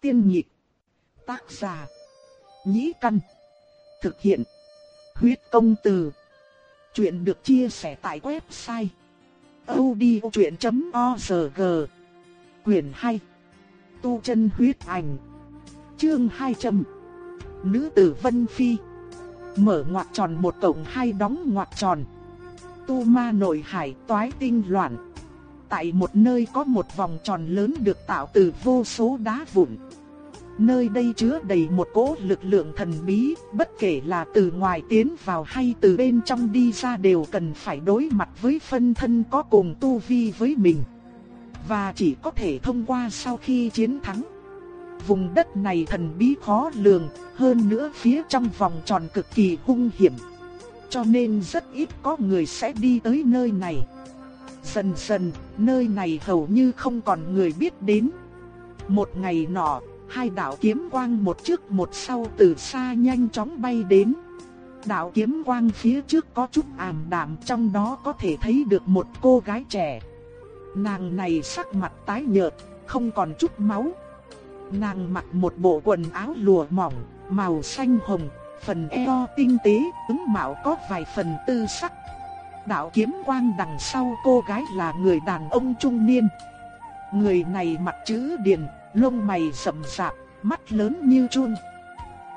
Tiên nhịp. Tác giả. Nhĩ căn. Thực hiện. Huyết công từ. Chuyện được chia sẻ tại website. odchuyện.org Quyền 2. Tu chân huyết ảnh. Chương 200. Nữ tử Vân Phi. Mở ngoặc tròn một cổng hai đóng ngoặc tròn. Tu ma nội hải toái tinh loạn tại một nơi có một vòng tròn lớn được tạo từ vô số đá vụn. Nơi đây chứa đầy một cỗ lực lượng thần bí, bất kể là từ ngoài tiến vào hay từ bên trong đi ra đều cần phải đối mặt với phân thân có cùng tu vi với mình. Và chỉ có thể thông qua sau khi chiến thắng. Vùng đất này thần bí khó lường, hơn nữa phía trong vòng tròn cực kỳ hung hiểm. Cho nên rất ít có người sẽ đi tới nơi này. Dần dần, nơi này hầu như không còn người biết đến. Một ngày nọ, hai đạo kiếm quang một trước một sau từ xa nhanh chóng bay đến. Đạo kiếm quang phía trước có chút ảm đạm trong đó có thể thấy được một cô gái trẻ. Nàng này sắc mặt tái nhợt, không còn chút máu. Nàng mặc một bộ quần áo lụa mỏng, màu xanh hồng, phần eo tinh tế, tướng mạo có vài phần tư sắc đạo kiếm quang đằng sau cô gái là người đàn ông trung niên. Người này mặt chữ điền, lông mày sậm sạp, mắt lớn như chun.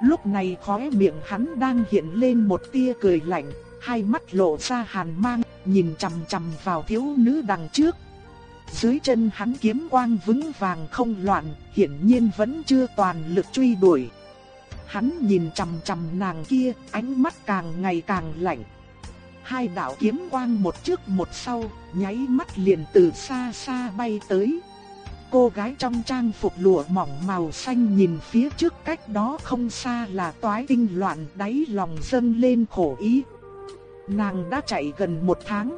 Lúc này khóe miệng hắn đang hiện lên một tia cười lạnh, hai mắt lộ ra hàn mang, nhìn chằm chằm vào thiếu nữ đằng trước. Dưới chân hắn kiếm quang vững vàng không loạn, hiển nhiên vẫn chưa toàn lực truy đuổi. Hắn nhìn chằm chằm nàng kia, ánh mắt càng ngày càng lạnh. Hai đạo kiếm quang một trước một sau, nháy mắt liền từ xa xa bay tới. Cô gái trong trang phục lụa mỏng màu xanh nhìn phía trước cách đó không xa là toái tinh loạn đáy lòng dâng lên khổ ý. Nàng đã chạy gần một tháng.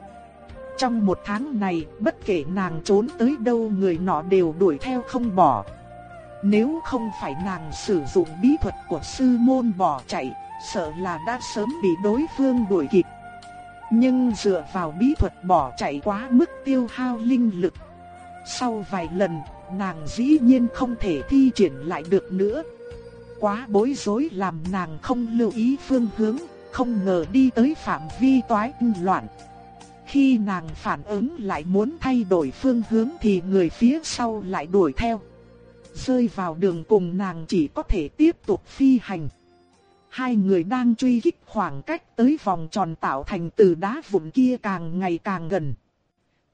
Trong một tháng này, bất kể nàng trốn tới đâu người nọ đều đuổi theo không bỏ. Nếu không phải nàng sử dụng bí thuật của sư môn bỏ chạy, sợ là đã sớm bị đối phương đuổi kịp. Nhưng dựa vào bí thuật bỏ chạy quá mức tiêu hao linh lực. Sau vài lần, nàng dĩ nhiên không thể thi triển lại được nữa. Quá bối rối làm nàng không lưu ý phương hướng, không ngờ đi tới phạm vi toái loạn. Khi nàng phản ứng lại muốn thay đổi phương hướng thì người phía sau lại đuổi theo. Rơi vào đường cùng nàng chỉ có thể tiếp tục phi hành. Hai người đang truy kích khoảng cách tới vòng tròn tạo thành từ đá vụn kia càng ngày càng gần.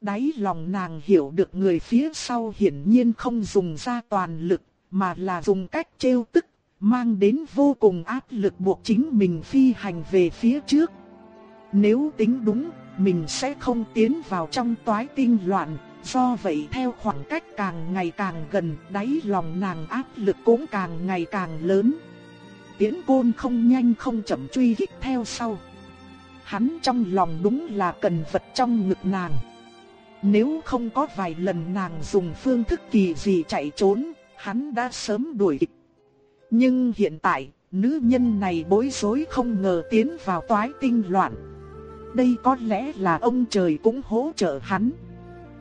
Đáy lòng nàng hiểu được người phía sau hiển nhiên không dùng ra toàn lực, mà là dùng cách trêu tức, mang đến vô cùng áp lực buộc chính mình phi hành về phía trước. Nếu tính đúng, mình sẽ không tiến vào trong toái tinh loạn, do vậy theo khoảng cách càng ngày càng gần, đáy lòng nàng áp lực cũng càng ngày càng lớn tiễn côn không nhanh không chậm truy kích theo sau. Hắn trong lòng đúng là cần vật trong ngực nàng. Nếu không có vài lần nàng dùng phương thức kỳ gì chạy trốn, hắn đã sớm đuổi kịp. Nhưng hiện tại, nữ nhân này bối rối không ngờ tiến vào toái tinh loạn. Đây có lẽ là ông trời cũng hỗ trợ hắn.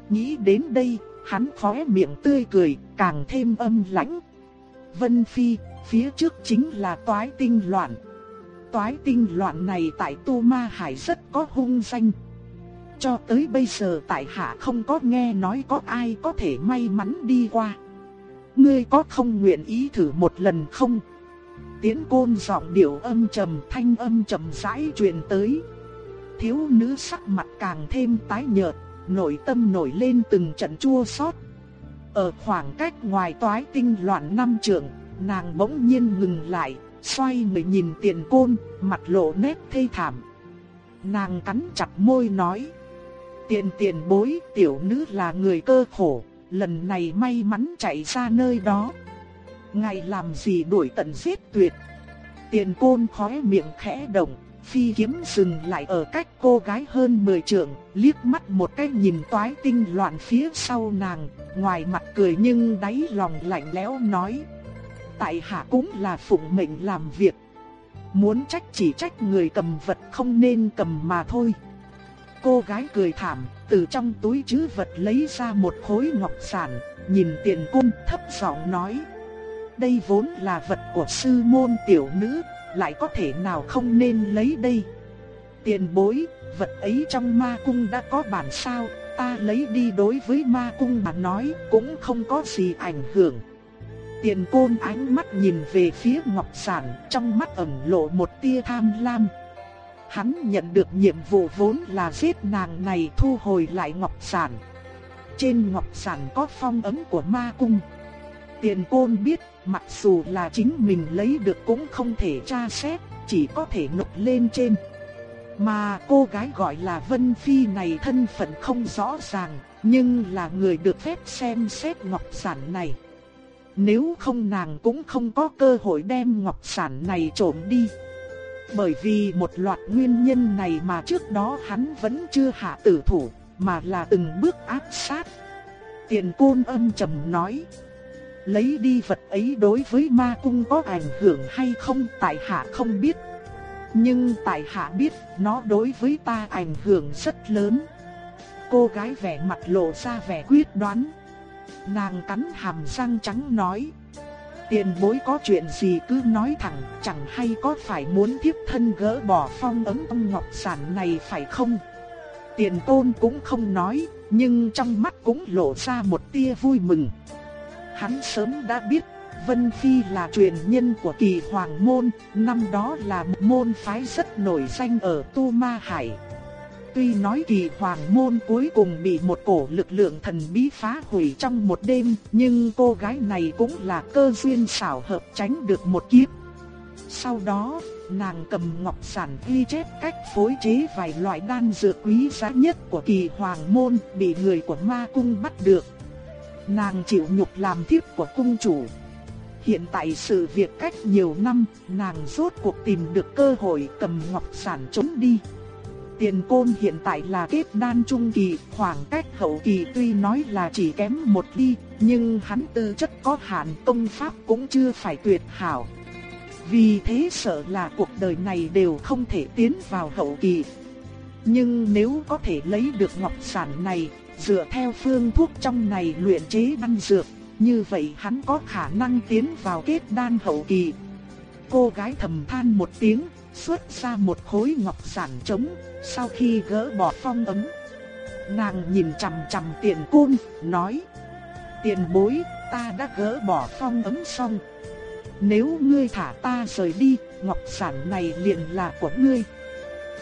Nghĩ đến đây, hắn khóe miệng tươi cười, càng thêm âm lãnh. Vân Phi, phía trước chính là toái tinh loạn. Toái tinh loạn này tại Tu Ma Hải rất có hung danh. Cho tới bây giờ tại hạ không có nghe nói có ai có thể may mắn đi qua. Ngươi có không nguyện ý thử một lần không? Tiễn côn giọng điệu âm trầm thanh âm trầm rãi truyền tới. Thiếu nữ sắc mặt càng thêm tái nhợt, nội tâm nổi lên từng trận chua xót. Ở khoảng cách ngoài toái tinh loạn năm trường, nàng bỗng nhiên ngừng lại, xoay người nhìn tiền côn, mặt lộ nét thê thảm. Nàng cắn chặt môi nói, tiền tiền bối tiểu nữ là người cơ khổ, lần này may mắn chạy ra nơi đó. Ngài làm gì đuổi tận giết tuyệt. Tiền côn khóe miệng khẽ động, phi kiếm dừng lại ở cách cô gái hơn 10 trượng, liếc mắt một cái nhìn toái tinh loạn phía sau nàng, ngoài mặt cười nhưng đáy lòng lạnh lẽo nói tại hạ cũng là phụng mệnh làm việc. Muốn trách chỉ trách người cầm vật không nên cầm mà thôi. Cô gái cười thảm, từ trong túi trữ vật lấy ra một khối ngọc sản, nhìn tiền cung thấp giọng nói. đây vốn là vật của sư môn tiểu nữ, lại có thể nào không nên lấy đây. Tiền bối, vật ấy trong ma cung đã có bản sao, ta lấy đi đối với ma cung mà nói cũng không có gì ảnh hưởng. Tiền côn ánh mắt nhìn về phía Ngọc Sản, trong mắt ẩn lộ một tia tham lam. Hắn nhận được nhiệm vụ vốn là giết nàng này thu hồi lại Ngọc Sản. Trên Ngọc Sản có phong ấm của ma cung. Tiền côn biết, mặc dù là chính mình lấy được cũng không thể tra xét, chỉ có thể nộp lên trên. Mà cô gái gọi là Vân Phi này thân phận không rõ ràng, nhưng là người được phép xem xét ngọc sản này. Nếu không nàng cũng không có cơ hội đem ngọc sản này trộm đi. Bởi vì một loạt nguyên nhân này mà trước đó hắn vẫn chưa hạ tử thủ, mà là từng bước áp sát. Tiền côn âm trầm nói. Lấy đi vật ấy đối với ma cung có ảnh hưởng hay không tại hạ không biết. Nhưng tại hạ biết nó đối với ta ảnh hưởng rất lớn. Cô gái vẻ mặt lộ ra vẻ quyết đoán. Nàng cắn hàm răng trắng nói. Tiền bối có chuyện gì cứ nói thẳng, chẳng hay có phải muốn tiếp thân gỡ bỏ phong ấm ông ngọc sản này phải không? Tiền tôn cũng không nói, nhưng trong mắt cũng lộ ra một tia vui mừng. Hắn sớm đã biết Vân Phi là truyền nhân của kỳ hoàng môn, năm đó là một môn phái rất nổi danh ở Tu Ma Hải. Tuy nói kỳ hoàng môn cuối cùng bị một cổ lực lượng thần bí phá hủy trong một đêm, nhưng cô gái này cũng là cơ duyên xảo hợp tránh được một kiếp. Sau đó, nàng cầm ngọc sản ghi chép cách phối chế vài loại đan dược quý giá nhất của kỳ hoàng môn bị người của ma cung bắt được. Nàng chịu nhục làm thiếp của cung chủ, Hiện tại sự việc cách nhiều năm, nàng rốt cuộc tìm được cơ hội cầm ngọc sản trốn đi. Tiền côn hiện tại là kết đan trung kỳ, khoảng cách hậu kỳ tuy nói là chỉ kém một ly, nhưng hắn tư chất có hạn công pháp cũng chưa phải tuyệt hảo. Vì thế sợ là cuộc đời này đều không thể tiến vào hậu kỳ. Nhưng nếu có thể lấy được ngọc sản này, dựa theo phương thuốc trong này luyện chế đan dược, như vậy hắn có khả năng tiến vào kết đan hậu kỳ. Cô gái thầm than một tiếng, xuất ra một khối ngọc giản trống, sau khi gỡ bỏ phong ấn, Nàng nhìn chằm chằm tiền côn, nói. Tiền bối, ta đã gỡ bỏ phong ấn xong. Nếu ngươi thả ta rời đi, ngọc giản này liền là của ngươi.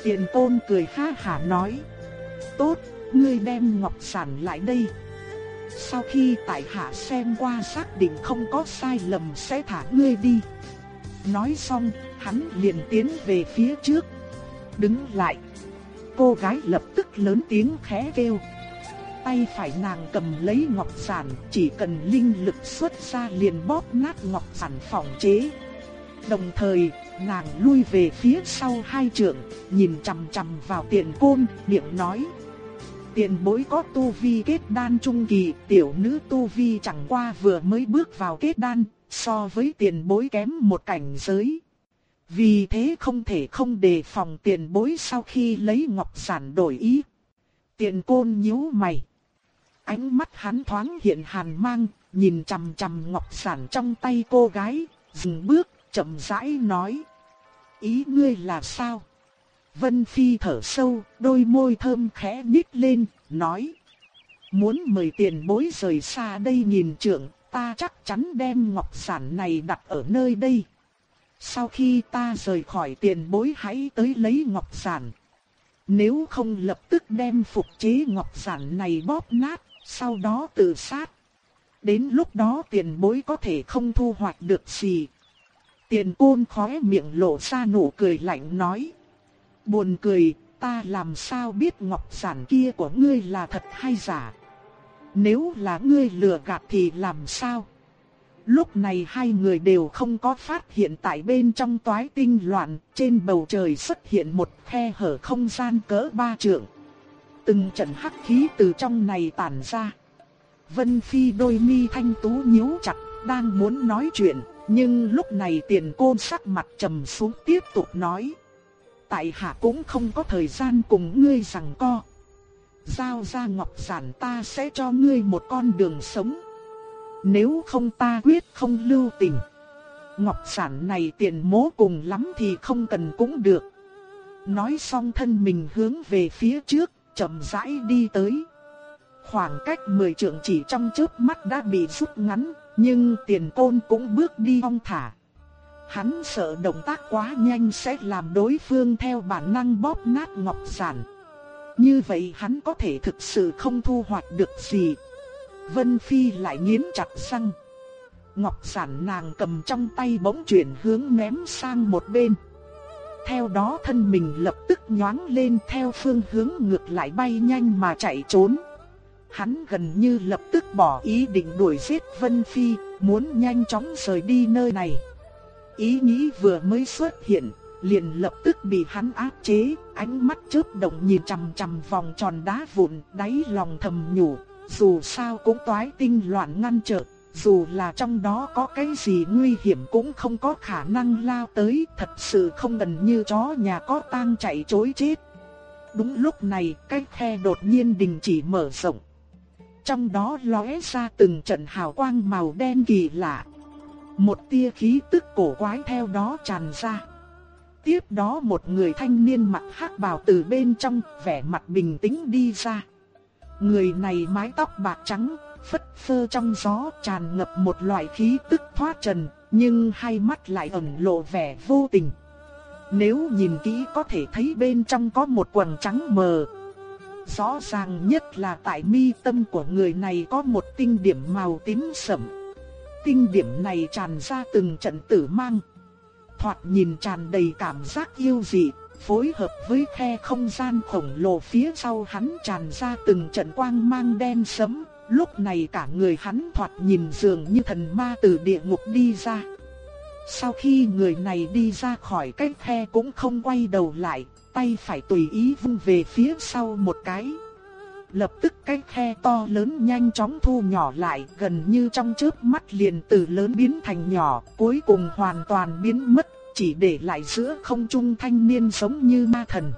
Tiền tôn cười ha hả nói. Tốt, ngươi đem ngọc giản lại đây. Sau khi tại hạ xem qua xác định không có sai lầm sẽ thả ngươi đi. Nói xong, hắn liền tiến về phía trước. Đứng lại. Cô gái lập tức lớn tiếng khẽ kêu. Tay phải nàng cầm lấy ngọc sản, chỉ cần linh lực xuất ra liền bóp nát ngọc sản phòng chế. Đồng thời, nàng lui về phía sau hai trượng, nhìn chằm chằm vào tiền côn, miệng nói tiền bối có tu vi kết đan trung kỳ, tiểu nữ tu vi chẳng qua vừa mới bước vào kết đan, so với tiền bối kém một cảnh giới. Vì thế không thể không đề phòng tiền bối sau khi lấy ngọc sản đổi ý. Tiền côn nhíu mày. Ánh mắt hắn thoáng hiện hàn mang, nhìn chằm chằm ngọc sản trong tay cô gái, dừng bước, chậm rãi nói. Ý ngươi là sao? Vân Phi thở sâu, đôi môi thơm khẽ nít lên, nói. Muốn mời tiền bối rời xa đây nhìn trưởng ta chắc chắn đem ngọc sản này đặt ở nơi đây. Sau khi ta rời khỏi tiền bối hãy tới lấy ngọc sản. Nếu không lập tức đem phục chế ngọc sản này bóp nát, sau đó tự sát. Đến lúc đó tiền bối có thể không thu hoạch được gì. Tiền côn khóe miệng lộ ra nụ cười lạnh nói. Buồn cười, ta làm sao biết ngọc sản kia của ngươi là thật hay giả? Nếu là ngươi lừa gạt thì làm sao? Lúc này hai người đều không có phát hiện tại bên trong toái tinh loạn, trên bầu trời xuất hiện một khe hở không gian cỡ ba trượng. Từng trận hắc khí từ trong này tản ra. Vân Phi đôi mi thanh tú nhíu chặt, đang muốn nói chuyện, nhưng lúc này tiền côn sắc mặt trầm xuống tiếp tục nói tại hạ cũng không có thời gian cùng ngươi rằng co. Giao ra ngọc giản ta sẽ cho ngươi một con đường sống nếu không ta quyết không lưu tình. Ngọc sản này tiền mố cùng lắm thì không cần cũng được. Nói xong thân mình hướng về phía trước, chậm rãi đi tới. Khoảng cách 10 trượng chỉ trong chớp mắt đã bị rút ngắn, nhưng tiền côn cũng bước đi ong thả. Hắn sợ động tác quá nhanh sẽ làm đối phương theo bản năng bóp nát ngọc sản. Như vậy hắn có thể thực sự không thu hoạch được gì. Vân Phi lại nghiến chặt răng. Ngọc sản nàng cầm trong tay bỗng chuyển hướng ném sang một bên. Theo đó thân mình lập tức nhoáng lên theo phương hướng ngược lại bay nhanh mà chạy trốn. Hắn gần như lập tức bỏ ý định đuổi giết Vân Phi, muốn nhanh chóng rời đi nơi này. Ý nghĩ vừa mới xuất hiện, liền lập tức bị hắn áp chế, ánh mắt chớp động nhìn chằm chằm vòng tròn đá vụn, đáy lòng thầm nhủ, dù sao cũng toái tinh loạn ngăn trở, dù là trong đó có cái gì nguy hiểm cũng không có khả năng lao tới, thật sự không gần như chó nhà có tang chạy chối chết. Đúng lúc này, cái khe đột nhiên đình chỉ mở rộng. Trong đó lóe ra từng trận hào quang màu đen kỳ lạ. Một tia khí tức cổ quái theo đó tràn ra. Tiếp đó một người thanh niên mặc hắc bào từ bên trong, vẻ mặt bình tĩnh đi ra. Người này mái tóc bạc trắng, phất phơ trong gió tràn ngập một loại khí tức thoát trần, nhưng hai mắt lại ẩn lộ vẻ vô tình. Nếu nhìn kỹ có thể thấy bên trong có một quần trắng mờ. Rõ ràng nhất là tại mi tâm của người này có một tinh điểm màu tím sẫm. Tinh điểm này tràn ra từng trận tử mang. Thoạt nhìn tràn đầy cảm giác yêu dị, phối hợp với khe không gian khổng lồ phía sau hắn tràn ra từng trận quang mang đen sẫm, lúc này cả người hắn thoạt nhìn dường như thần ma từ địa ngục đi ra. Sau khi người này đi ra khỏi cái khe cũng không quay đầu lại, tay phải tùy ý vung về phía sau một cái. Lập tức cái khe to lớn nhanh chóng thu nhỏ lại, gần như trong chớp mắt liền từ lớn biến thành nhỏ, cuối cùng hoàn toàn biến mất chỉ để lại giữa không trung thanh niên giống như ma thần.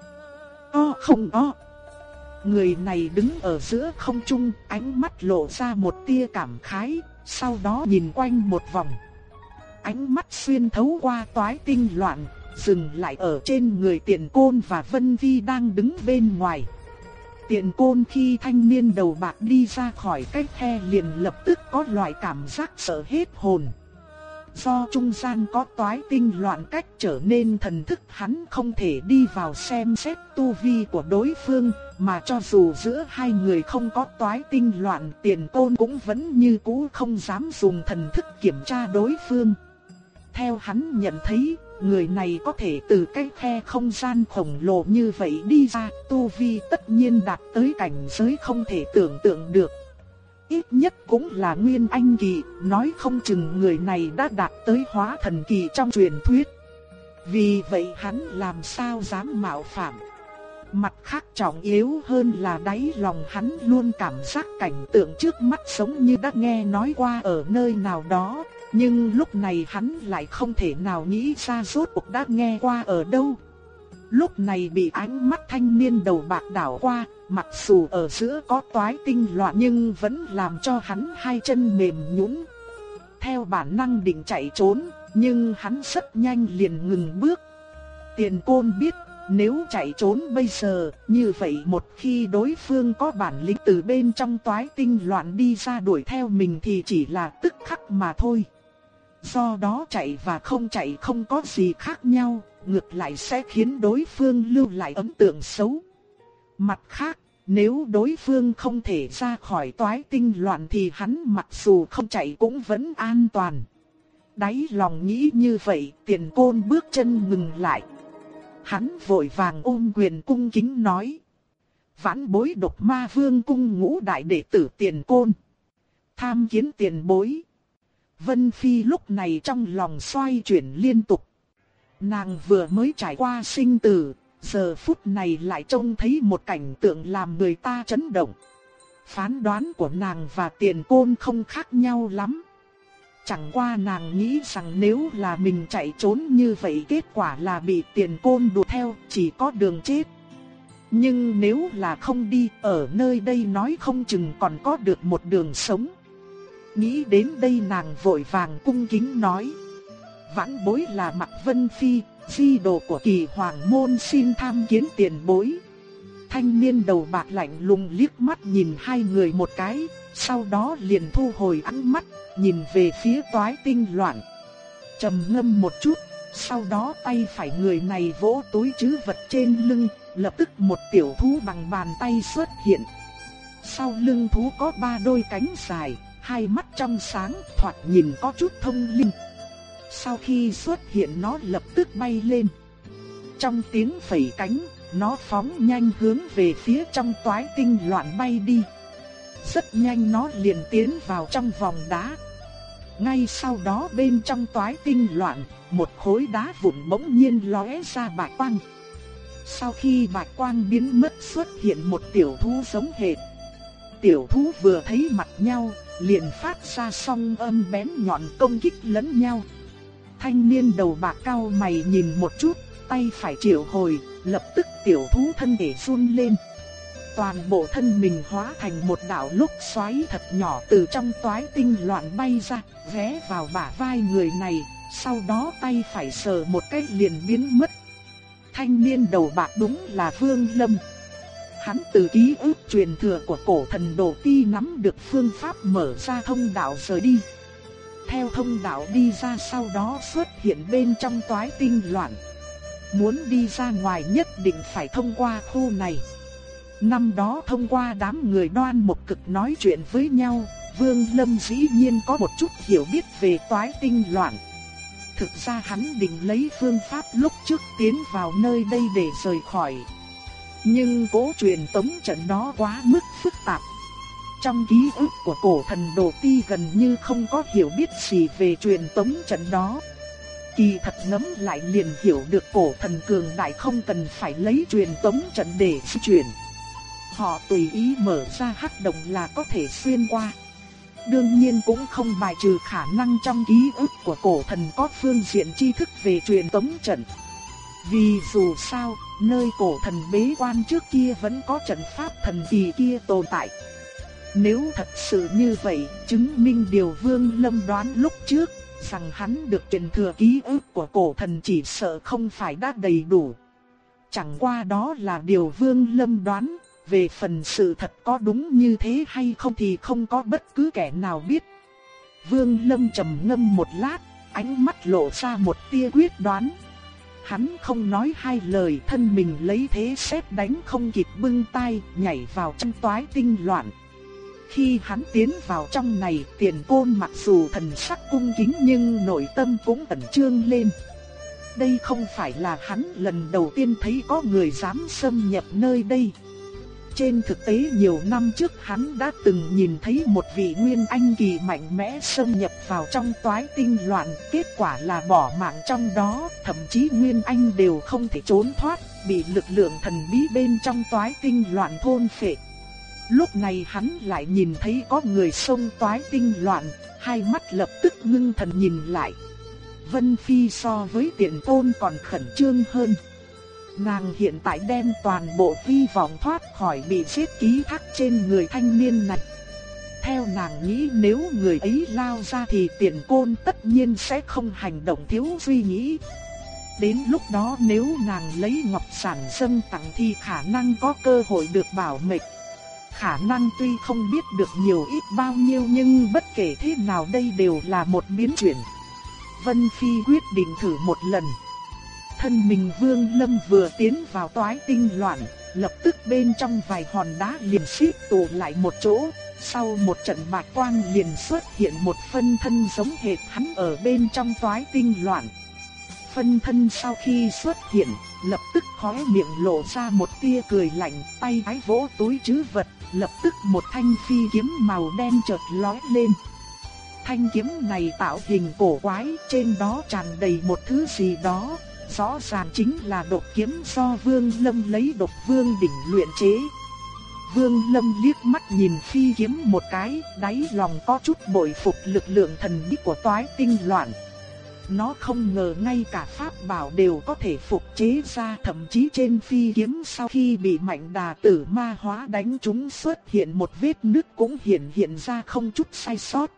O không o. Người này đứng ở giữa không trung, ánh mắt lộ ra một tia cảm khái, sau đó nhìn quanh một vòng. Ánh mắt xuyên thấu qua toái tinh loạn, dừng lại ở trên người tiện côn và Vân Vi đang đứng bên ngoài. tiện côn khi thanh niên đầu bạc đi ra khỏi cái khe liền lập tức có loại cảm giác sợ hết hồn. Do trung gian có toái tinh loạn cách trở nên thần thức hắn không thể đi vào xem xét tu vi của đối phương, mà cho dù giữa hai người không có toái tinh loạn tiền tôn cũng vẫn như cũ không dám dùng thần thức kiểm tra đối phương. Theo hắn nhận thấy, người này có thể từ cái khe không gian khổng lồ như vậy đi ra, tu vi tất nhiên đạt tới cảnh giới không thể tưởng tượng được ít nhất cũng là nguyên anh kỳ, nói không chừng người này đã đạt tới hóa thần kỳ trong truyền thuyết. Vì vậy hắn làm sao dám mạo phạm. Mặt khác trọng yếu hơn là đáy lòng hắn luôn cảm giác cảnh tượng trước mắt giống như đã nghe nói qua ở nơi nào đó, nhưng lúc này hắn lại không thể nào nghĩ ra rốt cuộc đã nghe qua ở đâu. Lúc này bị ánh mắt thanh niên đầu bạc đảo qua, mặc dù ở giữa có toái tinh loạn nhưng vẫn làm cho hắn hai chân mềm nhũn. Theo bản năng định chạy trốn, nhưng hắn rất nhanh liền ngừng bước. Tiền côn biết, nếu chạy trốn bây giờ, như vậy một khi đối phương có bản lĩnh từ bên trong toái tinh loạn đi ra đuổi theo mình thì chỉ là tức khắc mà thôi. Do đó chạy và không chạy không có gì khác nhau, ngược lại sẽ khiến đối phương lưu lại ấn tượng xấu. Mặt khác, nếu đối phương không thể ra khỏi toái tinh loạn thì hắn mặc dù không chạy cũng vẫn an toàn. Đáy lòng nghĩ như vậy, tiền côn bước chân ngừng lại. Hắn vội vàng ôm quyền cung kính nói. Vãn bối độc ma vương cung ngũ đại đệ tử tiền côn. Tham kiến tiền bối. Vân Phi lúc này trong lòng xoay chuyển liên tục. Nàng vừa mới trải qua sinh tử, giờ phút này lại trông thấy một cảnh tượng làm người ta chấn động. Phán đoán của nàng và tiền côn không khác nhau lắm. Chẳng qua nàng nghĩ rằng nếu là mình chạy trốn như vậy kết quả là bị tiền côn đuổi theo, chỉ có đường chết. Nhưng nếu là không đi, ở nơi đây nói không chừng còn có được một đường sống. nghĩ đến đây nàng vội vàng cung kính nói. Vãn bối là Mạc Vân Phi, di đồ của kỳ hoàng môn xin tham kiến tiền bối. Thanh niên đầu bạc lạnh lùng liếc mắt nhìn hai người một cái, sau đó liền thu hồi ánh mắt, nhìn về phía toái tinh loạn. trầm ngâm một chút, sau đó tay phải người này vỗ túi chứ vật trên lưng, lập tức một tiểu thú bằng bàn tay xuất hiện. Sau lưng thú có ba đôi cánh dài, hai mắt trong sáng, thoạt nhìn có chút thông linh. Sau khi xuất hiện nó lập tức bay lên. Trong tiếng phẩy cánh, nó phóng nhanh hướng về phía trong toái tinh loạn bay đi. Rất nhanh nó liền tiến vào trong vòng đá. Ngay sau đó bên trong toái tinh loạn, một khối đá vụn bỗng nhiên lóe ra bạch quang. Sau khi bạch quang biến mất xuất hiện một tiểu thú giống hệt. Tiểu thú vừa thấy mặt nhau, liền phát ra song âm bén nhọn công kích lẫn nhau. Thanh niên đầu bạc cao mày nhìn một chút, tay phải triệu hồi, lập tức tiểu thú thân thể run lên. Toàn bộ thân mình hóa thành một đạo lúc xoáy thật nhỏ từ trong toái tinh loạn bay ra, ghé vào bả vai người này, sau đó tay phải sờ một cái liền biến mất. Thanh niên đầu bạc đúng là Vương Lâm. Hắn từ ký ức truyền thừa của cổ thần đồ ti nắm được phương pháp mở ra thông đạo rời đi. Theo thông đạo đi ra sau đó xuất hiện bên trong toái tinh loạn. Muốn đi ra ngoài nhất định phải thông qua khu này. Năm đó thông qua đám người đoan một cực nói chuyện với nhau, Vương Lâm dĩ nhiên có một chút hiểu biết về toái tinh loạn. Thực ra hắn định lấy phương pháp lúc trước tiến vào nơi đây để rời khỏi. Nhưng cố truyền tống trận đó quá mức phức tạp. Trong ký ức của cổ thần đồ ti gần như không có hiểu biết gì về truyền tống trận đó. Kỳ thật ngấm lại liền hiểu được cổ thần cường đại không cần phải lấy truyền tống trận để di chuyển. Họ tùy ý mở ra hắc động là có thể xuyên qua. Đương nhiên cũng không bài trừ khả năng trong ký ức của cổ thần có phương diện tri thức về truyền tống trận. Vì dù sao, nơi cổ thần bế quan trước kia vẫn có trận pháp thần kỳ kia tồn tại. Nếu thật sự như vậy, chứng minh điều Vương Lâm đoán lúc trước, rằng hắn được truyền thừa ký ức của cổ thần chỉ sợ không phải đã đầy đủ. Chẳng qua đó là điều Vương Lâm đoán, về phần sự thật có đúng như thế hay không thì không có bất cứ kẻ nào biết. Vương Lâm trầm ngâm một lát, ánh mắt lộ ra một tia quyết đoán. Hắn không nói hai lời thân mình lấy thế xét đánh không kịp bưng tay nhảy vào trong toái tinh loạn. Khi hắn tiến vào trong này tiền côn mặc dù thần sắc cung kính nhưng nội tâm cũng ẩn trương lên. Đây không phải là hắn lần đầu tiên thấy có người dám xâm nhập nơi đây. Trên thực tế nhiều năm trước hắn đã từng nhìn thấy một vị nguyên anh kỳ mạnh mẽ xâm nhập vào trong toái tinh loạn, kết quả là bỏ mạng trong đó, thậm chí nguyên anh đều không thể trốn thoát, bị lực lượng thần bí bên trong toái tinh loạn thôn phệ. Lúc này hắn lại nhìn thấy có người xông toái tinh loạn, hai mắt lập tức ngưng thần nhìn lại. Vân Phi so với tiện tôn còn khẩn trương hơn. Nàng hiện tại đem toàn bộ hy vọng thoát khỏi bị giết ký thác trên người thanh niên này. Theo nàng nghĩ nếu người ấy lao ra thì tiền côn tất nhiên sẽ không hành động thiếu suy nghĩ. Đến lúc đó nếu nàng lấy ngọc sản dâng tặng thì khả năng có cơ hội được bảo mệnh. Khả năng tuy không biết được nhiều ít bao nhiêu nhưng bất kể thế nào đây đều là một biến chuyển. Vân Phi quyết định thử một lần thân mình Vương Lâm vừa tiến vào toái tinh loạn, lập tức bên trong vài hòn đá liền xếp tụ lại một chỗ, sau một trận bạc quang liền xuất hiện một phân thân giống hệt hắn ở bên trong toái tinh loạn. Phân thân sau khi xuất hiện, lập tức khóe miệng lộ ra một tia cười lạnh, tay ái vỗ túi trữ vật, lập tức một thanh phi kiếm màu đen chợt lóe lên. Thanh kiếm này tạo hình cổ quái, trên đó tràn đầy một thứ gì đó, rõ ràng chính là độc kiếm do Vương Lâm lấy độc vương đỉnh luyện chế. Vương Lâm liếc mắt nhìn phi kiếm một cái, đáy lòng có chút bội phục lực lượng thần bí của toái tinh loạn. Nó không ngờ ngay cả pháp bảo đều có thể phục chế ra thậm chí trên phi kiếm sau khi bị mạnh đà tử ma hóa đánh chúng xuất hiện một vết nứt cũng hiện hiện ra không chút sai sót.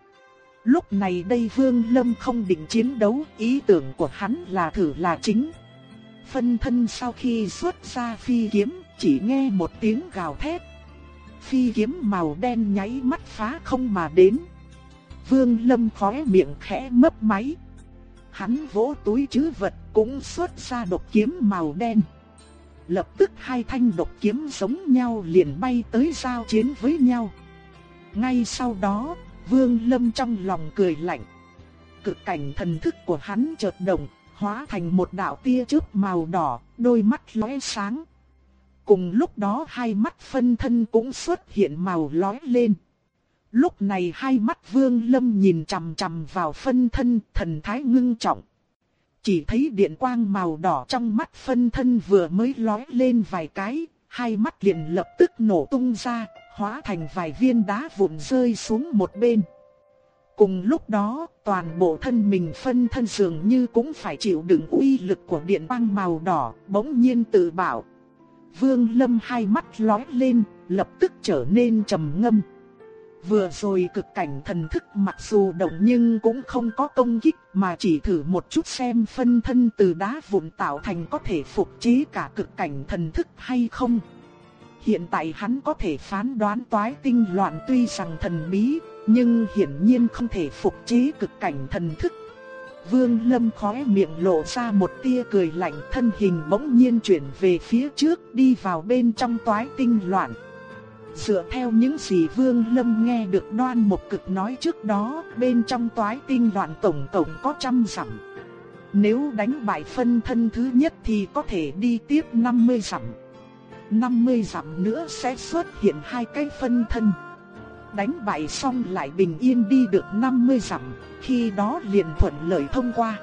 Lúc này đây Vương Lâm không định chiến đấu, ý tưởng của hắn là thử là chính. Phân thân sau khi xuất ra phi kiếm, chỉ nghe một tiếng gào thét. Phi kiếm màu đen nháy mắt phá không mà đến. Vương Lâm khóe miệng khẽ mấp máy. Hắn vỗ túi chứ vật cũng xuất ra độc kiếm màu đen. Lập tức hai thanh độc kiếm giống nhau liền bay tới giao chiến với nhau. Ngay sau đó, Vương Lâm trong lòng cười lạnh. Cực cảnh thần thức của hắn chợt động, hóa thành một đạo tia chớp màu đỏ, đôi mắt lóe sáng. Cùng lúc đó hai mắt phân thân cũng xuất hiện màu lóe lên. Lúc này hai mắt Vương Lâm nhìn chằm chằm vào phân thân, thần thái ngưng trọng. Chỉ thấy điện quang màu đỏ trong mắt phân thân vừa mới lói lên vài cái, hai mắt liền lập tức nổ tung ra, hóa thành vài viên đá vụn rơi xuống một bên. Cùng lúc đó, toàn bộ thân mình phân thân dường như cũng phải chịu đựng uy lực của điện quang màu đỏ, bỗng nhiên tự bảo. Vương Lâm hai mắt lói lên, lập tức trở nên trầm ngâm. Vừa rồi cực cảnh thần thức mặc dù động nhưng cũng không có công kích mà chỉ thử một chút xem phân thân từ đá vụn tạo thành có thể phục chế cả cực cảnh thần thức hay không. Hiện tại hắn có thể phán đoán toái tinh loạn tuy rằng thần bí, nhưng hiển nhiên không thể phục chế cực cảnh thần thức. Vương Lâm khóe miệng lộ ra một tia cười lạnh thân hình bỗng nhiên chuyển về phía trước đi vào bên trong toái tinh loạn. Dựa theo những gì Vương Lâm nghe được đoan một cực nói trước đó, bên trong toái tinh loạn tổng tổng có trăm dặm. Nếu đánh bại phân thân thứ nhất thì có thể đi tiếp 50 dặm. 50 dặm nữa sẽ xuất hiện hai cái phân thân. Đánh bại xong lại bình yên đi được 50 dặm, khi đó liền thuận lợi thông qua.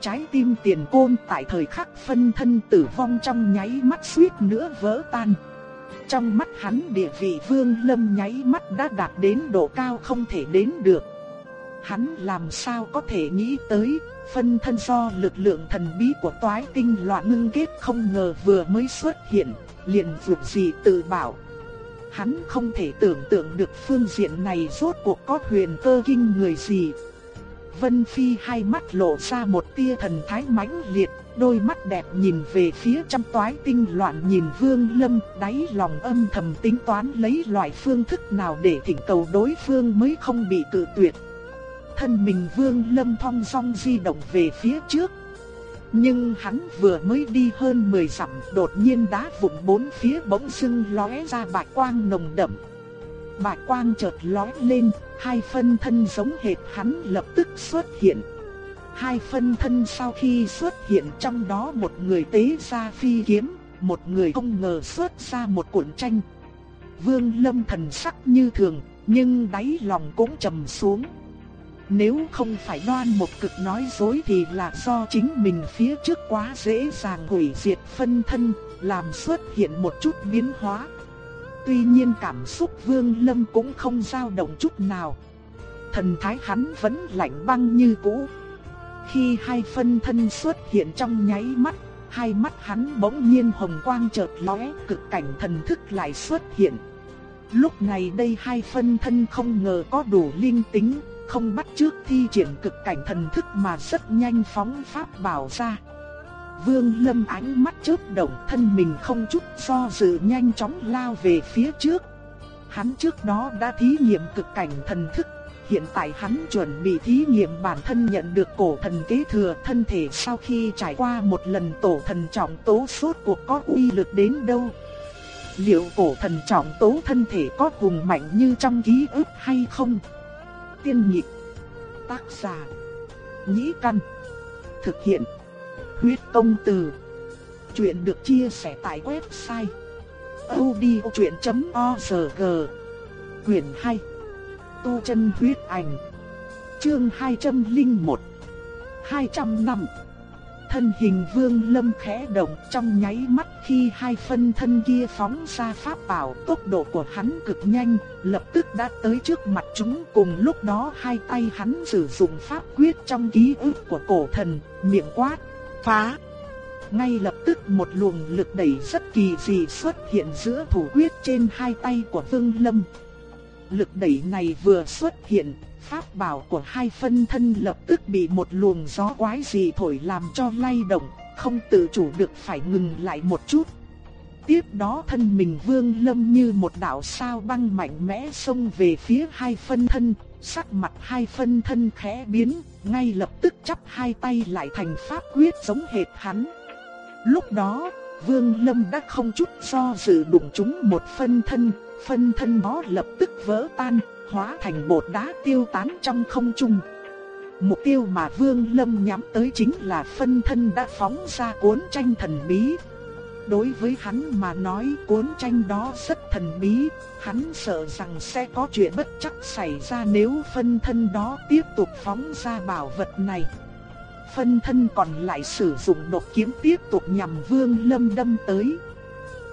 Trái tim tiền côn tại thời khắc phân thân tử vong trong nháy mắt suýt nữa vỡ tan. Trong mắt hắn địa vị vương lâm nháy mắt đã đạt đến độ cao không thể đến được. Hắn làm sao có thể nghĩ tới, phân thân do lực lượng thần bí của toái tinh loạn ngưng kết không ngờ vừa mới xuất hiện, liền vượt gì tự bảo. Hắn không thể tưởng tượng được phương diện này rốt cuộc có huyền cơ kinh người gì. Vân Phi hai mắt lộ ra một tia thần thái mãnh liệt, đôi mắt đẹp nhìn về phía trăm toái tinh loạn nhìn Vương Lâm, đáy lòng âm thầm tính toán lấy loại phương thức nào để thỉnh cầu đối phương mới không bị tự tuyệt. Thân mình Vương Lâm thong song di động về phía trước. Nhưng hắn vừa mới đi hơn 10 dặm, đột nhiên đá vụn bốn phía bỗng sưng lóe ra bạch quang nồng đậm. Bạch quang chợt lóe lên, hai phân thân giống hệt hắn lập tức xuất hiện. Hai phân thân sau khi xuất hiện trong đó một người tế ra phi kiếm, một người không ngờ xuất ra một cuộn tranh. Vương Lâm thần sắc như thường, nhưng đáy lòng cũng trầm xuống. Nếu không phải đoan một cực nói dối thì là do chính mình phía trước quá dễ dàng hủy diệt phân thân, làm xuất hiện một chút biến hóa. Tuy nhiên cảm xúc Vương Lâm cũng không dao động chút nào. Thần thái hắn vẫn lạnh băng như cũ. Khi hai phân thân xuất hiện trong nháy mắt, hai mắt hắn bỗng nhiên hồng quang chợt lóe, cực cảnh thần thức lại xuất hiện. Lúc này đây hai phân thân không ngờ có đủ linh tính, không bắt trước thi triển cực cảnh thần thức mà rất nhanh phóng pháp bảo ra. Vương Lâm ánh mắt chớp động, thân mình không chút do dự nhanh chóng lao về phía trước. Hắn trước đó đã thí nghiệm cực cảnh thần thức Hiện tại hắn chuẩn bị thí nghiệm bản thân nhận được cổ thần kế thừa thân thể sau khi trải qua một lần tổ thần trọng tố suốt cuộc có uy lực đến đâu. Liệu cổ thần trọng tố thân thể có hùng mạnh như trong ký ức hay không? Tiên nhịp Tác giả Nhĩ Căn Thực hiện Huyết công từ. Chuyện được chia sẻ tại website odchuyện.org Quyền 2 tu chân huyết ảnh. Chương 201 200 năm. Thân hình vương lâm khẽ động trong nháy mắt khi hai phân thân kia phóng ra pháp bảo tốc độ của hắn cực nhanh, lập tức đã tới trước mặt chúng. Cùng lúc đó hai tay hắn sử dụng pháp quyết trong ký ức của cổ thần, miệng quát, phá. Ngay lập tức một luồng lực đẩy rất kỳ dị xuất hiện giữa thủ quyết trên hai tay của vương lâm lực đẩy này vừa xuất hiện, Pháp bảo của hai phân thân lập tức bị một luồng gió quái dị thổi làm cho lay động, không tự chủ được phải ngừng lại một chút. Tiếp đó thân mình Vương Lâm như một đạo sao băng mạnh mẽ xông về phía hai phân thân, sắc mặt hai phân thân khẽ biến, ngay lập tức chắp hai tay lại thành pháp quyết giống hệt hắn. Lúc đó, Vương Lâm đã không chút do dự đụng chúng một phân thân, phân thân đó lập tức vỡ tan, hóa thành bột đá tiêu tán trong không trung. Mục tiêu mà Vương Lâm nhắm tới chính là phân thân đã phóng ra cuốn tranh thần bí. Đối với hắn mà nói cuốn tranh đó rất thần bí, hắn sợ rằng sẽ có chuyện bất chắc xảy ra nếu phân thân đó tiếp tục phóng ra bảo vật này. Phân thân còn lại sử dụng độc kiếm tiếp tục nhằm Vương Lâm đâm tới.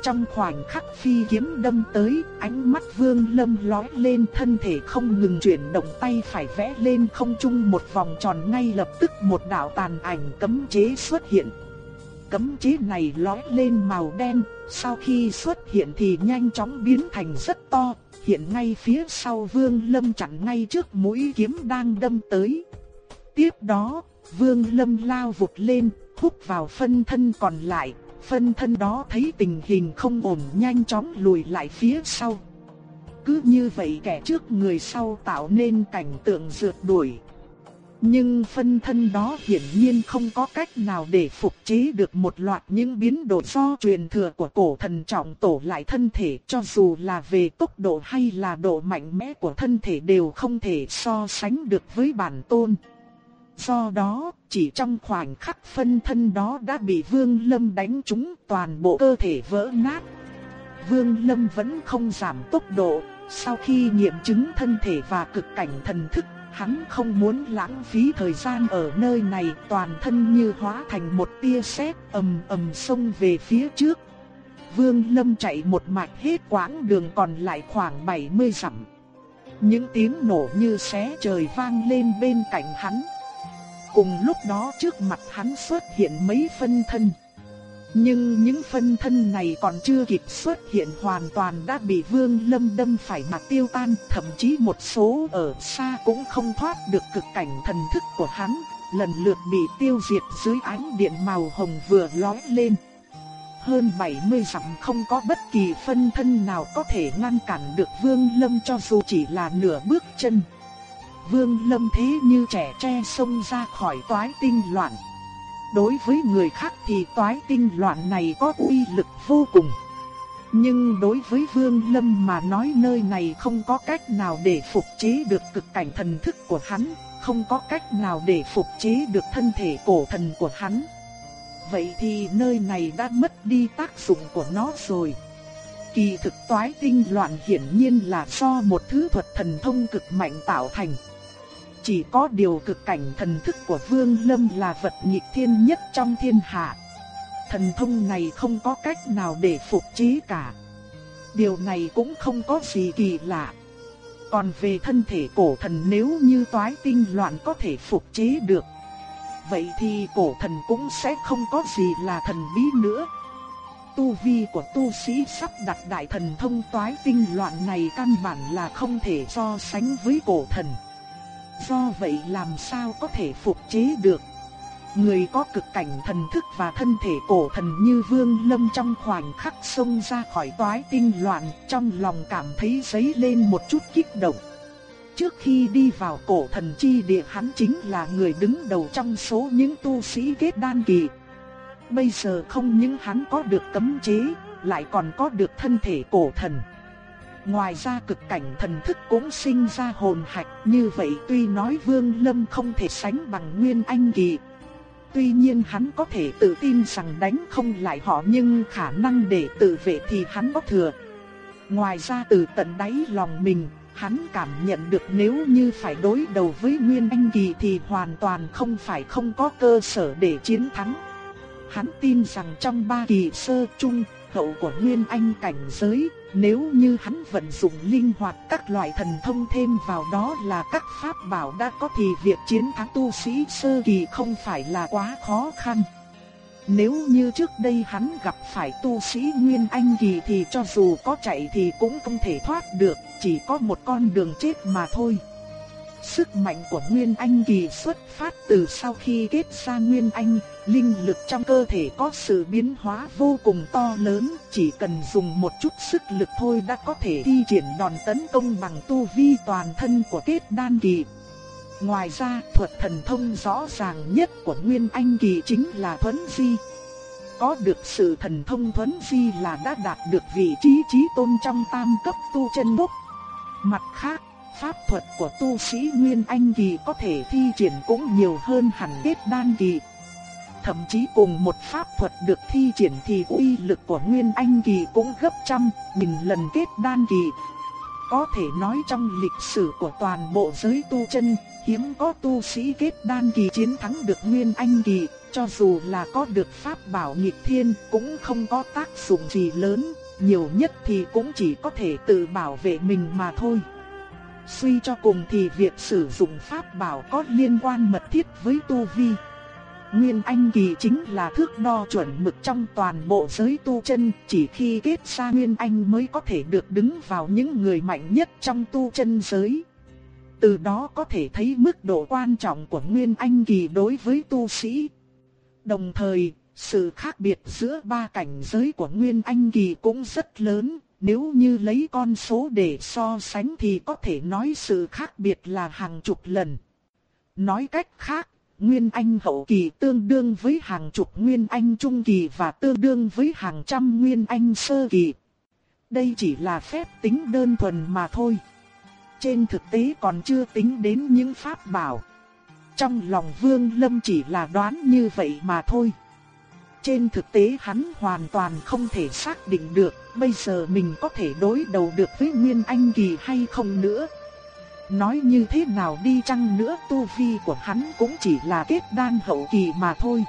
Trong khoảnh khắc phi kiếm đâm tới, ánh mắt Vương Lâm lóe lên thân thể không ngừng chuyển động tay phải vẽ lên không trung một vòng tròn ngay lập tức một đạo tàn ảnh cấm chế xuất hiện. Cấm chế này lóe lên màu đen, sau khi xuất hiện thì nhanh chóng biến thành rất to, hiện ngay phía sau Vương Lâm chặn ngay trước mũi kiếm đang đâm tới. Tiếp đó, Vương Lâm lao vụt lên, hút vào phân thân còn lại, phân thân đó thấy tình hình không ổn nhanh chóng lùi lại phía sau. Cứ như vậy kẻ trước người sau tạo nên cảnh tượng rượt đuổi. Nhưng phân thân đó hiển nhiên không có cách nào để phục chế được một loạt những biến đổi do truyền thừa của cổ thần trọng tổ lại thân thể cho dù là về tốc độ hay là độ mạnh mẽ của thân thể đều không thể so sánh được với bản tôn. Do đó, chỉ trong khoảnh khắc phân thân đó đã bị Vương Lâm đánh trúng toàn bộ cơ thể vỡ nát. Vương Lâm vẫn không giảm tốc độ, sau khi nghiệm chứng thân thể và cực cảnh thần thức, hắn không muốn lãng phí thời gian ở nơi này, toàn thân như hóa thành một tia sét ầm ầm xông về phía trước. Vương Lâm chạy một mạch hết quãng đường còn lại khoảng 70 dặm. Những tiếng nổ như xé trời vang lên bên cạnh hắn. Cùng lúc đó trước mặt hắn xuất hiện mấy phân thân. Nhưng những phân thân này còn chưa kịp xuất hiện hoàn toàn đã bị Vương Lâm đâm phải mặt tiêu tan, thậm chí một số ở xa cũng không thoát được cực cảnh thần thức của hắn, lần lượt bị tiêu diệt dưới ánh điện màu hồng vừa lóe lên. Hơn 70 dặm không có bất kỳ phân thân nào có thể ngăn cản được Vương Lâm cho dù chỉ là nửa bước chân. Vương Lâm thế như trẻ tre xông ra khỏi toái tinh loạn. Đối với người khác thì toái tinh loạn này có uy lực vô cùng. Nhưng đối với Vương Lâm mà nói nơi này không có cách nào để phục chế được cực cảnh thần thức của hắn, không có cách nào để phục chế được thân thể cổ thần của hắn. Vậy thì nơi này đã mất đi tác dụng của nó rồi. Kỳ thực toái tinh loạn hiển nhiên là do một thứ thuật thần thông cực mạnh tạo thành. Chỉ có điều cực cảnh thần thức của Vương Lâm là vật nhị thiên nhất trong thiên hạ. Thần thông này không có cách nào để phục chế cả. Điều này cũng không có gì kỳ lạ. Còn về thân thể cổ thần nếu như toái tinh loạn có thể phục chế được. Vậy thì cổ thần cũng sẽ không có gì là thần bí nữa. Tu vi của tu sĩ sắp đặt đại thần thông toái tinh loạn này căn bản là không thể so sánh với cổ thần. Do vậy làm sao có thể phục chế được? Người có cực cảnh thần thức và thân thể cổ thần như Vương Lâm trong khoảnh khắc xông ra khỏi toái tinh loạn, trong lòng cảm thấy dấy lên một chút kích động. Trước khi đi vào cổ thần chi địa hắn chính là người đứng đầu trong số những tu sĩ kết đan kỳ. Bây giờ không những hắn có được cấm chế, lại còn có được thân thể cổ thần. Ngoài ra cực cảnh thần thức cũng sinh ra hồn hạch như vậy tuy nói Vương Lâm không thể sánh bằng Nguyên Anh Kỳ. Tuy nhiên hắn có thể tự tin rằng đánh không lại họ nhưng khả năng để tự vệ thì hắn có thừa. Ngoài ra từ tận đáy lòng mình, hắn cảm nhận được nếu như phải đối đầu với Nguyên Anh Kỳ thì hoàn toàn không phải không có cơ sở để chiến thắng. Hắn tin rằng trong ba kỳ sơ trung, hậu của Nguyên Anh cảnh giới, nếu như hắn vận dụng linh hoạt các loại thần thông thêm vào đó là các pháp bảo đã có thì việc chiến thắng tu sĩ sơ kỳ không phải là quá khó khăn. Nếu như trước đây hắn gặp phải tu sĩ Nguyên Anh kỳ thì cho dù có chạy thì cũng không thể thoát được, chỉ có một con đường chết mà thôi. Sức mạnh của Nguyên Anh kỳ xuất phát từ sau khi kết ra Nguyên Anh, linh lực trong cơ thể có sự biến hóa vô cùng to lớn, chỉ cần dùng một chút sức lực thôi đã có thể thi triển đòn tấn công bằng tu vi toàn thân của kết đan kỳ. Ngoài ra, thuật thần thông rõ ràng nhất của Nguyên Anh kỳ chính là thuấn di. Có được sự thần thông thuấn di là đã đạt được vị trí trí tôn trong tam cấp tu chân bốc. Mặt khác, pháp thuật của tu sĩ Nguyên Anh kỳ có thể thi triển cũng nhiều hơn hẳn kết đan kỳ. Thậm chí cùng một pháp thuật được thi triển thì uy lực của Nguyên Anh kỳ cũng gấp trăm, nghìn lần kết đan kỳ. Có thể nói trong lịch sử của toàn bộ giới tu chân, hiếm có tu sĩ kết đan kỳ chiến thắng được Nguyên Anh kỳ, cho dù là có được pháp bảo nghịch thiên cũng không có tác dụng gì lớn, nhiều nhất thì cũng chỉ có thể tự bảo vệ mình mà thôi. Suy cho cùng thì việc sử dụng pháp bảo có liên quan mật thiết với tu vi. Nguyên Anh kỳ chính là thước đo chuẩn mực trong toàn bộ giới tu chân, chỉ khi kết ra Nguyên Anh mới có thể được đứng vào những người mạnh nhất trong tu chân giới. Từ đó có thể thấy mức độ quan trọng của Nguyên Anh kỳ đối với tu sĩ. Đồng thời, sự khác biệt giữa ba cảnh giới của Nguyên Anh kỳ cũng rất lớn, nếu như lấy con số để so sánh thì có thể nói sự khác biệt là hàng chục lần. Nói cách khác, Nguyên Anh hậu kỳ tương đương với hàng chục Nguyên Anh trung kỳ và tương đương với hàng trăm Nguyên Anh sơ kỳ. Đây chỉ là phép tính đơn thuần mà thôi. Trên thực tế còn chưa tính đến những pháp bảo. Trong lòng Vương Lâm chỉ là đoán như vậy mà thôi. Trên thực tế hắn hoàn toàn không thể xác định được, bây giờ mình có thể đối đầu được với Nguyên Anh Kỳ hay không nữa. Nói như thế nào đi chăng nữa, tu vi của hắn cũng chỉ là kết đan hậu kỳ mà thôi.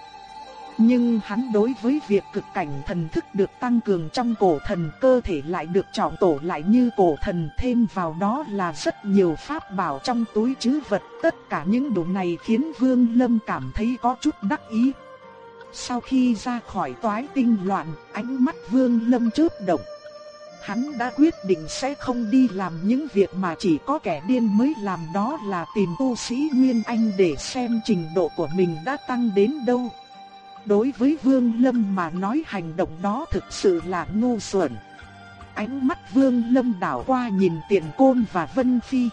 Nhưng hắn đối với việc cực cảnh thần thức được tăng cường trong cổ thần cơ thể lại được trọng tổ lại như cổ thần thêm vào đó là rất nhiều pháp bảo trong túi chứ vật. Tất cả những đồ này khiến Vương Lâm cảm thấy có chút đắc ý. Sau khi ra khỏi toái tinh loạn, ánh mắt Vương Lâm chớp động. Hắn đã quyết định sẽ không đi làm những việc mà chỉ có kẻ điên mới làm đó là tìm tu sĩ Nguyên Anh để xem trình độ của mình đã tăng đến đâu. Đối với Vương Lâm mà nói hành động đó thực sự là ngu xuẩn. Ánh mắt Vương Lâm đảo qua nhìn Tiền Côn và Vân Phi.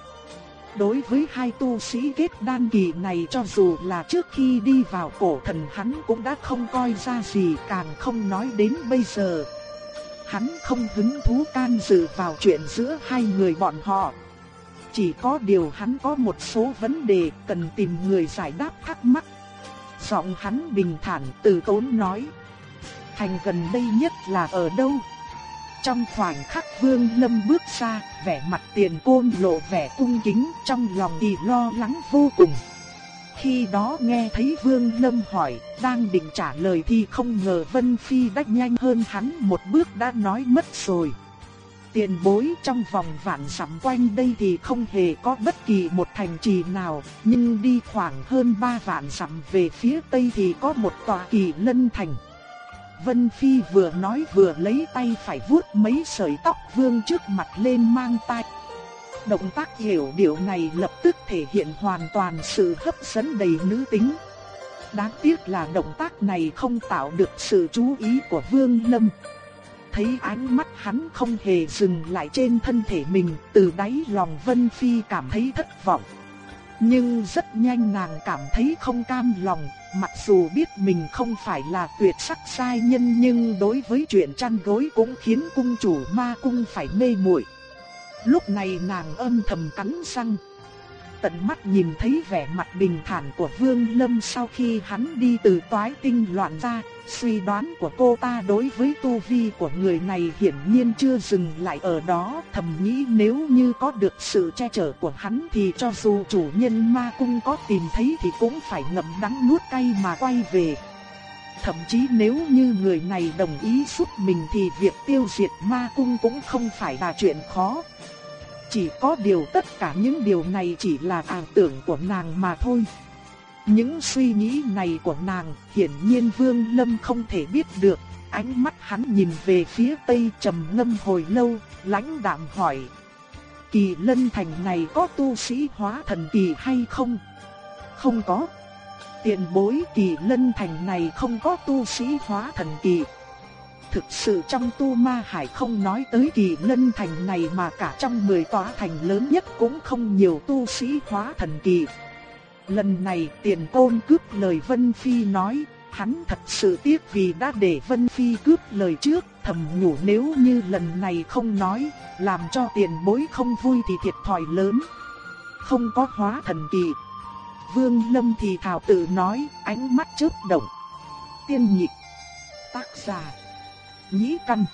Đối với hai tu sĩ kết đan kỳ này cho dù là trước khi đi vào cổ thần hắn cũng đã không coi ra gì, càng không nói đến bây giờ. Hắn không hứng thú can dự vào chuyện giữa hai người bọn họ. Chỉ có điều hắn có một số vấn đề cần tìm người giải đáp thắc mắc. Giọng hắn bình thản từ tốn nói. Thành gần đây nhất là ở đâu? Trong khoảnh khắc Vương Lâm bước ra, vẻ mặt tiền côn lộ vẻ cung kính, trong lòng thì lo lắng vô cùng. Khi đó nghe thấy Vương Lâm hỏi, đang định trả lời thì không ngờ Vân Phi đã nhanh hơn hắn một bước đã nói mất rồi. Tiền bối trong vòng vạn sắm quanh đây thì không hề có bất kỳ một thành trì nào, nhưng đi khoảng hơn ba vạn sắm về phía tây thì có một tòa kỳ lân thành. Vân Phi vừa nói vừa lấy tay phải vuốt mấy sợi tóc vương trước mặt lên mang tay. Động tác hiểu điệu này lập tức thể hiện hoàn toàn sự hấp dẫn đầy nữ tính. Đáng tiếc là động tác này không tạo được sự chú ý của Vương Lâm. Thấy ánh mắt hắn không hề dừng lại trên thân thể mình, từ đáy lòng Vân Phi cảm thấy thất vọng. Nhưng rất nhanh nàng cảm thấy không cam lòng, mặc dù biết mình không phải là tuyệt sắc sai nhân nhưng đối với chuyện chăn gối cũng khiến cung chủ ma cung phải mê muội. Lúc này nàng âm thầm cắn răng. Tận mắt nhìn thấy vẻ mặt bình thản của Vương Lâm sau khi hắn đi từ toái tinh loạn ra, suy đoán của cô ta đối với tu vi của người này hiển nhiên chưa dừng lại ở đó, thầm nghĩ nếu như có được sự che chở của hắn thì cho dù chủ nhân ma cung có tìm thấy thì cũng phải ngậm đắng nuốt cay mà quay về. Thậm chí nếu như người này đồng ý giúp mình thì việc tiêu diệt ma cung cũng không phải là chuyện khó. Chỉ có điều tất cả những điều này chỉ là ảo tưởng của nàng mà thôi. Những suy nghĩ này của nàng hiển nhiên Vương Lâm không thể biết được. Ánh mắt hắn nhìn về phía tây trầm ngâm hồi lâu, lãnh đạm hỏi. kỳ lân thành này có tu sĩ hóa thần kỳ hay không? Không có. Tiền bối kỳ lân thành này không có tu sĩ hóa thần kỳ. Thực sự trong tu ma hải không nói tới kỳ lân thành này mà cả trong 10 tòa thành lớn nhất cũng không nhiều tu sĩ hóa thần kỳ. Lần này tiền côn cướp lời Vân Phi nói, hắn thật sự tiếc vì đã để Vân Phi cướp lời trước, thầm nhủ nếu như lần này không nói, làm cho tiền bối không vui thì thiệt thòi lớn. Không có hóa thần kỳ. Vương Lâm thì thảo tự nói, ánh mắt chớp động. Tiên nhịp. Tác giả. Nhĩ căn.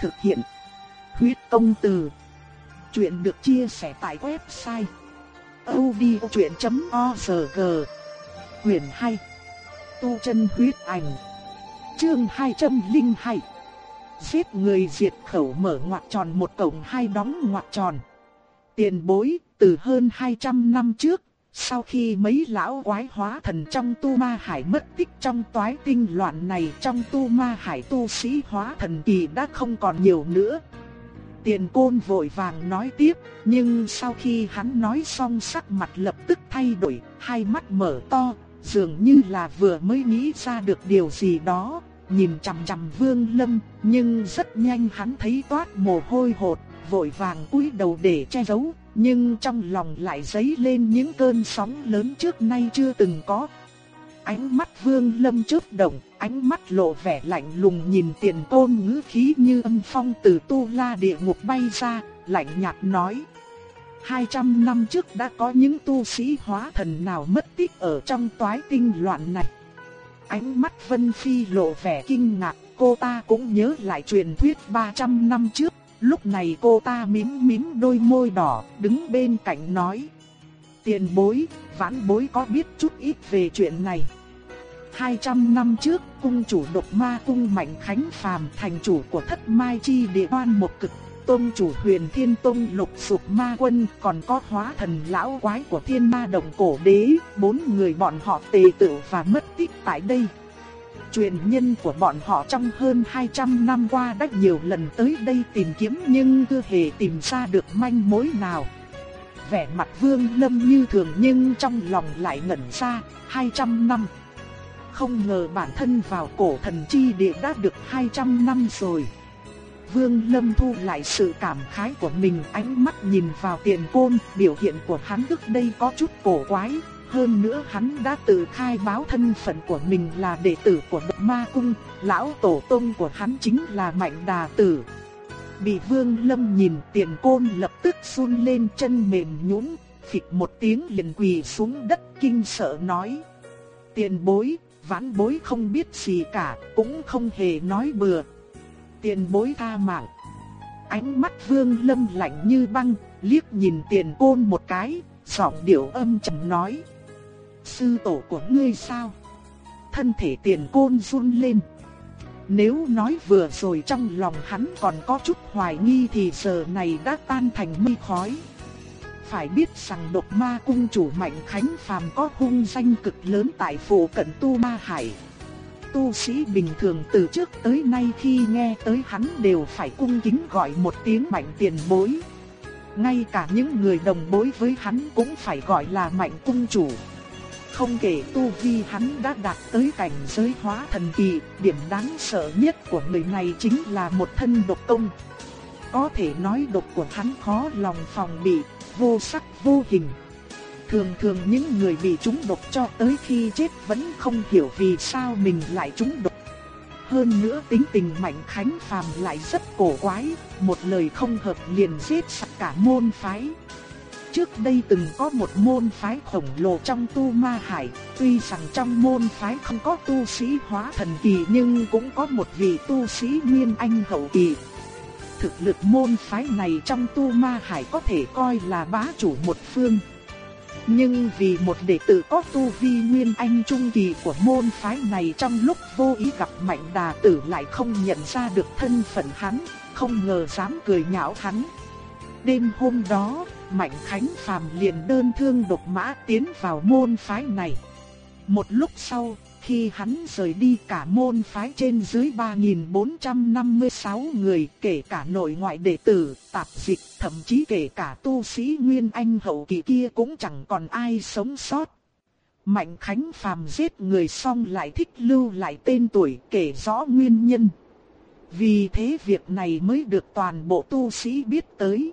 Thực hiện. Huyết công từ. Chuyện được chia sẻ tại website odchuyện.org Huyền hay. Tu chân huyết ảnh, Chương 202 Giết người diệt khẩu mở ngoặc tròn một cổng hai đóng ngoặc tròn Tiền bối, từ hơn 200 năm trước, sau khi mấy lão quái hóa thần trong tu ma hải mất tích trong toái tinh loạn này, trong tu ma hải tu sĩ hóa thần kỳ đã không còn nhiều nữa. Tiền côn vội vàng nói tiếp, nhưng sau khi hắn nói xong sắc mặt lập tức thay đổi, hai mắt mở to, dường như là vừa mới nghĩ ra được điều gì đó, nhìn chằm chằm Vương Lâm, nhưng rất nhanh hắn thấy toát mồ hôi hột, vội vàng cúi đầu để che giấu, nhưng trong lòng lại dấy lên những cơn sóng lớn trước nay chưa từng có. Ánh mắt Vương Lâm chớp động, ánh mắt lộ vẻ lạnh lùng nhìn Tiền Tôn ngữ khí như âm phong từ tu la địa ngục bay ra, lạnh nhạt nói: 200 năm trước đã có những tu sĩ hóa thần nào mất tích ở trong toái tinh loạn này. Ánh mắt Vân Phi lộ vẻ kinh ngạc, cô ta cũng nhớ lại truyền thuyết 300 năm trước, lúc này cô ta mím mím đôi môi đỏ, đứng bên cạnh nói. Tiền bối, vãn bối có biết chút ít về chuyện này. 200 năm trước, cung chủ độc ma cung Mạnh Khánh Phàm thành chủ của thất mai chi địa oan một cực tôn chủ huyền thiên tông lục sụp ma quân còn có hóa thần lão quái của thiên ma đồng cổ đế, bốn người bọn họ tề tự và mất tích tại đây. Truyền nhân của bọn họ trong hơn 200 năm qua đã nhiều lần tới đây tìm kiếm nhưng chưa hề tìm ra được manh mối nào. Vẻ mặt vương lâm như thường nhưng trong lòng lại ngẩn ra, 200 năm. Không ngờ bản thân vào cổ thần chi địa đã được 200 năm rồi. Vương Lâm thu lại sự cảm khái của mình ánh mắt nhìn vào tiền côn, biểu hiện của hắn trước đây có chút cổ quái. Hơn nữa hắn đã tự khai báo thân phận của mình là đệ tử của Độc Ma Cung, lão tổ tông của hắn chính là Mạnh Đà Tử. Bị Vương Lâm nhìn tiền côn lập tức run lên chân mềm nhũn, phịch một tiếng liền quỳ xuống đất kinh sợ nói. Tiền bối, vãn bối không biết gì cả, cũng không hề nói bừa, tiền bối tha mạng. Ánh mắt vương lâm lạnh như băng, liếc nhìn tiền côn một cái, giọng điệu âm trầm nói. Sư tổ của ngươi sao? Thân thể tiền côn run lên. Nếu nói vừa rồi trong lòng hắn còn có chút hoài nghi thì giờ này đã tan thành mây khói. Phải biết rằng độc ma cung chủ mạnh khánh phàm có hung danh cực lớn tại phủ cận tu ma hải tu sĩ bình thường từ trước tới nay khi nghe tới hắn đều phải cung kính gọi một tiếng mạnh tiền bối. Ngay cả những người đồng bối với hắn cũng phải gọi là mạnh cung chủ. Không kể tu vi hắn đã đạt tới cảnh giới hóa thần kỳ, điểm đáng sợ nhất của người này chính là một thân độc công. Có thể nói độc của hắn khó lòng phòng bị, vô sắc vô hình. Thường thường những người bị trúng độc cho tới khi chết vẫn không hiểu vì sao mình lại trúng độc. Hơn nữa tính tình Mạnh Khánh Phàm lại rất cổ quái, một lời không hợp liền giết sạch cả môn phái. Trước đây từng có một môn phái khổng lồ trong tu ma hải, tuy rằng trong môn phái không có tu sĩ hóa thần kỳ nhưng cũng có một vị tu sĩ nguyên anh hậu kỳ. Thực lực môn phái này trong tu ma hải có thể coi là bá chủ một phương. Nhưng vì một đệ tử có tu vi nguyên anh trung kỳ của môn phái này trong lúc vô ý gặp mạnh đà tử lại không nhận ra được thân phận hắn, không ngờ dám cười nhạo hắn. Đêm hôm đó, Mạnh Khánh Phàm liền đơn thương độc mã tiến vào môn phái này. Một lúc sau, khi hắn rời đi cả môn phái trên dưới 3.456 người, kể cả nội ngoại đệ tử, tạp dịch, thậm chí kể cả tu sĩ Nguyên Anh hậu kỳ kia cũng chẳng còn ai sống sót. Mạnh Khánh phàm giết người xong lại thích lưu lại tên tuổi kể rõ nguyên nhân. Vì thế việc này mới được toàn bộ tu sĩ biết tới.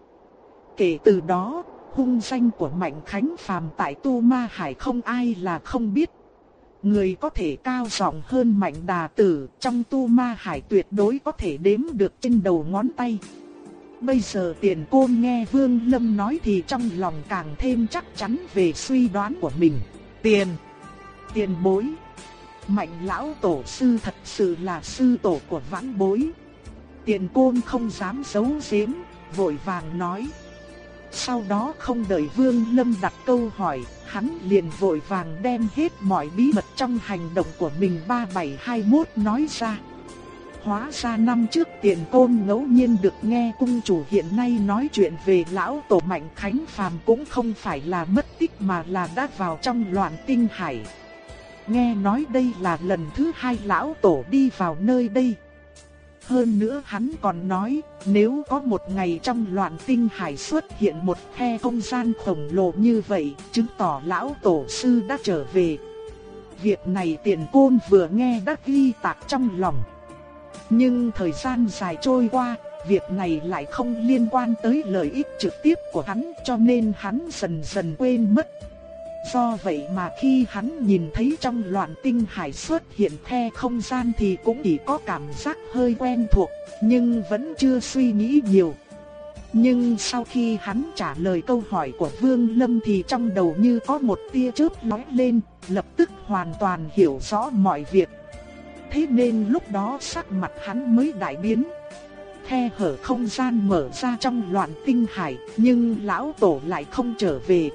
Kể từ đó, hung danh của Mạnh Khánh phàm tại Tu Ma Hải không ai là không biết. Người có thể cao giọng hơn Mạnh Đà Tử trong Tu Ma Hải tuyệt đối có thể đếm được trên đầu ngón tay. Bây giờ tiền côn nghe Vương Lâm nói thì trong lòng càng thêm chắc chắn về suy đoán của mình. Tiền, tiền bối. Mạnh lão tổ sư thật sự là sư tổ của vãn bối. Tiền côn không dám giấu giếm, vội vàng nói. Sau đó không đợi Vương Lâm đặt câu hỏi, hắn liền vội vàng đem hết mọi bí mật trong hành động của mình 3721 nói ra. Hóa ra năm trước tiền côn ngẫu nhiên được nghe cung chủ hiện nay nói chuyện về lão tổ mạnh khánh phàm cũng không phải là mất tích mà là đã vào trong loạn tinh hải. Nghe nói đây là lần thứ hai lão tổ đi vào nơi đây. Hơn nữa hắn còn nói, nếu có một ngày trong loạn tinh hải xuất hiện một khe không gian khổng lồ như vậy, chứng tỏ lão tổ sư đã trở về. Việc này tiền côn vừa nghe đã ghi tạc trong lòng. Nhưng thời gian dài trôi qua, việc này lại không liên quan tới lợi ích trực tiếp của hắn cho nên hắn dần dần quên mất. Do vậy mà khi hắn nhìn thấy trong loạn tinh hải xuất hiện the không gian thì cũng chỉ có cảm giác hơi quen thuộc, nhưng vẫn chưa suy nghĩ nhiều. Nhưng sau khi hắn trả lời câu hỏi của Vương Lâm thì trong đầu như có một tia chớp lóe lên, lập tức hoàn toàn hiểu rõ mọi việc. Thế nên lúc đó sắc mặt hắn mới đại biến. the hở không gian mở ra trong loạn tinh hải, nhưng lão tổ lại không trở về,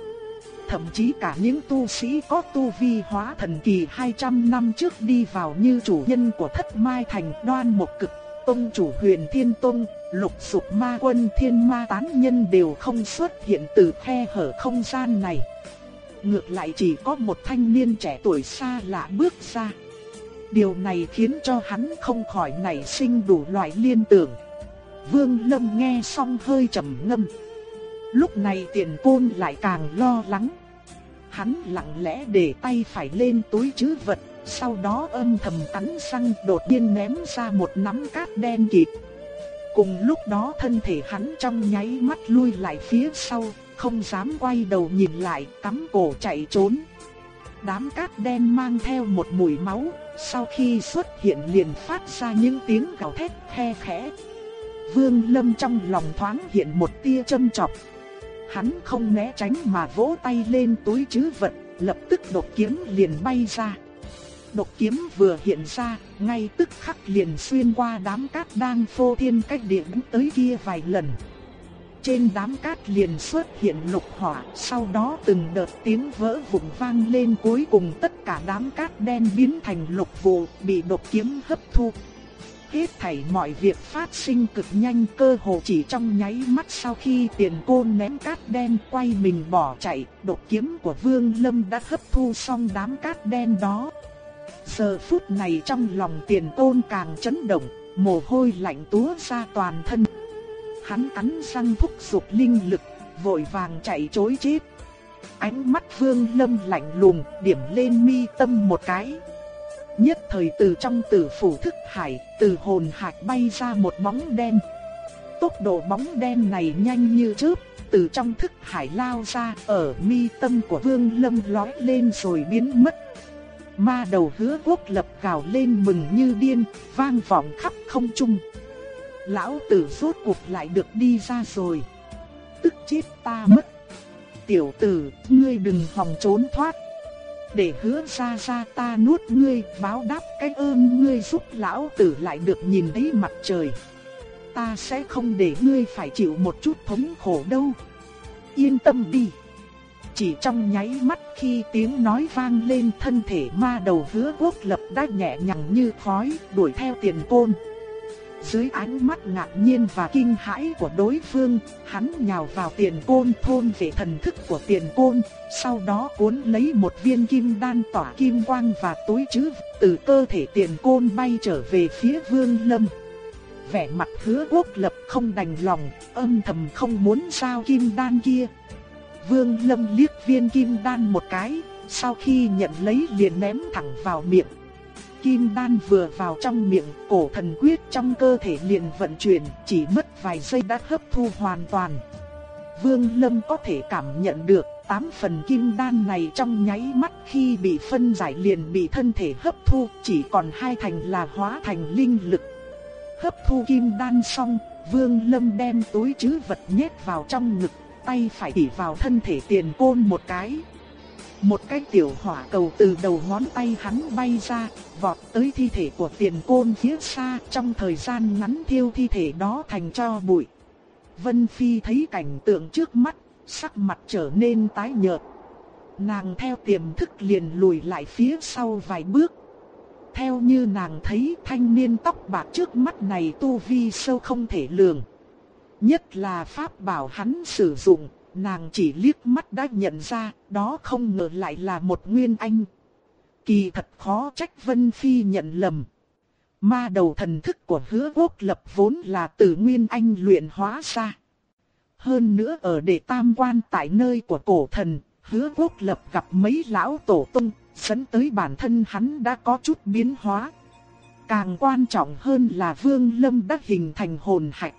thậm chí cả những tu sĩ có tu vi hóa thần kỳ 200 năm trước đi vào như chủ nhân của thất mai thành đoan một cực, tông chủ huyền thiên tông, lục sụp ma quân thiên ma tán nhân đều không xuất hiện từ khe hở không gian này. Ngược lại chỉ có một thanh niên trẻ tuổi xa lạ bước ra. Điều này khiến cho hắn không khỏi nảy sinh đủ loại liên tưởng. Vương Lâm nghe xong hơi trầm ngâm. Lúc này tiền côn lại càng lo lắng. Hắn lặng lẽ để tay phải lên túi chứ vật, sau đó âm thầm cắn răng đột nhiên ném ra một nắm cát đen kịt. Cùng lúc đó thân thể hắn trong nháy mắt lui lại phía sau, không dám quay đầu nhìn lại, cắm cổ chạy trốn. Đám cát đen mang theo một mùi máu, sau khi xuất hiện liền phát ra những tiếng gào thét khe khẽ. Vương Lâm trong lòng thoáng hiện một tia châm chọc, Hắn không né tránh mà vỗ tay lên túi chứ vật, lập tức độc kiếm liền bay ra. Độc kiếm vừa hiện ra, ngay tức khắc liền xuyên qua đám cát đang phô thiên cách địa tới kia vài lần. Trên đám cát liền xuất hiện lục hỏa, sau đó từng đợt tiếng vỡ vụn vang lên cuối cùng tất cả đám cát đen biến thành lục vụ, bị độc kiếm hấp thu. Hết thảy mọi việc phát sinh cực nhanh cơ hồ chỉ trong nháy mắt sau khi tiền côn ném cát đen quay mình bỏ chạy, đột kiếm của Vương Lâm đã hấp thu xong đám cát đen đó. Giờ phút này trong lòng tiền côn càng chấn động, mồ hôi lạnh túa ra toàn thân. Hắn cắn răng thúc giục linh lực, vội vàng chạy trối chết. Ánh mắt Vương Lâm lạnh lùng, điểm lên mi tâm một cái. Nhất thời từ trong tử phủ thức hải, từ hồn hạch bay ra một bóng đen. Tốc độ bóng đen này nhanh như chớp, từ trong thức hải lao ra, ở mi tâm của Vương Lâm lói lên rồi biến mất. Ma đầu hứa quốc lập gào lên mừng như điên, vang vọng khắp không trung. Lão tử rốt cuộc lại được đi ra rồi. Tức chết ta mất. Tiểu tử, ngươi đừng hòng trốn thoát để hứa ra ra ta nuốt ngươi, báo đáp cái ơn ngươi giúp lão tử lại được nhìn thấy mặt trời. Ta sẽ không để ngươi phải chịu một chút thống khổ đâu. Yên tâm đi. Chỉ trong nháy mắt khi tiếng nói vang lên thân thể ma đầu hứa quốc lập đã nhẹ nhàng như khói đuổi theo tiền côn dưới ánh mắt ngạc nhiên và kinh hãi của đối phương, hắn nhào vào tiền côn thôn về thần thức của tiền côn, sau đó cuốn lấy một viên kim đan tỏa kim quang và túi chứ từ cơ thể tiền côn bay trở về phía vương lâm. Vẻ mặt hứa quốc lập không đành lòng, âm thầm không muốn sao kim đan kia. Vương lâm liếc viên kim đan một cái, sau khi nhận lấy liền ném thẳng vào miệng. Kim đan vừa vào trong miệng, cổ thần quyết trong cơ thể liền vận chuyển, chỉ mất vài giây đã hấp thu hoàn toàn. Vương Lâm có thể cảm nhận được, tám phần kim đan này trong nháy mắt khi bị phân giải liền bị thân thể hấp thu, chỉ còn hai thành là hóa thành linh lực. Hấp thu kim đan xong, Vương Lâm đem túi trữ vật nhét vào trong ngực, tay phải chỉ vào thân thể tiền côn một cái. Một cái tiểu hỏa cầu từ đầu ngón tay hắn bay ra, vọt tới thi thể của tiền côn phía xa trong thời gian ngắn thiêu thi thể đó thành cho bụi. Vân Phi thấy cảnh tượng trước mắt, sắc mặt trở nên tái nhợt. Nàng theo tiềm thức liền lùi lại phía sau vài bước. Theo như nàng thấy thanh niên tóc bạc trước mắt này tu vi sâu không thể lường. Nhất là pháp bảo hắn sử dụng, nàng chỉ liếc mắt đã nhận ra, đó không ngờ lại là một nguyên anh. Kỳ thật khó trách Vân Phi nhận lầm. Ma đầu thần thức của hứa quốc lập vốn là từ nguyên anh luyện hóa ra. Hơn nữa ở đệ tam quan tại nơi của cổ thần, hứa quốc lập gặp mấy lão tổ tung, dẫn tới bản thân hắn đã có chút biến hóa. Càng quan trọng hơn là Vương Lâm đã hình thành hồn hạch.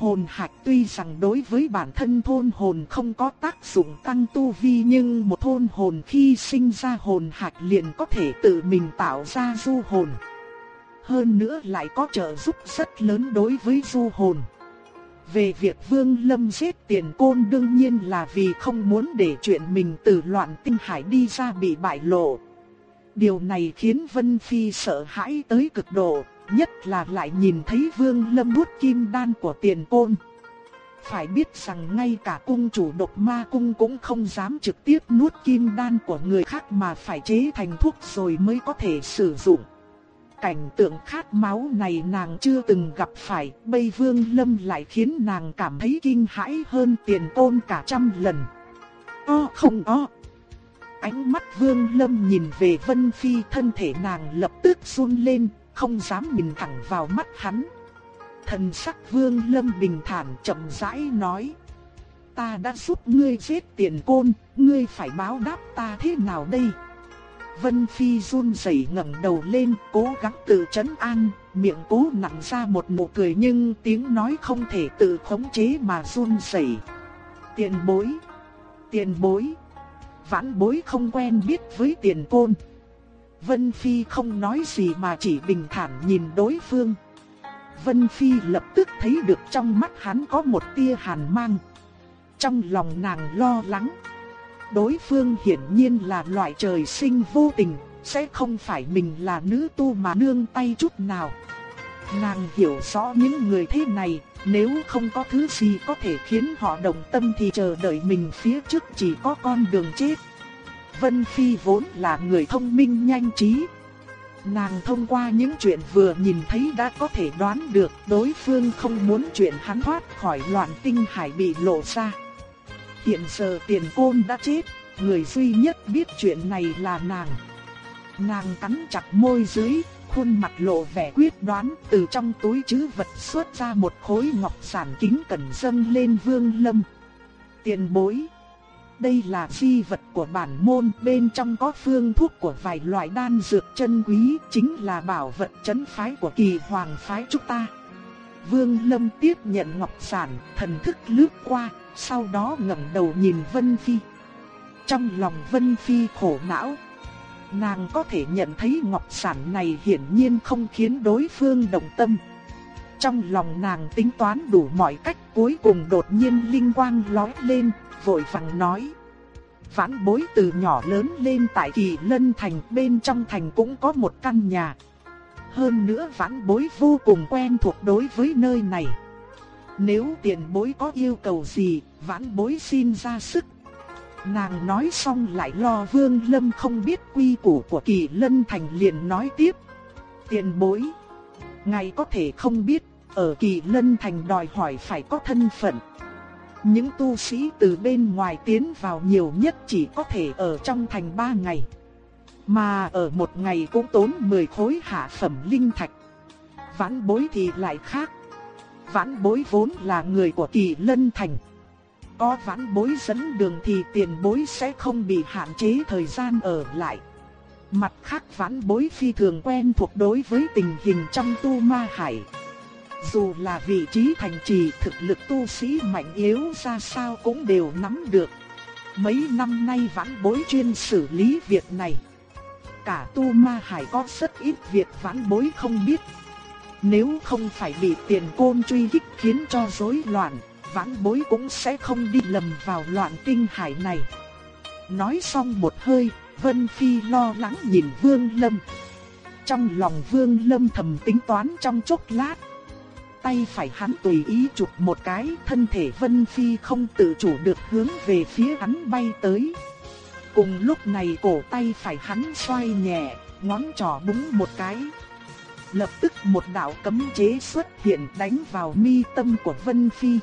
Hồn hạch tuy rằng đối với bản thân thôn hồn không có tác dụng tăng tu vi nhưng một thôn hồn khi sinh ra hồn hạch liền có thể tự mình tạo ra du hồn. Hơn nữa lại có trợ giúp rất lớn đối với du hồn. Về việc Vương Lâm giết tiền côn đương nhiên là vì không muốn để chuyện mình từ loạn tinh hải đi ra bị bại lộ. Điều này khiến Vân Phi sợ hãi tới cực độ, nhất là lại nhìn thấy Vương Lâm nuốt kim đan của tiền côn. Phải biết rằng ngay cả cung chủ độc ma cung cũng không dám trực tiếp nuốt kim đan của người khác mà phải chế thành thuốc rồi mới có thể sử dụng. Cảnh tượng khát máu này nàng chưa từng gặp phải, bây vương lâm lại khiến nàng cảm thấy kinh hãi hơn tiền côn cả trăm lần. O không o. Ánh mắt vương lâm nhìn về Vân Phi thân thể nàng lập tức run lên, không dám nhìn thẳng vào mắt hắn. Thần sắc vương lâm bình thản chậm rãi nói. Ta đã giúp ngươi giết tiền côn, ngươi phải báo đáp ta thế nào đây? Vân Phi run rẩy ngẩng đầu lên, cố gắng tự trấn an, miệng cố nặn ra một nụ cười nhưng tiếng nói không thể tự khống chế mà run rẩy. Tiền bối, tiền bối, vãn bối không quen biết với tiền côn. Vân Phi không nói gì mà chỉ bình thản nhìn đối phương. Vân Phi lập tức thấy được trong mắt hắn có một tia hàn mang. Trong lòng nàng lo lắng. Đối phương hiển nhiên là loại trời sinh vô tình, sẽ không phải mình là nữ tu mà nương tay chút nào. Nàng hiểu rõ những người thế này, nếu không có thứ gì có thể khiến họ đồng tâm thì chờ đợi mình phía trước chỉ có con đường chết. Vân Phi vốn là người thông minh nhanh trí. Nàng thông qua những chuyện vừa nhìn thấy đã có thể đoán được đối phương không muốn chuyện hắn thoát khỏi loạn tinh hải bị lộ ra. Hiện giờ tiền côn đã chết, người duy nhất biết chuyện này là nàng. Nàng cắn chặt môi dưới, khuôn mặt lộ vẻ quyết đoán, từ trong túi trữ vật xuất ra một khối ngọc sản kính cẩn dâng lên vương lâm. Tiền bối. Đây là phi vật của bản môn, bên trong có phương thuốc của vài loại đan dược chân quý, chính là bảo vật chấn phái của kỳ hoàng phái chúng ta. Vương Lâm tiếp nhận ngọc sản, thần thức lướt qua, sau đó ngẩng đầu nhìn Vân Phi. Trong lòng Vân Phi khổ não. Nàng có thể nhận thấy ngọc sản này hiển nhiên không khiến đối phương động tâm. Trong lòng nàng tính toán đủ mọi cách cuối cùng đột nhiên linh quang lóe lên, vội vàng nói. Vãn bối từ nhỏ lớn lên tại kỳ lân thành bên trong thành cũng có một căn nhà. Hơn nữa vãn bối vô cùng quen thuộc đối với nơi này. Nếu tiền bối có yêu cầu gì, vãn bối xin ra sức. Nàng nói xong lại lo vương lâm không biết quy củ của kỳ lân thành liền nói tiếp. Tiền bối. Ngài có thể không biết, ở kỳ lân thành đòi hỏi phải có thân phận. Những tu sĩ từ bên ngoài tiến vào nhiều nhất chỉ có thể ở trong thành 3 ngày. Mà ở một ngày cũng tốn 10 khối hạ phẩm linh thạch. Vãn bối thì lại khác. Vãn bối vốn là người của kỳ lân thành. Có vãn bối dẫn đường thì tiền bối sẽ không bị hạn chế thời gian ở lại. Mặt khác vãn bối phi thường quen thuộc đối với tình hình trong tu ma hải. Dù là vị trí thành trì thực lực tu sĩ mạnh yếu ra sao cũng đều nắm được. Mấy năm nay vãn bối chuyên xử lý việc này. Cả tu ma hải có rất ít việc vãn bối không biết. Nếu không phải bị tiền côn truy kích khiến cho rối loạn, vãn bối cũng sẽ không đi lầm vào loạn tinh hải này. Nói xong một hơi, Vân Phi lo lắng nhìn Vương Lâm. Trong lòng Vương Lâm thầm tính toán trong chốc lát. Tay phải hắn tùy ý chụp một cái, thân thể Vân Phi không tự chủ được hướng về phía hắn bay tới. Cùng lúc này cổ tay phải hắn xoay nhẹ, ngón trỏ búng một cái. Lập tức một đạo cấm chế xuất hiện đánh vào mi tâm của Vân Phi.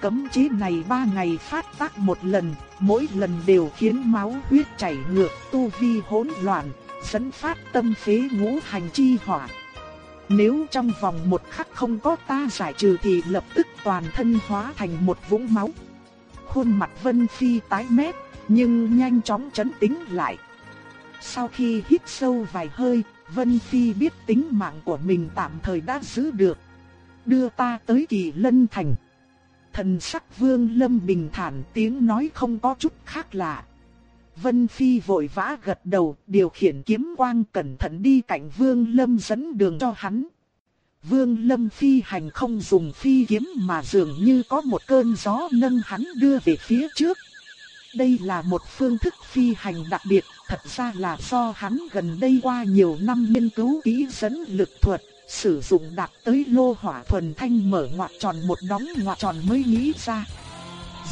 Cấm chế này ba ngày phát tác một lần, mỗi lần đều khiến máu huyết chảy ngược, tu vi hỗn loạn, dẫn phát tâm phế ngũ hành chi hỏa. Nếu trong vòng một khắc không có ta giải trừ thì lập tức toàn thân hóa thành một vũng máu. Khuôn mặt Vân Phi tái mét, nhưng nhanh chóng chấn tĩnh lại. Sau khi hít sâu vài hơi, Vân Phi biết tính mạng của mình tạm thời đã giữ được. Đưa ta tới kỳ lân thành. Thần sắc vương lâm bình thản tiếng nói không có chút khác lạ. Vân Phi vội vã gật đầu, điều khiển kiếm quang cẩn thận đi cạnh Vương Lâm dẫn đường cho hắn. Vương Lâm phi hành không dùng phi kiếm mà dường như có một cơn gió nâng hắn đưa về phía trước. Đây là một phương thức phi hành đặc biệt, thật ra là do hắn gần đây qua nhiều năm nghiên cứu kỹ dẫn lực thuật, sử dụng đạt tới lô hỏa thuần thanh mở ngoặt tròn một đóng ngoặt tròn mới nghĩ ra.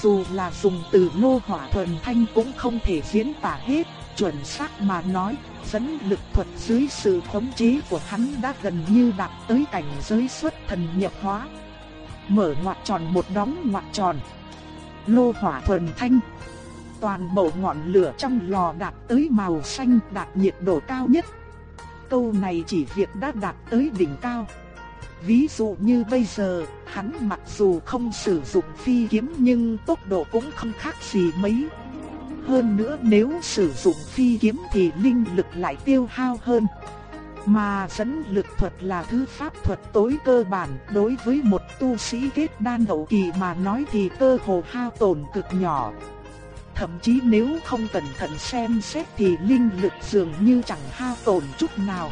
Dù là dùng từ lô hỏa thuần thanh cũng không thể diễn tả hết, chuẩn xác mà nói, dẫn lực thuật dưới sự khống chế của hắn đã gần như đạt tới cảnh giới xuất thần nhập hóa. Mở ngoặt tròn một đóng ngoặt tròn. Lô hỏa thuần thanh. Toàn bộ ngọn lửa trong lò đạt tới màu xanh đạt nhiệt độ cao nhất. Câu này chỉ việc đã đạt tới đỉnh cao. Ví dụ như bây giờ, hắn mặc dù không sử dụng phi kiếm nhưng tốc độ cũng không khác gì mấy. Hơn nữa nếu sử dụng phi kiếm thì linh lực lại tiêu hao hơn. Mà dẫn lực thuật là thứ pháp thuật tối cơ bản đối với một tu sĩ kết đan hậu kỳ mà nói thì cơ hồ hao tổn cực nhỏ. Thậm chí nếu không cẩn thận xem xét thì linh lực dường như chẳng hao tổn chút nào.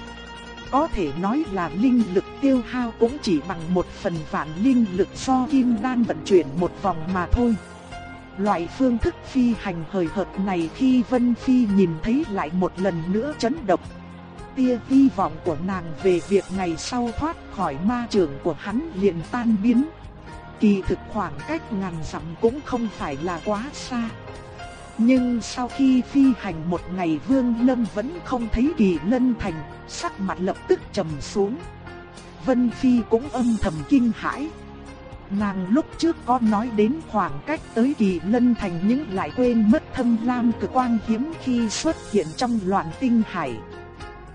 Có thể nói là linh lực tiêu hao cũng chỉ bằng một phần vạn linh lực do kim đan vận chuyển một vòng mà thôi. Loại phương thức phi hành hời hợt này khi Vân Phi nhìn thấy lại một lần nữa chấn động. Tia hy vọng của nàng về việc ngày sau thoát khỏi ma trường của hắn liền tan biến. Kỳ thực khoảng cách ngàn dặm cũng không phải là quá xa. Nhưng sau khi phi hành một ngày Vương Lâm vẫn không thấy kỳ lân thành, sắc mặt lập tức trầm xuống. Vân Phi cũng âm thầm kinh hãi. Nàng lúc trước có nói đến khoảng cách tới kỳ lân thành nhưng lại quên mất thâm lam cực quang hiếm khi xuất hiện trong loạn tinh hải.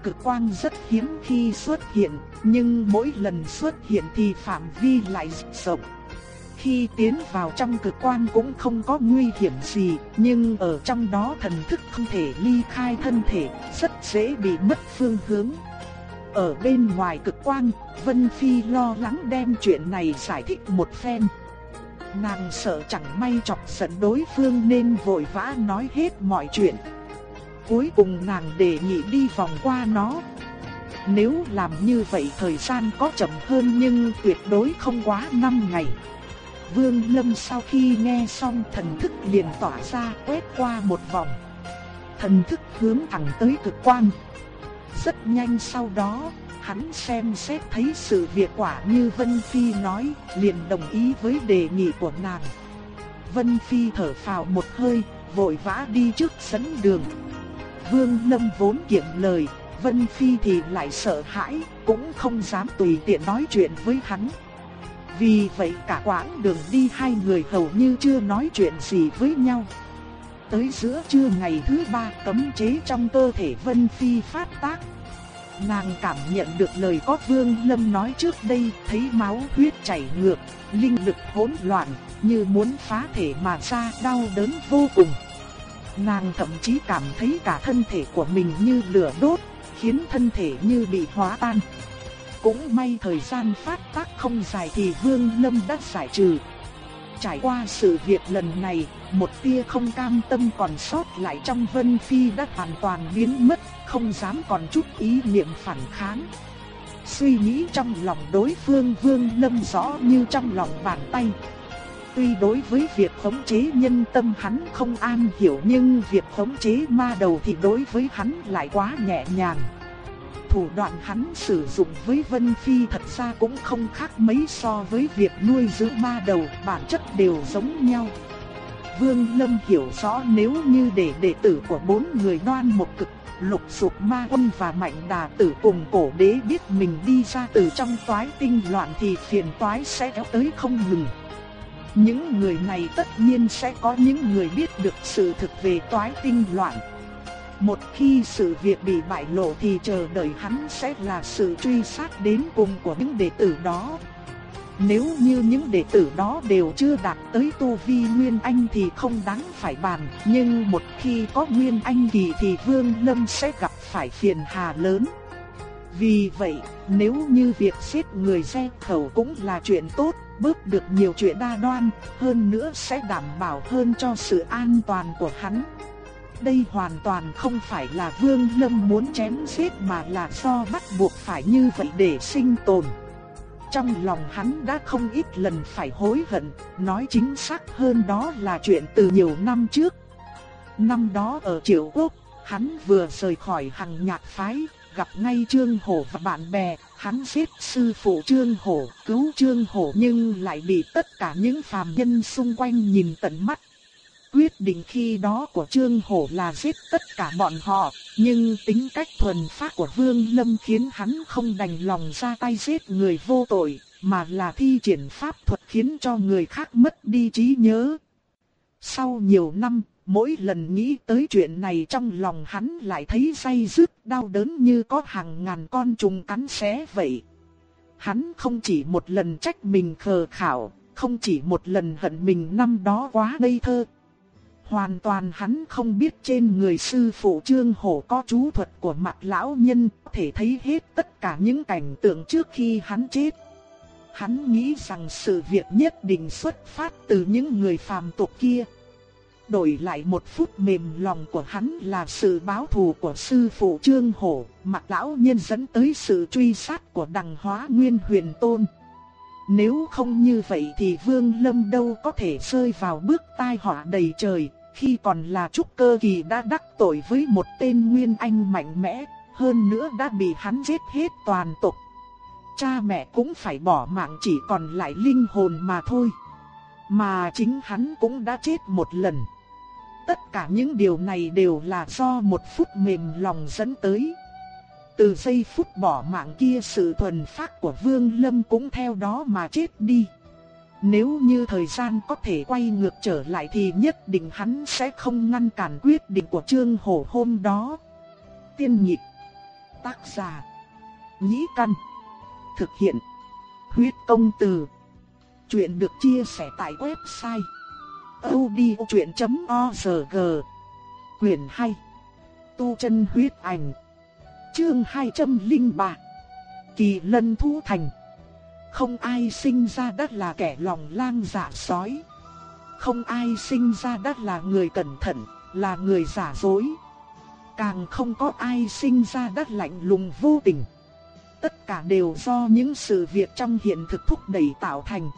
Cực quang rất hiếm khi xuất hiện, nhưng mỗi lần xuất hiện thì phạm vi lại rộng khi tiến vào trong cực quan cũng không có nguy hiểm gì, nhưng ở trong đó thần thức không thể ly khai thân thể, rất dễ bị mất phương hướng. Ở bên ngoài cực quan, Vân Phi lo lắng đem chuyện này giải thích một phen. Nàng sợ chẳng may chọc giận đối phương nên vội vã nói hết mọi chuyện. Cuối cùng nàng đề nghị đi vòng qua nó. Nếu làm như vậy thời gian có chậm hơn nhưng tuyệt đối không quá 5 ngày. Vương Lâm sau khi nghe xong thần thức liền tỏa ra quét qua một vòng. Thần thức hướng thẳng tới cực quang. Rất nhanh sau đó, hắn xem xét thấy sự việc quả như Vân Phi nói, liền đồng ý với đề nghị của nàng. Vân Phi thở phào một hơi, vội vã đi trước dẫn đường. Vương Lâm vốn kiệm lời, Vân Phi thì lại sợ hãi, cũng không dám tùy tiện nói chuyện với hắn. Vì vậy cả quãng đường đi hai người hầu như chưa nói chuyện gì với nhau. Tới giữa trưa ngày thứ ba cấm chế trong cơ thể Vân Phi phát tác. Nàng cảm nhận được lời có Vương Lâm nói trước đây, thấy máu huyết chảy ngược, linh lực hỗn loạn, như muốn phá thể mà ra đau đớn vô cùng. Nàng thậm chí cảm thấy cả thân thể của mình như lửa đốt, khiến thân thể như bị hóa tan. Cũng may thời gian phát tác không dài thì Vương Lâm đã giải trừ. Trải qua sự việc lần này, một tia không cam tâm còn sót lại trong Vân Phi đã hoàn toàn biến mất, không dám còn chút ý niệm phản kháng. Suy nghĩ trong lòng đối phương Vương Lâm rõ như trong lòng bàn tay. Tuy đối với việc khống chế nhân tâm hắn không an hiểu nhưng việc khống chế ma đầu thì đối với hắn lại quá nhẹ nhàng. Thủ đoạn hắn sử dụng với Vân Phi thật ra cũng không khác mấy so với việc nuôi dưỡng ma đầu, bản chất đều giống nhau. Vương Lâm hiểu rõ nếu như để đệ tử của bốn người đoan một cực, lục sụp ma quân và mạnh đà tử cùng cổ đế biết mình đi ra từ trong toái tinh loạn thì phiền toái sẽ kéo tới không ngừng. Những người này tất nhiên sẽ có những người biết được sự thực về toái tinh loạn. Một khi sự việc bị bại lộ thì chờ đợi hắn sẽ là sự truy sát đến cùng của những đệ tử đó. Nếu như những đệ tử đó đều chưa đạt tới tu vi Nguyên Anh thì không đáng phải bàn, nhưng một khi có Nguyên Anh kỳ thì Vương Lâm sẽ gặp phải phiền hà lớn. Vì vậy, nếu như việc giết người xe khẩu cũng là chuyện tốt, bớt được nhiều chuyện đa đoan, hơn nữa sẽ đảm bảo hơn cho sự an toàn của hắn. Đây hoàn toàn không phải là Vương Lâm muốn chém giết mà là do bắt buộc phải như vậy để sinh tồn. Trong lòng hắn đã không ít lần phải hối hận, nói chính xác hơn đó là chuyện từ nhiều năm trước. Năm đó ở Triệu Quốc, hắn vừa rời khỏi hàng nhạc phái, gặp ngay Trương Hổ và bạn bè, hắn giết sư phụ Trương Hổ, cứu Trương Hổ nhưng lại bị tất cả những phàm nhân xung quanh nhìn tận mắt. Quyết định khi đó của Trương Hổ là giết tất cả bọn họ, nhưng tính cách thuần phát của Vương Lâm khiến hắn không đành lòng ra tay giết người vô tội, mà là thi triển pháp thuật khiến cho người khác mất đi trí nhớ. Sau nhiều năm, mỗi lần nghĩ tới chuyện này trong lòng hắn lại thấy say dứt đau đớn như có hàng ngàn con trùng cắn xé vậy. Hắn không chỉ một lần trách mình khờ khảo, không chỉ một lần hận mình năm đó quá ngây thơ, Hoàn toàn hắn không biết trên người sư phụ Trương Hổ có chú thuật của mặt lão nhân, có thể thấy hết tất cả những cảnh tượng trước khi hắn chết. Hắn nghĩ rằng sự việc nhất định xuất phát từ những người phàm tục kia. Đổi lại một phút mềm lòng của hắn là sự báo thù của sư phụ Trương Hổ, mặt lão nhân dẫn tới sự truy sát của đằng hóa nguyên huyền tôn. Nếu không như vậy thì Vương Lâm đâu có thể rơi vào bước tai họa đầy trời, khi còn là trúc cơ kỳ đã đắc tội với một tên nguyên anh mạnh mẽ, hơn nữa đã bị hắn giết hết toàn tộc. Cha mẹ cũng phải bỏ mạng chỉ còn lại linh hồn mà thôi. Mà chính hắn cũng đã chết một lần. Tất cả những điều này đều là do một phút mềm lòng dẫn tới. Từ giây phút bỏ mạng kia sự thuần phát của Vương Lâm cũng theo đó mà chết đi. Nếu như thời gian có thể quay ngược trở lại thì nhất định hắn sẽ không ngăn cản quyết định của Trương Hổ hôm đó. Tiên nhịp Tác giả, Nhĩ Căn, Thực hiện, Huyết công từ. Chuyện được chia sẻ tại website odchuyện.org Quyền 2 Tu chân huyết ảnh. Chương 203 Kỳ lân thu thành không ai sinh ra đất là kẻ lòng lang dạ sói. Không ai sinh ra đất là người cẩn thận, là người giả dối. Càng không có ai sinh ra đất lạnh lùng vô tình. Tất cả đều do những sự việc trong hiện thực thúc đẩy tạo thành.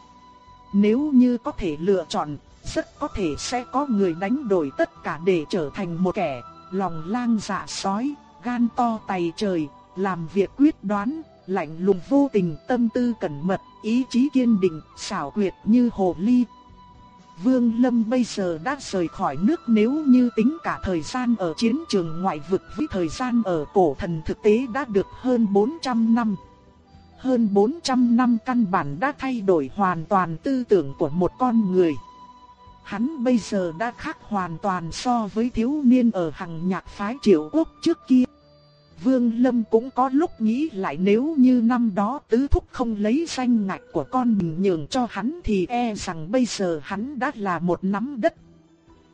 Nếu như có thể lựa chọn, rất có thể sẽ có người đánh đổi tất cả để trở thành một kẻ lòng lang dạ sói, gan to tày trời, làm việc quyết đoán, lạnh lùng vô tình, tâm tư cẩn mật, ý chí kiên định, xảo quyệt như hồ ly. Vương Lâm bây giờ đã rời khỏi nước nếu như tính cả thời gian ở chiến trường ngoại vực với thời gian ở cổ thần thực tế đã được hơn 400 năm. Hơn 400 năm căn bản đã thay đổi hoàn toàn tư tưởng của một con người. Hắn bây giờ đã khác hoàn toàn so với thiếu niên ở hàng nhạc phái triệu quốc trước kia. Vương Lâm cũng có lúc nghĩ lại nếu như năm đó tứ thúc không lấy danh ngạch của con mình nhường cho hắn thì e rằng bây giờ hắn đã là một nắm đất.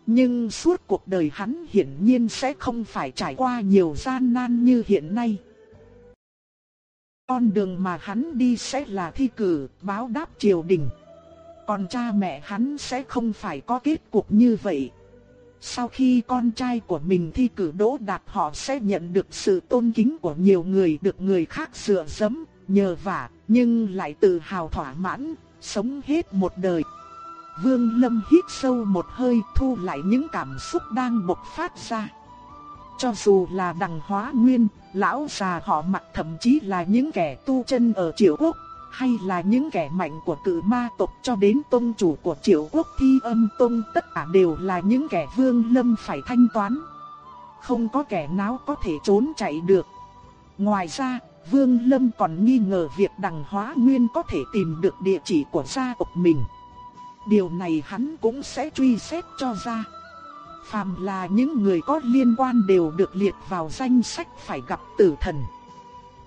Nhưng suốt cuộc đời hắn hiển nhiên sẽ không phải trải qua nhiều gian nan như hiện nay. Con đường mà hắn đi sẽ là thi cử, báo đáp triều đình. Còn cha mẹ hắn sẽ không phải có kết cục như vậy. Sau khi con trai của mình thi cử đỗ đạt họ sẽ nhận được sự tôn kính của nhiều người được người khác dựa dẫm, nhờ vả, nhưng lại tự hào thỏa mãn, sống hết một đời. Vương Lâm hít sâu một hơi thu lại những cảm xúc đang bộc phát ra. Cho dù là đằng hóa nguyên, lão già họ mặt thậm chí là những kẻ tu chân ở triệu quốc, hay là những kẻ mạnh của cự ma tộc cho đến tôn chủ của triệu quốc thi âm tôn tất cả đều là những kẻ vương lâm phải thanh toán. Không có kẻ nào có thể trốn chạy được. Ngoài ra, vương lâm còn nghi ngờ việc đằng hóa nguyên có thể tìm được địa chỉ của gia tộc mình. Điều này hắn cũng sẽ truy xét cho ra. Phàm là những người có liên quan đều được liệt vào danh sách phải gặp tử thần.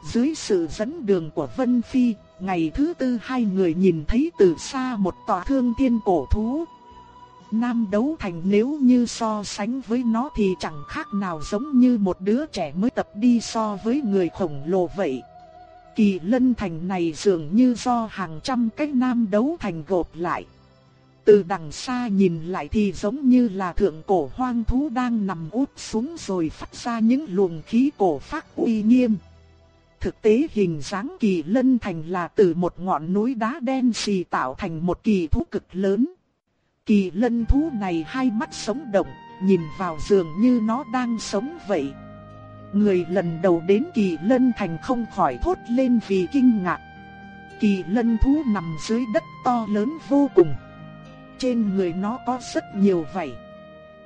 Dưới sự dẫn đường của Vân Phi, ngày thứ tư hai người nhìn thấy từ xa một tòa thương thiên cổ thú. Nam đấu thành nếu như so sánh với nó thì chẳng khác nào giống như một đứa trẻ mới tập đi so với người khổng lồ vậy. Kỳ lân thành này dường như do hàng trăm cái nam đấu thành gộp lại. Từ đằng xa nhìn lại thì giống như là thượng cổ hoang thú đang nằm úp xuống rồi phát ra những luồng khí cổ phát uy nghiêm. Thực tế hình dáng kỳ lân thành là từ một ngọn núi đá đen xì tạo thành một kỳ thú cực lớn. Kỳ lân thú này hai mắt sống động, nhìn vào giường như nó đang sống vậy. Người lần đầu đến kỳ lân thành không khỏi thốt lên vì kinh ngạc. Kỳ lân thú nằm dưới đất to lớn vô cùng. Trên người nó có rất nhiều vảy.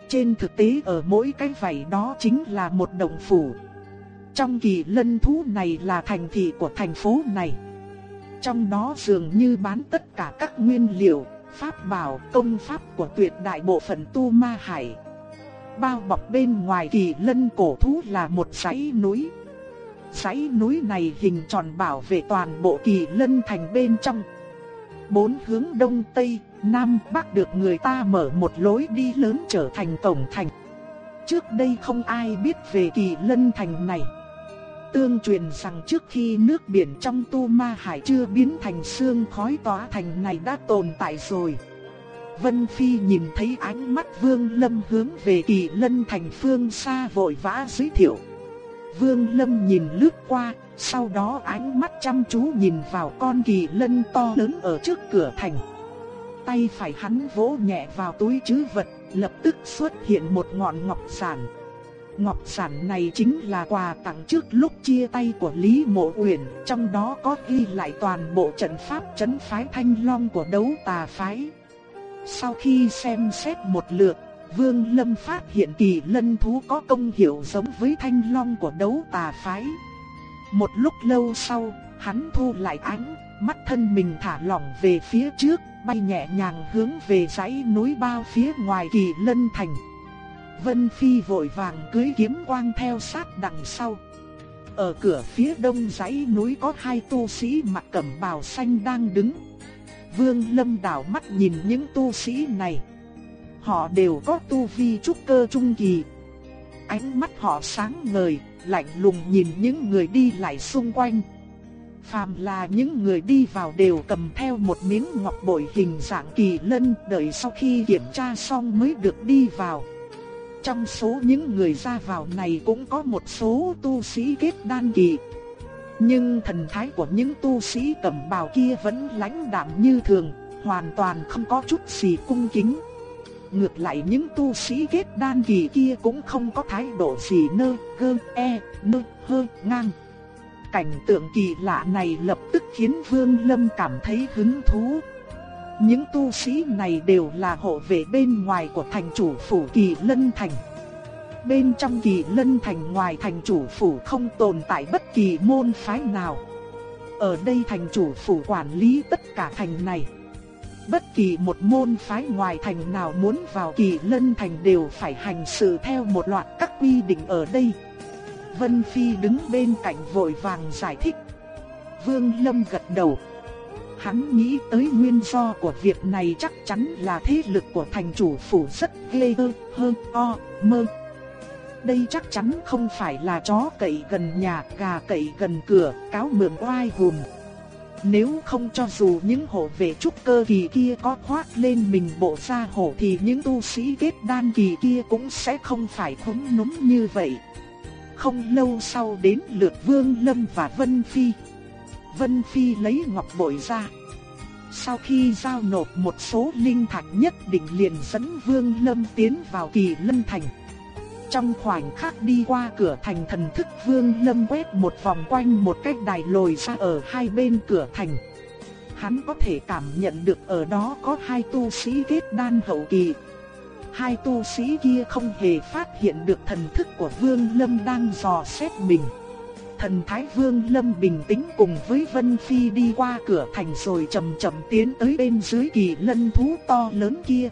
Trên thực tế ở mỗi cái vảy đó chính là một động phủ. Trong kỳ lân thú này là thành thị của thành phố này. Trong đó dường như bán tất cả các nguyên liệu, pháp bảo, công pháp của tuyệt đại bộ phận tu ma hải. Bao bọc bên ngoài kỳ lân cổ thú là một dãy núi. Dãy núi này hình tròn bảo vệ toàn bộ kỳ lân thành bên trong. Bốn hướng đông tây, nam bắc được người ta mở một lối đi lớn trở thành cổng thành. Trước đây không ai biết về kỳ lân thành này. Tương truyền rằng trước khi nước biển trong tu ma hải chưa biến thành xương khói tỏa thành này đã tồn tại rồi. Vân Phi nhìn thấy ánh mắt Vương Lâm hướng về kỳ lân thành phương xa vội vã giới thiệu. Vương Lâm nhìn lướt qua, sau đó ánh mắt chăm chú nhìn vào con kỳ lân to lớn ở trước cửa thành. Tay phải hắn vỗ nhẹ vào túi chứ vật, lập tức xuất hiện một ngọn ngọc sản. Ngọc sản này chính là quà tặng trước lúc chia tay của Lý Mộ Uyển, trong đó có ghi lại toàn bộ trận pháp trấn phái Thanh Long của đấu tà phái. Sau khi xem xét một lượt, Vương Lâm phát hiện kỳ lân thú có công hiệu giống với Thanh Long của đấu tà phái. Một lúc lâu sau, hắn thu lại ánh, mắt thân mình thả lỏng về phía trước, bay nhẹ nhàng hướng về dãy núi bao phía ngoài kỳ lân thành. Vân Phi vội vàng cưới kiếm quang theo sát đằng sau. Ở cửa phía đông dãy núi có hai tu sĩ mặc cẩm bào xanh đang đứng. Vương Lâm đảo mắt nhìn những tu sĩ này. Họ đều có tu vi trúc cơ trung kỳ. Ánh mắt họ sáng ngời, lạnh lùng nhìn những người đi lại xung quanh. Phàm là những người đi vào đều cầm theo một miếng ngọc bội hình dạng kỳ lân, đợi sau khi kiểm tra xong mới được đi vào. Trong số những người ra vào này cũng có một số tu sĩ kết đan kỳ. Nhưng thần thái của những tu sĩ cẩm bào kia vẫn lãnh đạm như thường, hoàn toàn không có chút gì cung kính. Ngược lại những tu sĩ kết đan kỳ kia cũng không có thái độ gì nơ, gơ, e, nơ, hơ, ngang. Cảnh tượng kỳ lạ này lập tức khiến Vương Lâm cảm thấy hứng thú. Những tu sĩ này đều là hộ vệ bên ngoài của thành chủ phủ Kỳ Lân Thành. Bên trong Kỳ Lân Thành ngoài thành chủ phủ không tồn tại bất kỳ môn phái nào. Ở đây thành chủ phủ quản lý tất cả thành này. Bất kỳ một môn phái ngoài thành nào muốn vào Kỳ Lân Thành đều phải hành sự theo một loạt các quy định ở đây. Vân Phi đứng bên cạnh vội vàng giải thích. Vương Lâm gật đầu. Hắn nghĩ tới nguyên do của việc này chắc chắn là thế lực của thành chủ phủ rất ghê ơ, hơn o, mơ. Đây chắc chắn không phải là chó cậy gần nhà, gà cậy gần cửa, cáo mượn oai hùm. Nếu không cho dù những hộ vệ trúc cơ kỳ kia có khoác lên mình bộ da hổ thì những tu sĩ kết đan kỳ kia cũng sẽ không phải khốn núm như vậy. Không lâu sau đến lượt Vương Lâm và Vân Phi. Vân Phi lấy ngọc bội ra. Sau khi giao nộp một số linh thạch nhất định liền dẫn Vương Lâm tiến vào kỳ lân thành. Trong khoảnh khắc đi qua cửa thành thần thức, Vương Lâm quét một vòng quanh một cách đài lồi ra ở hai bên cửa thành. Hắn có thể cảm nhận được ở đó có hai tu sĩ kết đan hậu kỳ. Hai tu sĩ kia không hề phát hiện được thần thức của Vương Lâm đang dò xét mình. Thần Thái Vương Lâm bình tĩnh cùng với Vân Phi đi qua cửa thành rồi chậm chậm tiến tới bên dưới kỳ lân thú to lớn kia.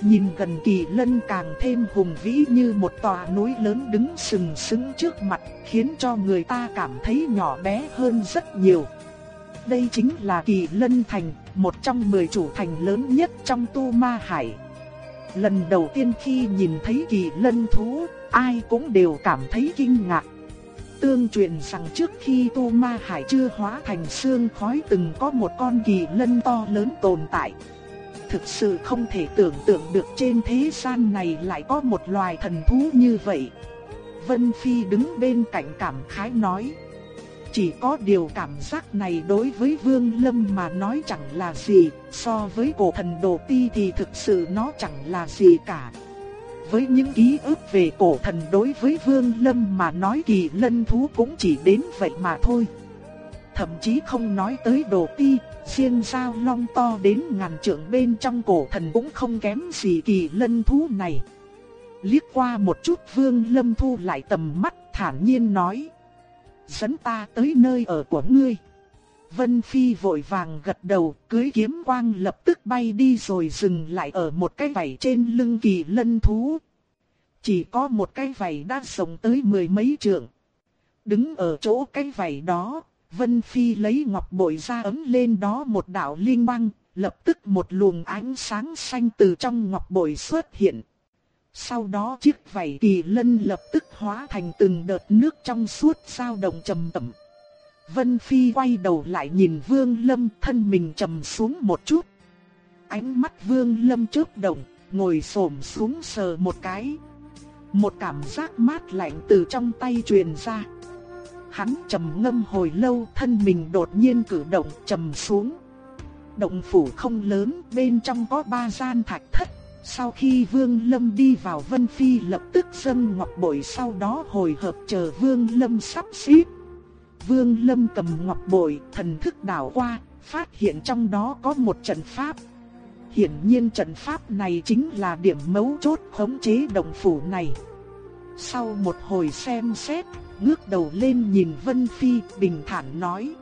Nhìn gần kỳ lân càng thêm hùng vĩ như một tòa núi lớn đứng sừng sững trước mặt, khiến cho người ta cảm thấy nhỏ bé hơn rất nhiều. Đây chính là kỳ lân thành, một trong mười chủ thành lớn nhất trong tu ma hải. Lần đầu tiên khi nhìn thấy kỳ lân thú, ai cũng đều cảm thấy kinh ngạc. Tương truyền rằng trước khi tu ma hải chưa hóa thành xương khói từng có một con kỳ lân to lớn tồn tại thực sự không thể tưởng tượng được trên thế gian này lại có một loài thần thú như vậy. Vân Phi đứng bên cạnh cảm khái nói. Chỉ có điều cảm giác này đối với Vương Lâm mà nói chẳng là gì, so với cổ thần đồ ti thì thực sự nó chẳng là gì cả. Với những ký ức về cổ thần đối với Vương Lâm mà nói kỳ lân thú cũng chỉ đến vậy mà thôi. Thậm chí không nói tới đồ ti, Xiên sao long to đến ngàn trượng bên trong cổ thần cũng không kém gì kỳ lân thú này. Liếc qua một chút vương lâm thu lại tầm mắt thản nhiên nói. Dẫn ta tới nơi ở của ngươi. Vân Phi vội vàng gật đầu, cưới kiếm quang lập tức bay đi rồi dừng lại ở một cái vảy trên lưng kỳ lân thú. Chỉ có một cái vảy đã sống tới mười mấy trượng. Đứng ở chỗ cái vảy đó, Vân Phi lấy ngọc bội ra ấm lên đó một đạo linh băng, lập tức một luồng ánh sáng xanh từ trong ngọc bội xuất hiện. Sau đó chiếc vảy kỳ lân lập tức hóa thành từng đợt nước trong suốt sao động trầm tẩm. Vân Phi quay đầu lại nhìn Vương Lâm thân mình trầm xuống một chút. Ánh mắt Vương Lâm chớp động, ngồi xổm xuống sờ một cái. Một cảm giác mát lạnh từ trong tay truyền ra. Hắn trầm ngâm hồi lâu thân mình đột nhiên cử động trầm xuống. Động phủ không lớn, bên trong có ba gian thạch thất. Sau khi Vương Lâm đi vào Vân Phi lập tức dâng ngọc bội sau đó hồi hợp chờ Vương Lâm sắp xếp. Vương Lâm cầm ngọc bội, thần thức đảo qua, phát hiện trong đó có một trận pháp. Hiển nhiên trận pháp này chính là điểm mấu chốt khống chế động phủ này. Sau một hồi xem xét, ngước đầu lên nhìn Vân Phi bình thản nói.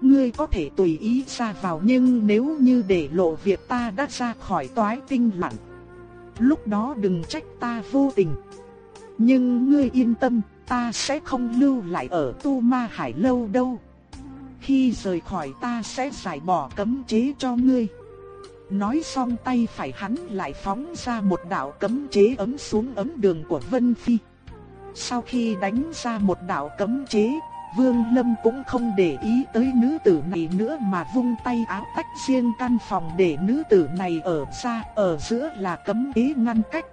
Ngươi có thể tùy ý ra vào nhưng nếu như để lộ việc ta đã ra khỏi toái tinh lặng, Lúc đó đừng trách ta vô tình. Nhưng ngươi yên tâm, ta sẽ không lưu lại ở tu ma hải lâu đâu. Khi rời khỏi ta sẽ giải bỏ cấm chế cho ngươi. Nói xong tay phải hắn lại phóng ra một đạo cấm chế ấm xuống ấm đường của Vân Phi. Sau khi đánh ra một đạo cấm chế, Vương Lâm cũng không để ý tới nữ tử này nữa mà vung tay áo tách riêng căn phòng để nữ tử này ở xa, ở giữa là cấm ý ngăn cách.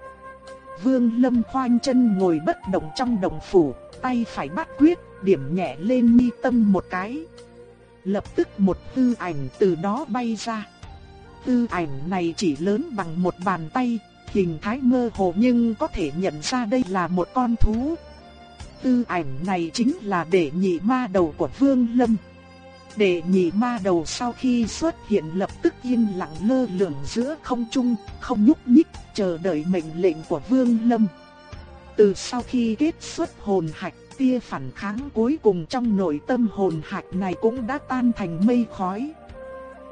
Vương Lâm khoanh chân ngồi bất động trong đồng phủ, tay phải bắt quyết, điểm nhẹ lên mi tâm một cái. Lập tức một tư ảnh từ đó bay ra. Tư ảnh này chỉ lớn bằng một bàn tay, hình thái mơ hồ nhưng có thể nhận ra đây là một con thú. Tư ảnh này chính là đệ nhị ma đầu của Vương Lâm. Đệ nhị ma đầu sau khi xuất hiện lập tức yên lặng lơ lửng giữa không trung, không nhúc nhích, chờ đợi mệnh lệnh của Vương Lâm. Từ sau khi kết xuất hồn hạch, tia phản kháng cuối cùng trong nội tâm hồn hạch này cũng đã tan thành mây khói.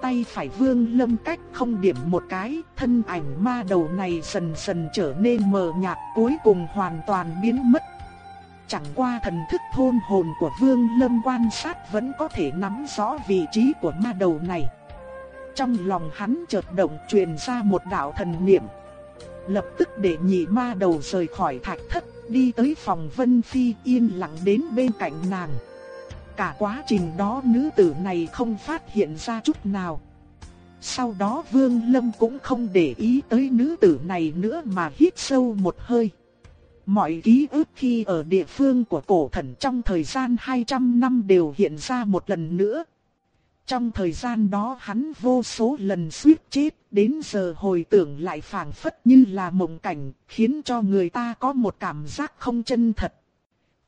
Tay phải Vương Lâm cách không điểm một cái, thân ảnh ma đầu này dần dần trở nên mờ nhạt, cuối cùng hoàn toàn biến mất Chẳng qua thần thức thôn hồn của Vương Lâm quan sát vẫn có thể nắm rõ vị trí của ma đầu này. Trong lòng hắn chợt động truyền ra một đạo thần niệm. Lập tức để nhị ma đầu rời khỏi thạch thất, đi tới phòng Vân Phi yên lặng đến bên cạnh nàng. Cả quá trình đó nữ tử này không phát hiện ra chút nào. Sau đó Vương Lâm cũng không để ý tới nữ tử này nữa mà hít sâu một hơi. Mọi ký ức khi ở địa phương của cổ thần trong thời gian 200 năm đều hiện ra một lần nữa. Trong thời gian đó hắn vô số lần suýt chết, đến giờ hồi tưởng lại phảng phất như là mộng cảnh, khiến cho người ta có một cảm giác không chân thật.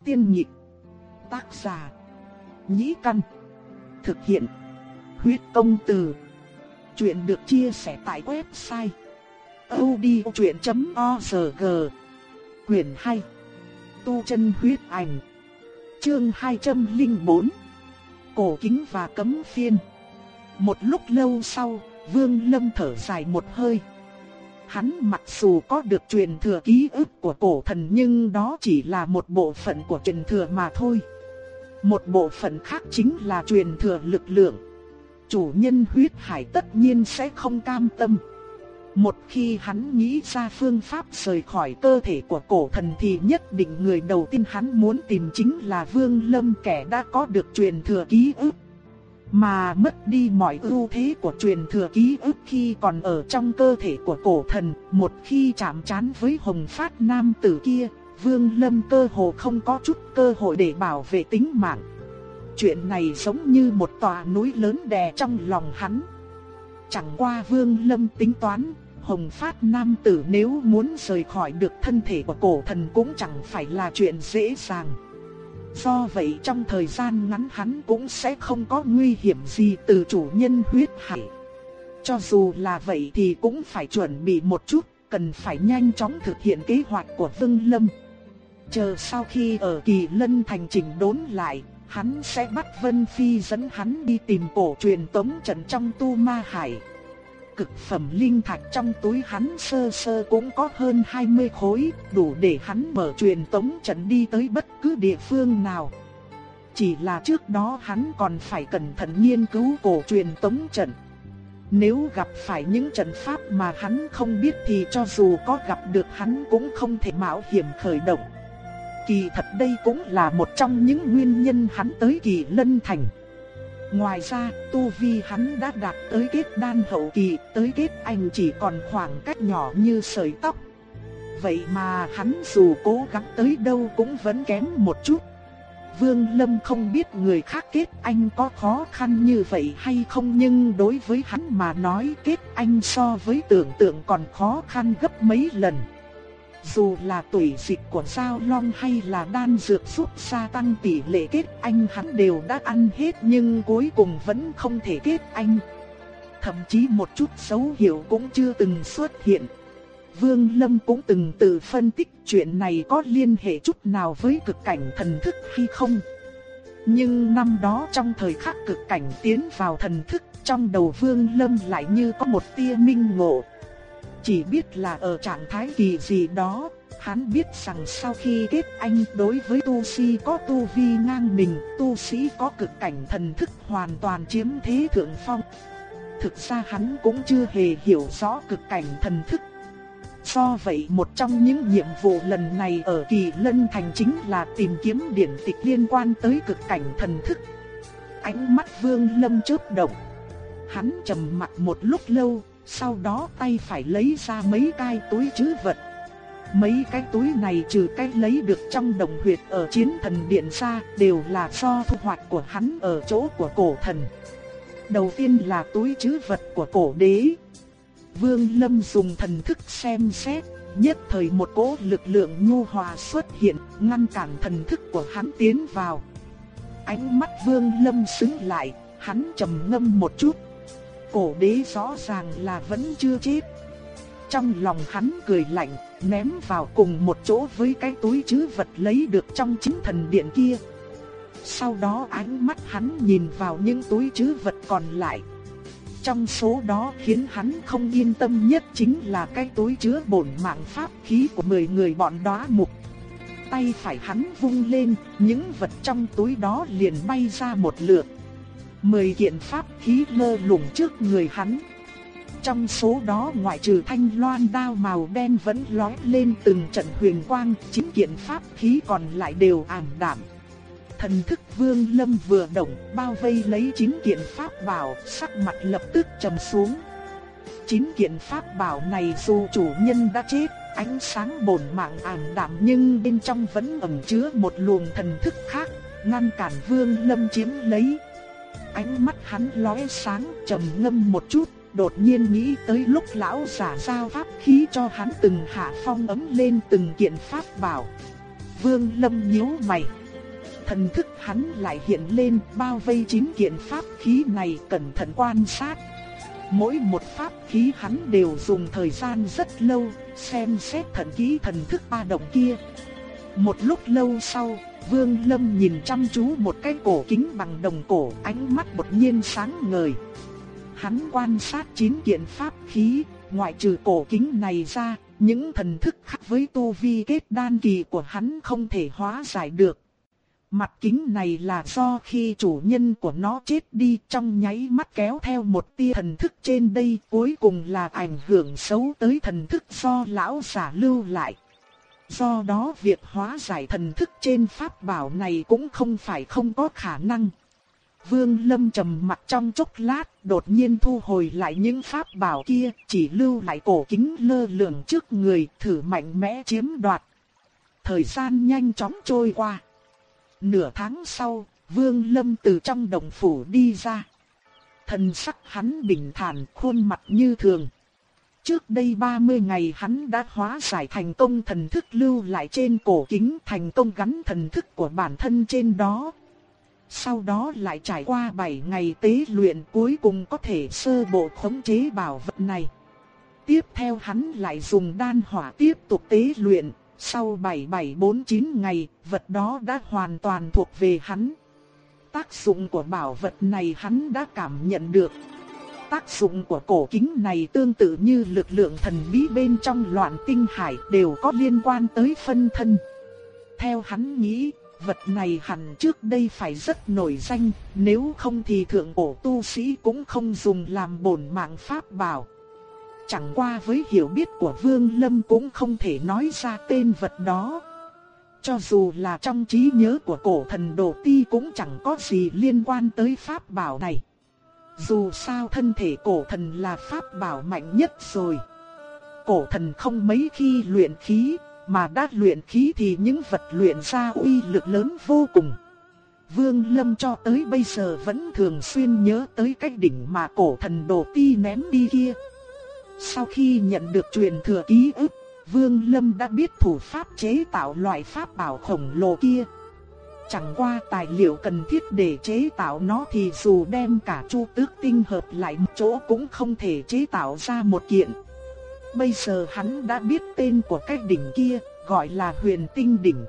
Tiên nhịp, tác giả, nhĩ căn, thực hiện, huyết công từ. Chuyện được chia sẻ tại website odchuyện.org Quyền 2 Tu chân huyết ảnh Chương 204 Cổ kính và cấm phiên Một lúc lâu sau, Vương Lâm thở dài một hơi. Hắn mặc dù có được truyền thừa ký ức của cổ thần nhưng đó chỉ là một bộ phận của truyền thừa mà thôi. Một bộ phận khác chính là truyền thừa lực lượng. Chủ nhân huyết hải tất nhiên sẽ không cam tâm. Một khi hắn nghĩ ra phương pháp rời khỏi cơ thể của cổ thần thì nhất định người đầu tiên hắn muốn tìm chính là Vương Lâm kẻ đã có được truyền thừa ký ức. Mà mất đi mọi ưu thế của truyền thừa ký ức khi còn ở trong cơ thể của cổ thần, một khi chạm trán với hồng phát nam tử kia, Vương Lâm cơ hồ không có chút cơ hội để bảo vệ tính mạng. Chuyện này giống như một tòa núi lớn đè trong lòng hắn. Chẳng qua Vương Lâm tính toán, hồng phát nam tử nếu muốn rời khỏi được thân thể của cổ thần cũng chẳng phải là chuyện dễ dàng. Do vậy trong thời gian ngắn hắn cũng sẽ không có nguy hiểm gì từ chủ nhân huyết hải. Cho dù là vậy thì cũng phải chuẩn bị một chút, cần phải nhanh chóng thực hiện kế hoạch của Vương Lâm. Chờ sau khi ở kỳ lân thành chỉnh đốn lại, hắn sẽ bắt Vân Phi dẫn hắn đi tìm cổ truyền tống trận trong tu ma hải cực phẩm linh thạch trong túi hắn sơ sơ cũng có hơn 20 khối, đủ để hắn mở truyền tống trận đi tới bất cứ địa phương nào. Chỉ là trước đó hắn còn phải cẩn thận nghiên cứu cổ truyền tống trận. Nếu gặp phải những trận pháp mà hắn không biết thì cho dù có gặp được hắn cũng không thể mạo hiểm khởi động. Kỳ thật đây cũng là một trong những nguyên nhân hắn tới kỳ lân thành. Ngoài ra, tu vi hắn đã đạt tới kết đan hậu kỳ, tới kết anh chỉ còn khoảng cách nhỏ như sợi tóc. Vậy mà hắn dù cố gắng tới đâu cũng vẫn kém một chút. Vương Lâm không biết người khác kết anh có khó khăn như vậy hay không nhưng đối với hắn mà nói kết anh so với tưởng tượng còn khó khăn gấp mấy lần. Dù là tuổi dịch của sao long hay là đan dược giúp gia tăng tỷ lệ kết anh hắn đều đã ăn hết nhưng cuối cùng vẫn không thể kết anh. Thậm chí một chút dấu hiệu cũng chưa từng xuất hiện. Vương Lâm cũng từng tự phân tích chuyện này có liên hệ chút nào với cực cảnh thần thức hay không. Nhưng năm đó trong thời khắc cực cảnh tiến vào thần thức, trong đầu Vương Lâm lại như có một tia minh ngộ. Chỉ biết là ở trạng thái kỳ gì đó, hắn biết rằng sau khi kết anh đối với tu sĩ có tu vi ngang mình, tu sĩ có cực cảnh thần thức hoàn toàn chiếm thế thượng phong. Thực ra hắn cũng chưa hề hiểu rõ cực cảnh thần thức. Do vậy một trong những nhiệm vụ lần này ở kỳ lân thành chính là tìm kiếm điển tịch liên quan tới cực cảnh thần thức. Ánh mắt vương lâm chớp động. Hắn trầm mặt một lúc lâu, sau đó tay phải lấy ra mấy cái túi trữ vật. Mấy cái túi này trừ cái lấy được trong đồng huyệt ở chiến thần điện ra đều là do thu hoạch của hắn ở chỗ của cổ thần. Đầu tiên là túi trữ vật của cổ đế. Vương Lâm dùng thần thức xem xét, nhất thời một cỗ lực lượng nhu hòa xuất hiện, ngăn cản thần thức của hắn tiến vào. Ánh mắt Vương Lâm sững lại, hắn trầm ngâm một chút. Cổ đế rõ ràng là vẫn chưa chết. Trong lòng hắn cười lạnh, ném vào cùng một chỗ với cái túi chứ vật lấy được trong chính thần điện kia. Sau đó ánh mắt hắn nhìn vào những túi chứ vật còn lại. Trong số đó khiến hắn không yên tâm nhất chính là cái túi chứa bổn mạng pháp khí của 10 người bọn đóa mục. Tay phải hắn vung lên, những vật trong túi đó liền bay ra một lượt. Mười kiện pháp khí lơ lửng trước người hắn. Trong số đó ngoại trừ thanh loan đao màu đen vẫn lóe lên từng trận huyền quang, chính kiện pháp khí còn lại đều ảm đạm. Thần thức vương lâm vừa động, bao vây lấy chín kiện pháp bảo, sắc mặt lập tức trầm xuống. Chín kiện pháp bảo này dù chủ nhân đã chết, ánh sáng bổn mạng ảm đạm nhưng bên trong vẫn ẩn chứa một luồng thần thức khác, ngăn cản vương lâm chiếm lấy. Ánh mắt hắn lóe sáng, trầm ngâm một chút, đột nhiên nghĩ tới lúc lão giả giao pháp khí cho hắn từng hạ phong ấm lên từng kiện pháp bảo. Vương Lâm nhíu mày. Thần thức hắn lại hiện lên bao vây chín kiện pháp khí này cẩn thận quan sát. Mỗi một pháp khí hắn đều dùng thời gian rất lâu, xem xét thần kỹ thần thức ba động kia. Một lúc lâu sau, Vương Lâm nhìn chăm chú một cái cổ kính bằng đồng cổ, ánh mắt đột nhiên sáng ngời. Hắn quan sát chín kiện pháp khí, ngoại trừ cổ kính này ra, những thần thức khác với tu vi kết đan kỳ của hắn không thể hóa giải được. Mặt kính này là do khi chủ nhân của nó chết đi trong nháy mắt kéo theo một tia thần thức trên đây cuối cùng là ảnh hưởng xấu tới thần thức do lão giả lưu lại. Do đó việc hóa giải thần thức trên pháp bảo này cũng không phải không có khả năng. Vương Lâm trầm mặt trong chốc lát, đột nhiên thu hồi lại những pháp bảo kia, chỉ lưu lại cổ kính lơ lửng trước người, thử mạnh mẽ chiếm đoạt. Thời gian nhanh chóng trôi qua. Nửa tháng sau, Vương Lâm từ trong đồng phủ đi ra. Thần sắc hắn bình thản, khuôn mặt như thường. Trước đây 30 ngày hắn đã hóa giải thành công thần thức lưu lại trên cổ kính thành công gắn thần thức của bản thân trên đó. Sau đó lại trải qua 7 ngày tế luyện cuối cùng có thể sơ bộ khống chế bảo vật này. Tiếp theo hắn lại dùng đan hỏa tiếp tục tế luyện, sau 7749 ngày, vật đó đã hoàn toàn thuộc về hắn. Tác dụng của bảo vật này hắn đã cảm nhận được. Tác dụng của cổ kính này tương tự như lực lượng thần bí bên trong loạn tinh hải đều có liên quan tới phân thân. Theo hắn nghĩ, vật này hẳn trước đây phải rất nổi danh, nếu không thì thượng cổ tu sĩ cũng không dùng làm bổn mạng pháp bảo. Chẳng qua với hiểu biết của Vương Lâm cũng không thể nói ra tên vật đó. Cho dù là trong trí nhớ của cổ thần đồ ti cũng chẳng có gì liên quan tới pháp bảo này. Dù sao thân thể cổ thần là pháp bảo mạnh nhất rồi. Cổ thần không mấy khi luyện khí, mà đã luyện khí thì những vật luyện ra uy lực lớn vô cùng. Vương Lâm cho tới bây giờ vẫn thường xuyên nhớ tới cái đỉnh mà cổ thần đồ ti ném đi kia. Sau khi nhận được truyền thừa ký ức, Vương Lâm đã biết thủ pháp chế tạo loại pháp bảo khổng lồ kia. Chẳng qua tài liệu cần thiết để chế tạo nó thì dù đem cả chu tước tinh hợp lại một chỗ cũng không thể chế tạo ra một kiện. Bây giờ hắn đã biết tên của cái đỉnh kia, gọi là huyền tinh đỉnh.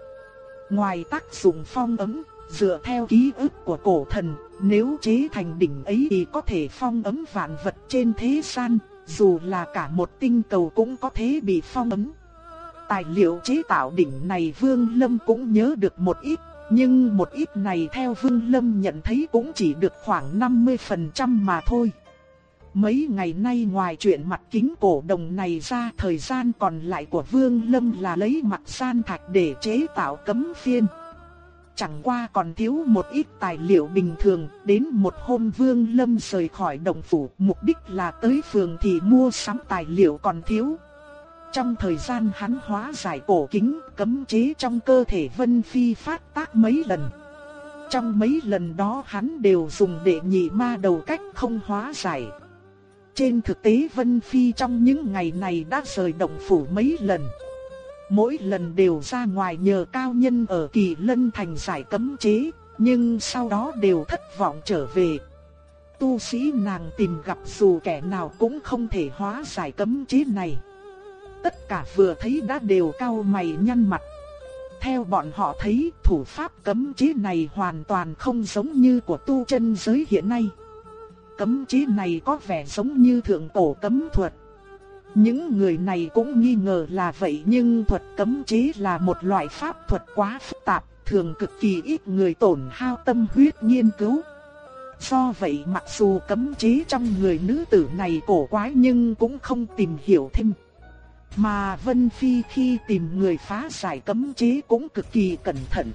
Ngoài tác dụng phong ấm, dựa theo ký ức của cổ thần, nếu chế thành đỉnh ấy thì có thể phong ấm vạn vật trên thế gian, dù là cả một tinh cầu cũng có thể bị phong ấm. Tài liệu chế tạo đỉnh này Vương Lâm cũng nhớ được một ít, nhưng một ít này theo Vương Lâm nhận thấy cũng chỉ được khoảng 50% mà thôi. Mấy ngày nay ngoài chuyện mặt kính cổ đồng này ra thời gian còn lại của Vương Lâm là lấy mặt san thạch để chế tạo cấm phiên. Chẳng qua còn thiếu một ít tài liệu bình thường, đến một hôm Vương Lâm rời khỏi đồng phủ, mục đích là tới phường thì mua sắm tài liệu còn thiếu. Trong thời gian hắn hóa giải cổ kính, cấm chế trong cơ thể Vân Phi phát tác mấy lần. Trong mấy lần đó hắn đều dùng đệ nhị ma đầu cách không hóa giải. Trên thực tế Vân Phi trong những ngày này đã rời động phủ mấy lần. Mỗi lần đều ra ngoài nhờ cao nhân ở kỳ lân thành giải cấm chế, nhưng sau đó đều thất vọng trở về. tu sĩ nàng tìm gặp dù kẻ nào cũng không thể hóa giải cấm chế này. Tất cả vừa thấy đã đều cau mày nhăn mặt. Theo bọn họ thấy thủ pháp cấm chế này hoàn toàn không giống như của tu chân giới hiện nay. Cấm chế này có vẻ giống như thượng cổ cấm thuật. Những người này cũng nghi ngờ là vậy nhưng thuật cấm chế là một loại pháp thuật quá phức tạp, thường cực kỳ ít người tổn hao tâm huyết nghiên cứu. Do vậy mặc dù cấm chế trong người nữ tử này cổ quái nhưng cũng không tìm hiểu thêm. Mà Vân Phi khi tìm người phá giải cấm chế cũng cực kỳ cẩn thận.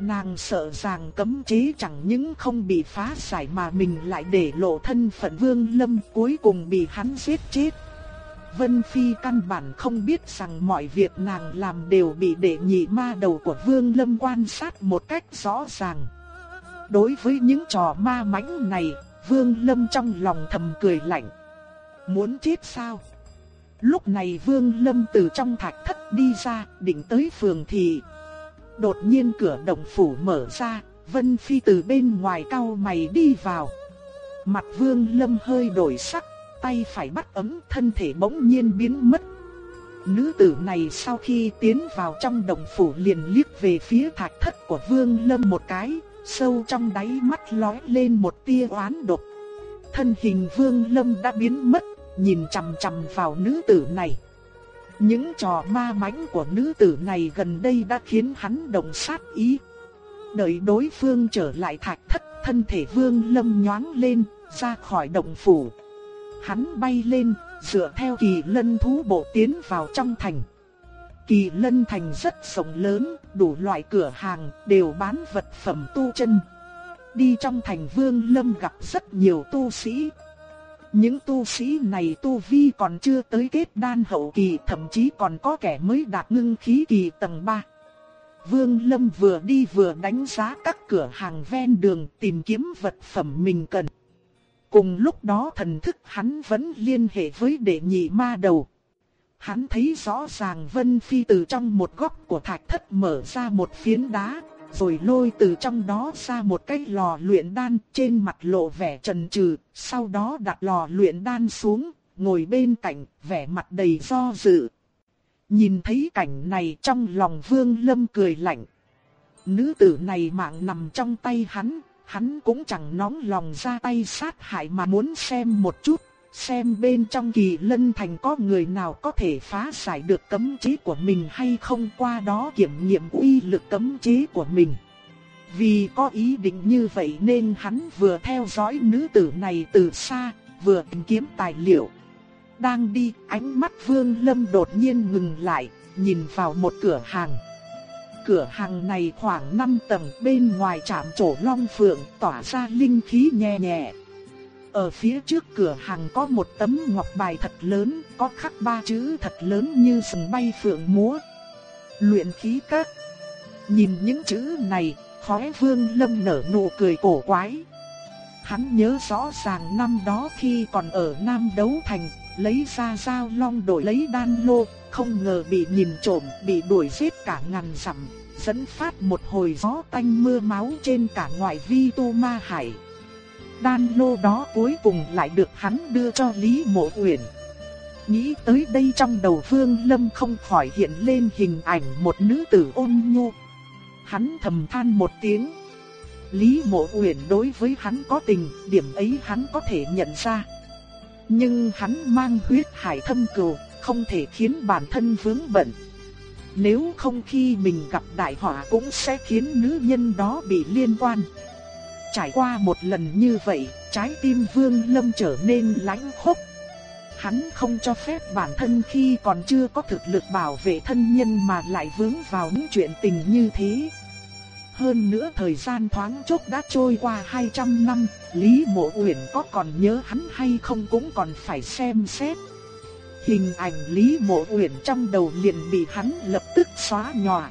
Nàng sợ rằng cấm chế chẳng những không bị phá giải mà mình lại để lộ thân phận Vương Lâm cuối cùng bị hắn giết chết. Vân Phi căn bản không biết rằng mọi việc nàng làm đều bị đệ nhị ma đầu của Vương Lâm quan sát một cách rõ ràng. Đối với những trò ma mãnh này, Vương Lâm trong lòng thầm cười lạnh. Muốn chết sao? Lúc này Vương Lâm từ trong thạch thất đi ra, định tới phường thị. Đột nhiên cửa động phủ mở ra, Vân Phi từ bên ngoài cao mày đi vào. Mặt Vương Lâm hơi đổi sắc, tay phải bắt ấm thân thể bỗng nhiên biến mất. Nữ tử này sau khi tiến vào trong động phủ liền liếc về phía thạch thất của Vương Lâm một cái, sâu trong đáy mắt lóe lên một tia oán độc. Thân hình Vương Lâm đã biến mất, nhìn chằm chằm vào nữ tử này. Những trò ma mãnh của nữ tử này gần đây đã khiến hắn động sát ý. Đợi đối phương trở lại thạch thất, thân thể Vương Lâm nhoáng lên, ra khỏi động phủ. Hắn bay lên, dựa theo kỳ lân thú bộ tiến vào trong thành. Kỳ lân thành rất rộng lớn, đủ loại cửa hàng đều bán vật phẩm tu chân. Đi trong thành Vương Lâm gặp rất nhiều tu sĩ. Những tu sĩ này tu vi còn chưa tới kết đan hậu kỳ, thậm chí còn có kẻ mới đạt ngưng khí kỳ tầng 3. Vương Lâm vừa đi vừa đánh giá các cửa hàng ven đường tìm kiếm vật phẩm mình cần. Cùng lúc đó thần thức hắn vẫn liên hệ với đệ nhị ma đầu. Hắn thấy rõ ràng Vân Phi từ trong một góc của thạch thất mở ra một phiến đá, rồi lôi từ trong đó ra một cái lò luyện đan trên mặt lộ vẻ trần trừ, sau đó đặt lò luyện đan xuống, ngồi bên cạnh, vẻ mặt đầy do dự. Nhìn thấy cảnh này trong lòng Vương Lâm cười lạnh. Nữ tử này mạng nằm trong tay hắn, hắn cũng chẳng nóng lòng ra tay sát hại mà muốn xem một chút, xem bên trong kỳ lân thành có người nào có thể phá giải được cấm chế của mình hay không qua đó kiểm nghiệm uy lực cấm chế của mình. Vì có ý định như vậy nên hắn vừa theo dõi nữ tử này từ xa, vừa tìm kiếm tài liệu. Đang đi, ánh mắt Vương Lâm đột nhiên ngừng lại, nhìn vào một cửa hàng. Cửa hàng này khoảng 5 tầng bên ngoài chạm trổ long phượng tỏa ra linh khí nhẹ nhẹ. Ở phía trước cửa hàng có một tấm ngọc bài thật lớn, có khắc ba chữ thật lớn như sừng bay phượng múa. Luyện khí các. Nhìn những chữ này, khóe vương lâm nở nụ cười cổ quái. Hắn nhớ rõ ràng năm đó khi còn ở Nam Đấu Thành, lấy ra dao long đổi lấy đan lô, không ngờ bị nhìn trộm, bị đuổi giết cả ngàn dặm, dẫn phát một hồi gió tanh mưa máu trên cả ngoại vi tu ma hải. Đan lô đó cuối cùng lại được hắn đưa cho Lý Mộ Uyển. Nghĩ tới đây trong đầu Vương Lâm không khỏi hiện lên hình ảnh một nữ tử ôn nhu. Hắn thầm than một tiếng. Lý Mộ Uyển đối với hắn có tình, điểm ấy hắn có thể nhận ra. Nhưng hắn mang huyết hải thâm cừu, không thể khiến bản thân vướng bận. Nếu không khi mình gặp đại họa cũng sẽ khiến nữ nhân đó bị liên quan. Trải qua một lần như vậy, trái tim Vương Lâm trở nên lãnh khốc. Hắn không cho phép bản thân khi còn chưa có thực lực bảo vệ thân nhân mà lại vướng vào những chuyện tình như thế. Hơn nữa thời gian thoáng chốc đã trôi qua 200 năm, Lý Mộ Uyển có còn nhớ hắn hay không cũng còn phải xem xét. Hình ảnh Lý Mộ Uyển trong đầu liền bị hắn lập tức xóa nhòa.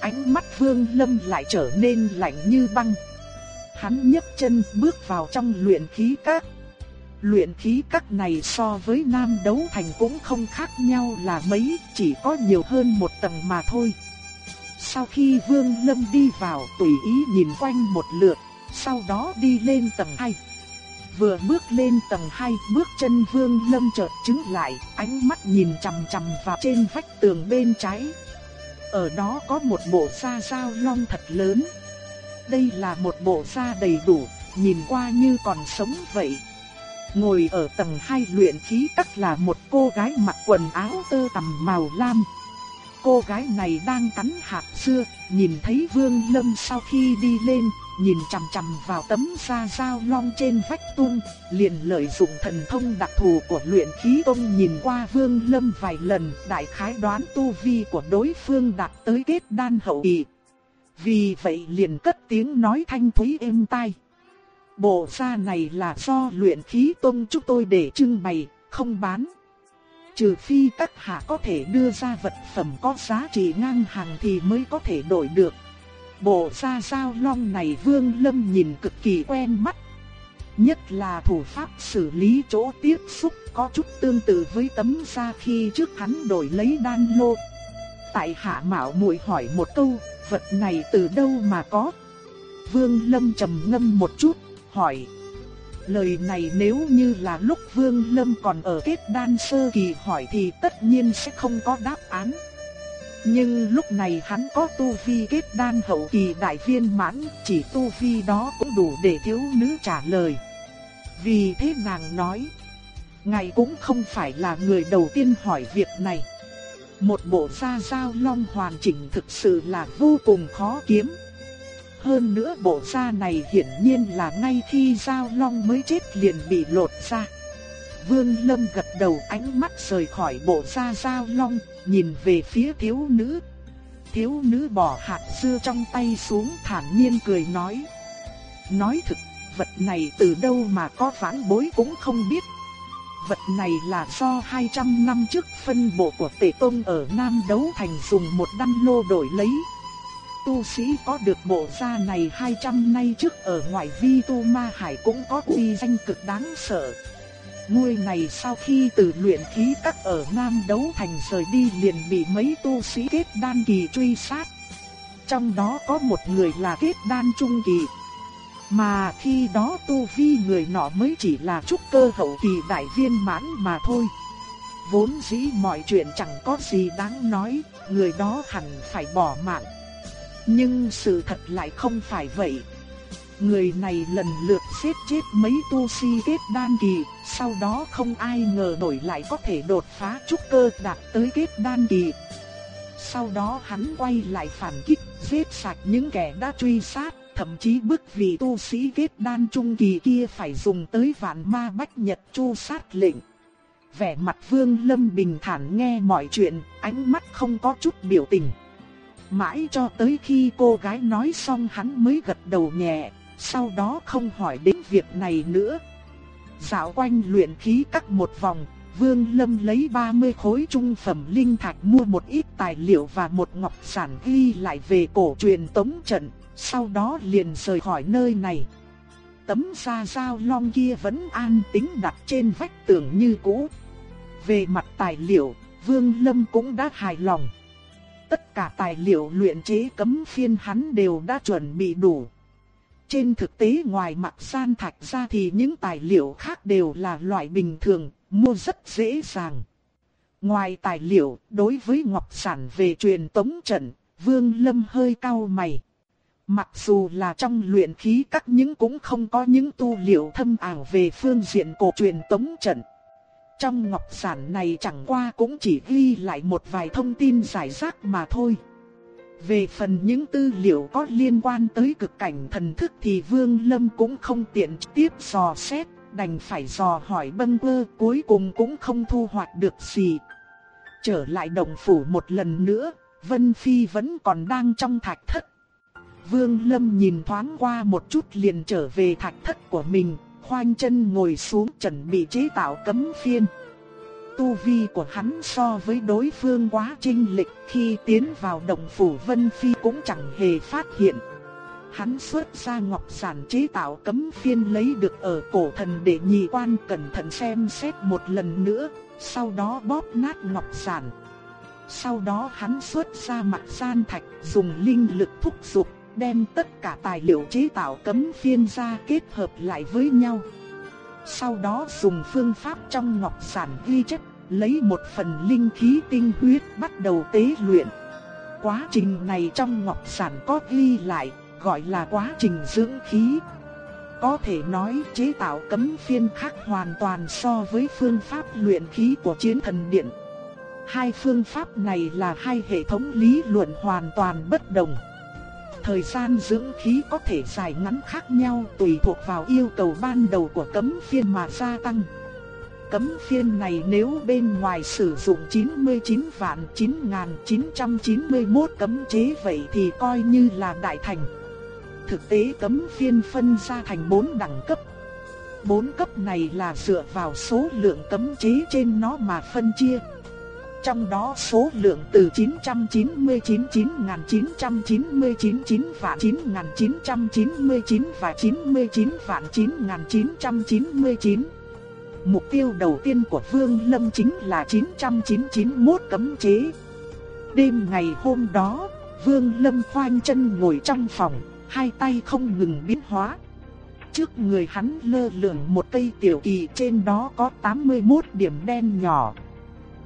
Ánh mắt Vương Lâm lại trở nên lạnh như băng. Hắn nhấc chân bước vào trong luyện khí các. Luyện khí các này so với Nam Đấu Thành cũng không khác nhau là mấy, chỉ có nhiều hơn một tầng mà thôi. Sau khi Vương Lâm đi vào tùy ý nhìn quanh một lượt, sau đó đi lên tầng 2. Vừa bước lên tầng 2, bước chân Vương Lâm chợt chứng lại, ánh mắt nhìn chằm chằm vào trên vách tường bên trái. Ở đó có một bộ sa dao long thật lớn. Đây là một bộ da đầy đủ, nhìn qua như còn sống vậy. Ngồi ở tầng 2 luyện khí các là một cô gái mặc quần áo tơ tằm màu lam. Cô gái này đang cắn hạt xưa, nhìn thấy Vương Lâm sau khi đi lên, nhìn chằm chằm vào tấm da dao long trên vách tung, liền lợi dụng thần thông đặc thù của luyện khí tông nhìn qua Vương Lâm vài lần, đại khái đoán tu vi của đối phương đạt tới kết đan hậu kỳ. Vì vậy liền cất tiếng nói thanh thúy êm tai. Bộ da này là do luyện khí tông chúng tôi để trưng bày, không bán. Trừ phi các hạ có thể đưa ra vật phẩm có giá trị ngang hàng thì mới có thể đổi được. Bộ da sao long này Vương Lâm nhìn cực kỳ quen mắt. Nhất là thủ pháp xử lý chỗ tiếp xúc có chút tương tự với tấm da khi trước hắn đổi lấy đan lô. Tại hạ mạo muội hỏi một câu, vật này từ đâu mà có? Vương Lâm trầm ngâm một chút, hỏi. Lời này nếu như là lúc Vương Lâm còn ở kết đan sơ kỳ hỏi thì tất nhiên sẽ không có đáp án. Nhưng lúc này hắn có tu vi kết đan hậu kỳ đại viên mãn, chỉ tu vi đó cũng đủ để thiếu nữ trả lời. Vì thế nàng nói, ngài cũng không phải là người đầu tiên hỏi việc này. Một bộ da dao long hoàn chỉnh thực sự là vô cùng khó kiếm. Hơn nữa bộ da này hiển nhiên là ngay khi Giao Long mới chết liền bị lột ra. Vương Lâm gật đầu ánh mắt rời khỏi bộ da Giao Long, nhìn về phía thiếu nữ. Thiếu nữ bỏ hạt dưa trong tay xuống thản nhiên cười nói. Nói thực, vật này từ đâu mà có vãn bối cũng không biết. Vật này là do 200 năm trước phân bộ của Tề Tông ở Nam Đấu Thành dùng một đan lô đổi lấy tu sĩ có được bộ da này 200 nay trước ở ngoại vi tu ma hải cũng có uy danh cực đáng sợ. nuôi này sau khi từ luyện khí các ở Nam Đấu Thành rời đi liền bị mấy tu sĩ kết đan kỳ truy sát. Trong đó có một người là kết đan trung kỳ. Mà khi đó tu vi người nọ mới chỉ là trúc cơ hậu kỳ đại viên mãn mà thôi. Vốn dĩ mọi chuyện chẳng có gì đáng nói, người đó hẳn phải bỏ mạng. Nhưng sự thật lại không phải vậy. Người này lần lượt giết chết mấy tu si kết đan kỳ, sau đó không ai ngờ nổi lại có thể đột phá trúc cơ đạt tới kết đan kỳ. Sau đó hắn quay lại phản kích, giết sạch những kẻ đã truy sát, thậm chí bức vị tu sĩ kết đan trung kỳ kia phải dùng tới vạn ma bách nhật chu sát lệnh. Vẻ mặt vương lâm bình thản nghe mọi chuyện, ánh mắt không có chút biểu tình. Mãi cho tới khi cô gái nói xong hắn mới gật đầu nhẹ, sau đó không hỏi đến việc này nữa. Dạo quanh luyện khí các một vòng, Vương Lâm lấy 30 khối trung phẩm linh thạch mua một ít tài liệu và một ngọc sản ghi lại về cổ truyền tống trận, sau đó liền rời khỏi nơi này. Tấm da dao long kia vẫn an tĩnh đặt trên vách tường như cũ. Về mặt tài liệu, Vương Lâm cũng đã hài lòng. Tất cả tài liệu luyện chế cấm phiên hắn đều đã chuẩn bị đủ. Trên thực tế ngoài mặt san thạch ra thì những tài liệu khác đều là loại bình thường, mua rất dễ dàng. Ngoài tài liệu, đối với ngọc sản về truyền tống trận, Vương Lâm hơi cau mày. Mặc dù là trong luyện khí các những cũng không có những tu liệu thâm ảo về phương diện cổ truyền tống trận. Trong ngọc sản này chẳng qua cũng chỉ ghi lại một vài thông tin giải rác mà thôi. Về phần những tư liệu có liên quan tới cực cảnh thần thức thì Vương Lâm cũng không tiện tiếp dò xét, đành phải dò hỏi bâng quơ cuối cùng cũng không thu hoạch được gì. Trở lại động phủ một lần nữa, Vân Phi vẫn còn đang trong thạch thất. Vương Lâm nhìn thoáng qua một chút liền trở về thạch thất của mình, khoanh chân ngồi xuống chuẩn bị chế tạo cấm phiên. Tu vi của hắn so với đối phương quá trinh lịch khi tiến vào động phủ Vân Phi cũng chẳng hề phát hiện. Hắn xuất ra ngọc sản chế tạo cấm phiên lấy được ở cổ thần để nhị quan cẩn thận xem xét một lần nữa, sau đó bóp nát ngọc sản. Sau đó hắn xuất ra mặt san thạch dùng linh lực thúc giục đem tất cả tài liệu chế tạo cấm phiên ra kết hợp lại với nhau. Sau đó dùng phương pháp trong ngọc sản ghi chép lấy một phần linh khí tinh huyết bắt đầu tế luyện. Quá trình này trong ngọc sản có ghi lại, gọi là quá trình dưỡng khí. Có thể nói chế tạo cấm phiên khác hoàn toàn so với phương pháp luyện khí của chiến thần điện. Hai phương pháp này là hai hệ thống lý luận hoàn toàn bất đồng. Thời gian dưỡng khí có thể dài ngắn khác nhau tùy thuộc vào yêu cầu ban đầu của cấm phiên mà gia tăng. Cấm phiên này nếu bên ngoài sử dụng 99 vạn 9991 cấm chế vậy thì coi như là đại thành. Thực tế cấm phiên phân ra thành 4 đẳng cấp. 4 cấp này là dựa vào số lượng cấm chế trên nó mà phân chia. Trong đó số lượng từ 999 9999 9 và 9999 và 99 vạn 9999. Mục tiêu đầu tiên của Vương Lâm chính là 9991 cấm chế. Đêm ngày hôm đó, Vương Lâm khoanh chân ngồi trong phòng, hai tay không ngừng biến hóa. Trước người hắn lơ lửng một cây tiểu kỳ trên đó có 81 điểm đen nhỏ.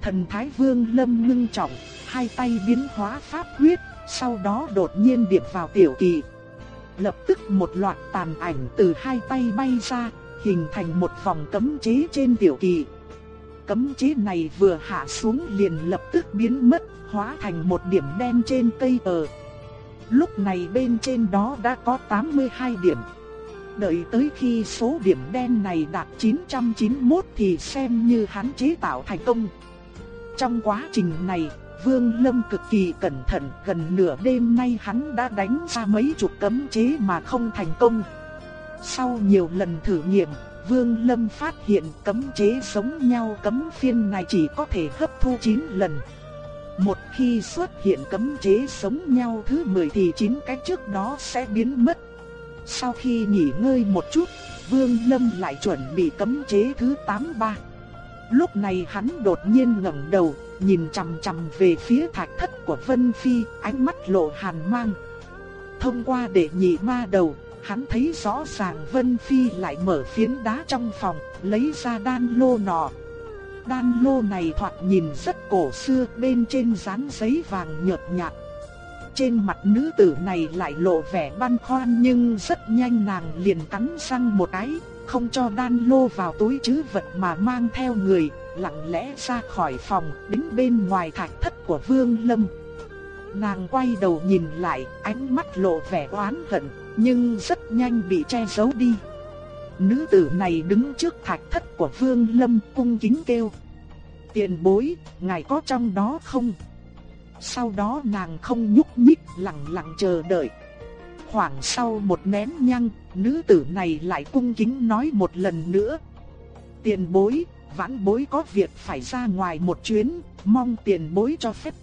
Thần Thái Vương Lâm ngưng trọng, hai tay biến hóa pháp huyết, sau đó đột nhiên điệp vào tiểu kỳ. Lập tức một loạt tàn ảnh từ hai tay bay ra, hình thành một vòng cấm chế trên tiểu kỳ. Cấm chế này vừa hạ xuống liền lập tức biến mất, hóa thành một điểm đen trên cây ở. Lúc này bên trên đó đã có 82 điểm. Đợi tới khi số điểm đen này đạt 991 thì xem như hắn chế tạo thành công. Trong quá trình này, Vương Lâm cực kỳ cẩn thận, gần nửa đêm nay hắn đã đánh ra mấy chục cấm chế mà không thành công. Sau nhiều lần thử nghiệm, Vương Lâm phát hiện cấm chế giống nhau cấm phiên này chỉ có thể hấp thu 9 lần. Một khi xuất hiện cấm chế giống nhau thứ 10 thì 9 cái trước đó sẽ biến mất. Sau khi nghỉ ngơi một chút, Vương Lâm lại chuẩn bị cấm chế thứ 83. Lúc này hắn đột nhiên ngẩng đầu, nhìn chằm chằm về phía thạch thất của Vân Phi, ánh mắt lộ hàn mang. Thông qua đệ nhị ma đầu, hắn thấy rõ ràng Vân Phi lại mở phiến đá trong phòng, lấy ra đan lô nọ. Đan lô này thoạt nhìn rất cổ xưa, bên trên dán giấy vàng nhợt nhạt. Trên mặt nữ tử này lại lộ vẻ băn khoăn nhưng rất nhanh nàng liền cắn răng một cái, không cho đan lô vào túi chứ vật mà mang theo người, lặng lẽ ra khỏi phòng, đứng bên ngoài thạch thất của Vương Lâm. Nàng quay đầu nhìn lại, ánh mắt lộ vẻ oán hận, nhưng rất nhanh bị che giấu đi. Nữ tử này đứng trước thạch thất của Vương Lâm cung kính kêu. Tiền bối, ngài có trong đó không? Sau đó nàng không nhúc nhích lặng lặng chờ đợi. Khoảng sau một nén nhang, nữ tử này lại cung kính nói một lần nữa. Tiền bối, vãn bối có việc phải ra ngoài một chuyến, mong tiền bối cho phép.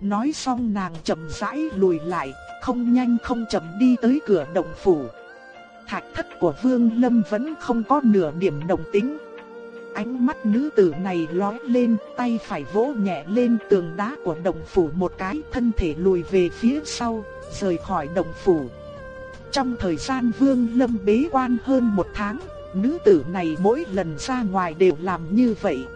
Nói xong nàng chậm rãi lùi lại, không nhanh không chậm đi tới cửa động phủ. Thạch thất của Vương Lâm vẫn không có nửa điểm động tĩnh. Ánh mắt nữ tử này lóe lên, tay phải vỗ nhẹ lên tường đá của động phủ một cái, thân thể lùi về phía sau, rời khỏi động phủ. Trong thời gian Vương Lâm bế quan hơn một tháng, nữ tử này mỗi lần ra ngoài đều làm như vậy.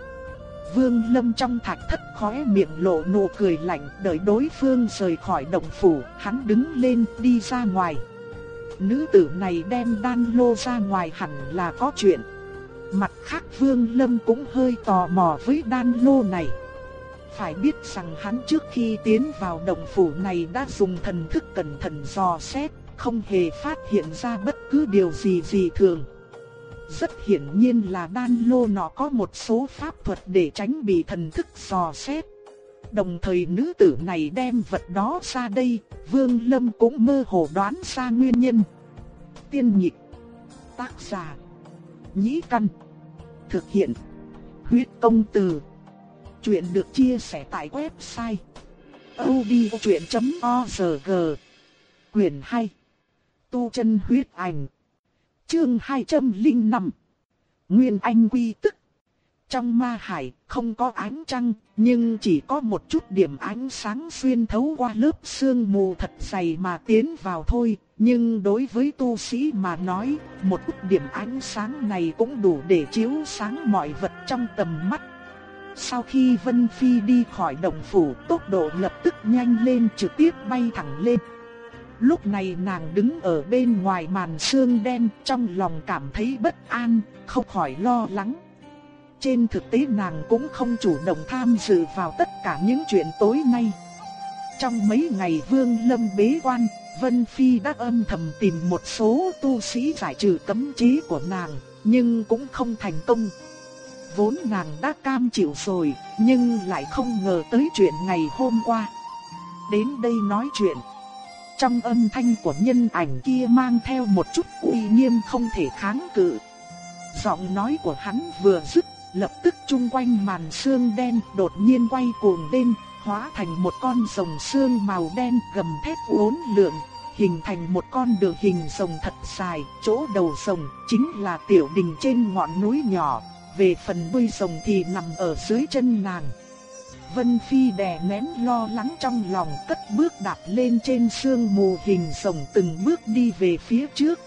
Vương Lâm trong thạch thất khóe miệng lộ nụ cười lạnh, đợi đối phương rời khỏi động phủ, hắn đứng lên đi ra ngoài. Nữ tử này đem đan lô ra ngoài hẳn là có chuyện. Mặt khác Vương Lâm cũng hơi tò mò với đan lô này. Phải biết rằng hắn trước khi tiến vào động phủ này đã dùng thần thức cẩn thận dò xét, không hề phát hiện ra bất cứ điều gì gì thường. Rất hiển nhiên là đan lô nó có một số pháp thuật để tránh bị thần thức dò xét. Đồng thời nữ tử này đem vật đó ra đây, Vương Lâm cũng mơ hồ đoán ra nguyên nhân. Tiên nhịp, tác giả, nhĩ căn, thực hiện, huyết công từ. Chuyện được chia sẻ tại website odchuyện.org Quyền 2 Tu chân huyết ảnh Chương 205 Nguyên Anh quy tức trong ma hải không có ánh trăng, nhưng chỉ có một chút điểm ánh sáng xuyên thấu qua lớp sương mù thật dày mà tiến vào thôi. Nhưng đối với tu sĩ mà nói, một chút điểm ánh sáng này cũng đủ để chiếu sáng mọi vật trong tầm mắt. Sau khi Vân Phi đi khỏi động phủ, tốc độ lập tức nhanh lên trực tiếp bay thẳng lên. Lúc này nàng đứng ở bên ngoài màn sương đen, trong lòng cảm thấy bất an, không khỏi lo lắng. Trên thực tế nàng cũng không chủ động tham dự vào tất cả những chuyện tối nay. Trong mấy ngày Vương Lâm bế quan, Vân Phi đã âm thầm tìm một số tu sĩ giải trừ cấm chế của nàng, nhưng cũng không thành công. Vốn nàng đã cam chịu rồi, nhưng lại không ngờ tới chuyện ngày hôm qua. Đến đây nói chuyện. Trong âm thanh của nhân ảnh kia mang theo một chút uy nghiêm không thể kháng cự. Giọng nói của hắn vừa dứt, lập tức chung quanh màn xương đen đột nhiên quay cuồng lên, hóa thành một con rồng xương màu đen gầm thét uốn lượn, hình thành một con đường hình rồng thật dài, chỗ đầu rồng chính là tiểu đình trên ngọn núi nhỏ, về phần đuôi rồng thì nằm ở dưới chân nàng. Vân Phi đè nén lo lắng trong lòng cất bước đạp lên trên sương mù hình rồng từng bước đi về phía trước.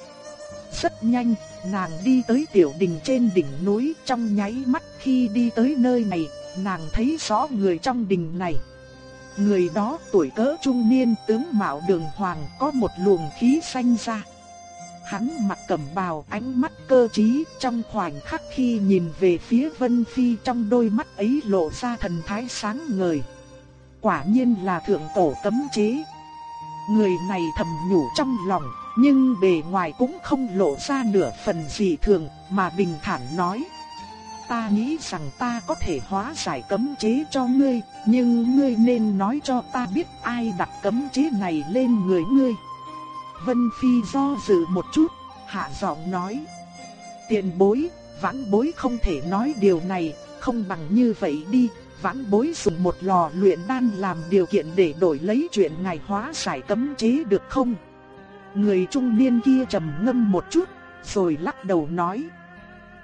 Rất nhanh, nàng đi tới tiểu đình trên đỉnh núi trong nháy mắt khi đi tới nơi này, nàng thấy rõ người trong đình này. Người đó tuổi cỡ trung niên tướng mạo đường hoàng có một luồng khí xanh ra. Hắn mặt cẩm bào ánh mắt cơ trí trong khoảnh khắc khi nhìn về phía Vân Phi trong đôi mắt ấy lộ ra thần thái sáng ngời. Quả nhiên là thượng cổ cấm chế. Người này thầm nhủ trong lòng, nhưng bề ngoài cũng không lộ ra nửa phần gì thường, mà bình thản nói. Ta nghĩ rằng ta có thể hóa giải cấm chế cho ngươi, nhưng ngươi nên nói cho ta biết ai đặt cấm chế này lên người ngươi. Vân Phi do dự một chút, hạ giọng nói. Tiền bối, vãn bối không thể nói điều này, không bằng như vậy đi. Vãn bối dùng một lò luyện đan làm điều kiện để đổi lấy chuyện ngài hóa giải cấm chế được không? Người trung niên kia trầm ngâm một chút, rồi lắc đầu nói.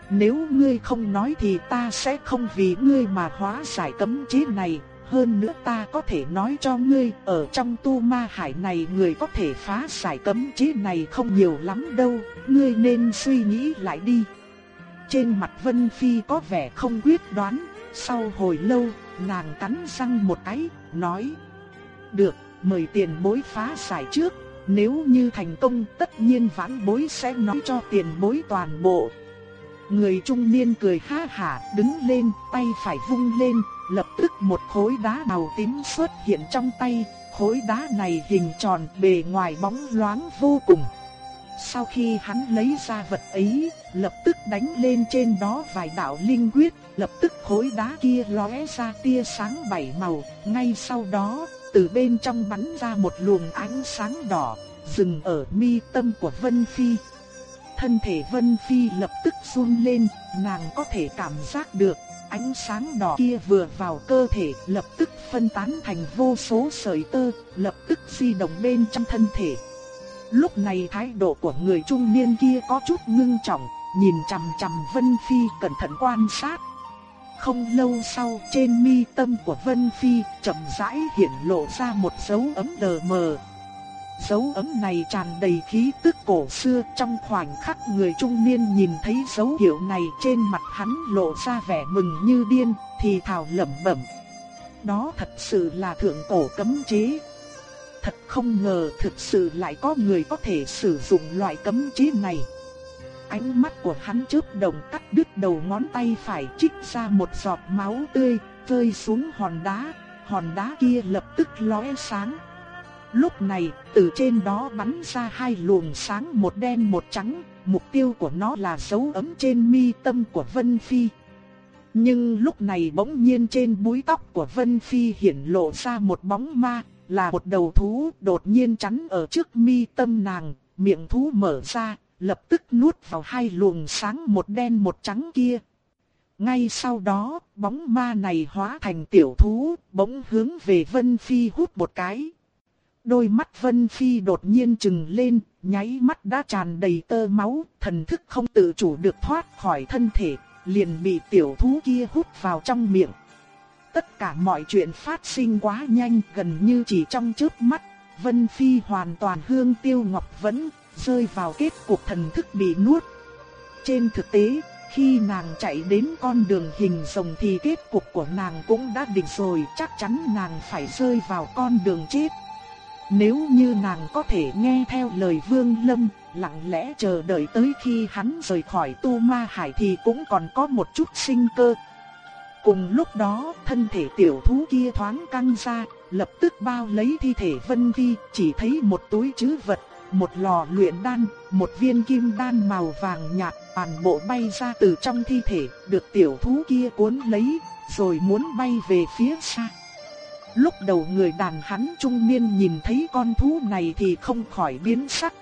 Nếu ngươi không nói thì ta sẽ không vì ngươi mà hóa giải cấm chế này, hơn nữa ta có thể nói cho ngươi, ở trong tu ma hải này người có thể phá giải cấm chế này không nhiều lắm đâu, ngươi nên suy nghĩ lại đi. Trên mặt Vân Phi có vẻ không quyết đoán, sau hồi lâu, nàng cắn răng một cái, nói. Được, mời tiền bối phá giải trước, nếu như thành công tất nhiên vãn bối sẽ nói cho tiền bối toàn bộ. Người trung niên cười ha hả đứng lên, tay phải vung lên, lập tức một khối đá màu tím xuất hiện trong tay, khối đá này hình tròn bề ngoài bóng loáng vô cùng. Sau khi hắn lấy ra vật ấy, lập tức đánh lên trên đó vài đạo linh quyết, lập tức khối đá kia lóe ra tia sáng bảy màu, ngay sau đó, từ bên trong bắn ra một luồng ánh sáng đỏ, dừng ở mi tâm của Vân Phi. Thân thể Vân Phi lập tức run lên, nàng có thể cảm giác được ánh sáng đỏ kia vừa vào cơ thể lập tức phân tán thành vô số sợi tơ, lập tức di động bên trong thân thể. Lúc này thái độ của người trung niên kia có chút ngưng trọng, nhìn chằm chằm Vân Phi cẩn thận quan sát. Không lâu sau trên mi tâm của Vân Phi chậm rãi hiện lộ ra một dấu ấm đờ mờ, Dấu ấm này tràn đầy khí tức cổ xưa trong khoảnh khắc người trung niên nhìn thấy dấu hiệu này trên mặt hắn lộ ra vẻ mừng như điên, thì thào lẩm bẩm. Đó thật sự là thượng cổ cấm chế. Thật không ngờ thực sự lại có người có thể sử dụng loại cấm chế này. Ánh mắt của hắn chớp động cắt đứt đầu ngón tay phải trích ra một giọt máu tươi, rơi xuống hòn đá, hòn đá kia lập tức lóe sáng. Lúc này, từ trên đó bắn ra hai luồng sáng một đen một trắng, mục tiêu của nó là dấu ấm trên mi tâm của Vân Phi. Nhưng lúc này bỗng nhiên trên búi tóc của Vân Phi hiện lộ ra một bóng ma, là một đầu thú đột nhiên chắn ở trước mi tâm nàng, miệng thú mở ra, lập tức nuốt vào hai luồng sáng một đen một trắng kia. Ngay sau đó, bóng ma này hóa thành tiểu thú, bỗng hướng về Vân Phi hút một cái. Đôi mắt Vân Phi đột nhiên trừng lên, nháy mắt đã tràn đầy tơ máu, thần thức không tự chủ được thoát khỏi thân thể, liền bị tiểu thú kia hút vào trong miệng. Tất cả mọi chuyện phát sinh quá nhanh gần như chỉ trong chớp mắt, Vân Phi hoàn toàn hương tiêu ngọc vẫn rơi vào kết cục thần thức bị nuốt. Trên thực tế, khi nàng chạy đến con đường hình rồng thì kết cục của nàng cũng đã định rồi, chắc chắn nàng phải rơi vào con đường chết. Nếu như nàng có thể nghe theo lời Vương Lâm, lặng lẽ chờ đợi tới khi hắn rời khỏi Tu Ma Hải thì cũng còn có một chút sinh cơ. Cùng lúc đó, thân thể tiểu thú kia thoáng căng ra, lập tức bao lấy thi thể Vân vi chỉ thấy một túi trữ vật, một lò luyện đan, một viên kim đan màu vàng nhạt, toàn bộ bay ra từ trong thi thể, được tiểu thú kia cuốn lấy, rồi muốn bay về phía xa. Lúc đầu người đàn hắn trung niên nhìn thấy con thú này thì không khỏi biến sắc.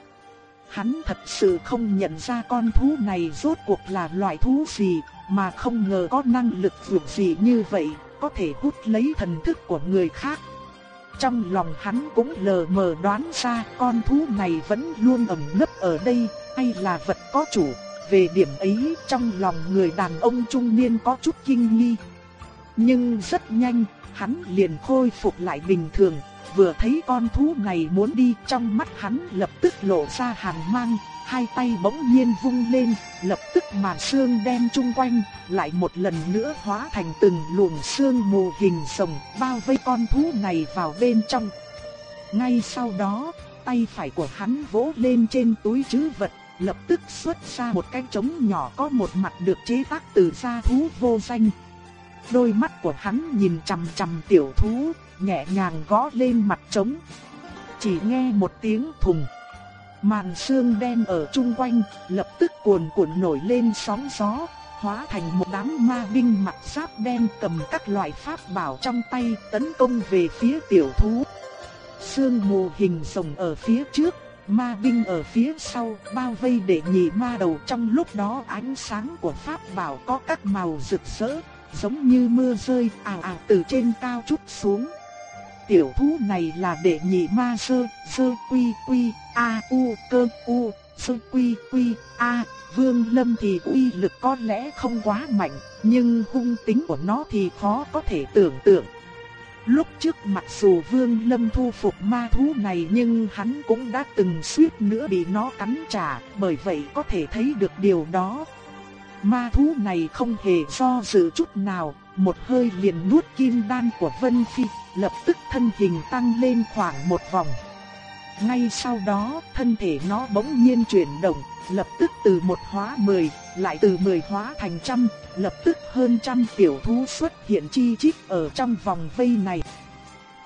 Hắn thật sự không nhận ra con thú này rốt cuộc là loại thú gì, mà không ngờ có năng lực vượt gì như vậy, có thể hút lấy thần thức của người khác. Trong lòng hắn cũng lờ mờ đoán ra con thú này vẫn luôn ẩn nấp ở đây, hay là vật có chủ. Về điểm ấy trong lòng người đàn ông trung niên có chút kinh nghi. Nhưng rất nhanh, hắn liền khôi phục lại bình thường, vừa thấy con thú này muốn đi trong mắt hắn lập tức lộ ra hàn mang, hai tay bỗng nhiên vung lên, lập tức màn sương đen chung quanh, lại một lần nữa hóa thành từng luồng sương mù hình rồng bao vây con thú này vào bên trong. Ngay sau đó, tay phải của hắn vỗ lên trên túi trữ vật, lập tức xuất ra một cái trống nhỏ có một mặt được chế tác từ da thú vô danh. Đôi mắt của hắn nhìn chằm chằm tiểu thú, nhẹ nhàng gõ lên mặt trống. Chỉ nghe một tiếng thùng. Màn sương đen ở chung quanh, lập tức cuồn cuộn nổi lên sóng gió, hóa thành một đám ma binh mặc giáp đen cầm các loại pháp bảo trong tay tấn công về phía tiểu thú. Sương mù hình rồng ở phía trước, ma binh ở phía sau bao vây để nhị ma đầu trong lúc đó ánh sáng của pháp bảo có các màu rực rỡ, giống như mưa rơi ào ào từ trên cao chút xuống. Tiểu thú này là đệ nhị ma sơ, sơ quy quy, a u cơ u, sơ quy quy, a. Vương Lâm thì uy lực có lẽ không quá mạnh, nhưng hung tính của nó thì khó có thể tưởng tượng. Lúc trước mặc dù Vương Lâm thu phục ma thú này nhưng hắn cũng đã từng suýt nữa bị nó cắn trả, bởi vậy có thể thấy được điều đó. Ma thú này không hề do dự chút nào, một hơi liền nuốt kim đan của Vân Phi, lập tức thân hình tăng lên khoảng một vòng. Ngay sau đó, thân thể nó bỗng nhiên chuyển động, lập tức từ một hóa mười, lại từ mười hóa thành trăm, lập tức hơn trăm tiểu thú xuất hiện chi chít ở trong vòng vây này.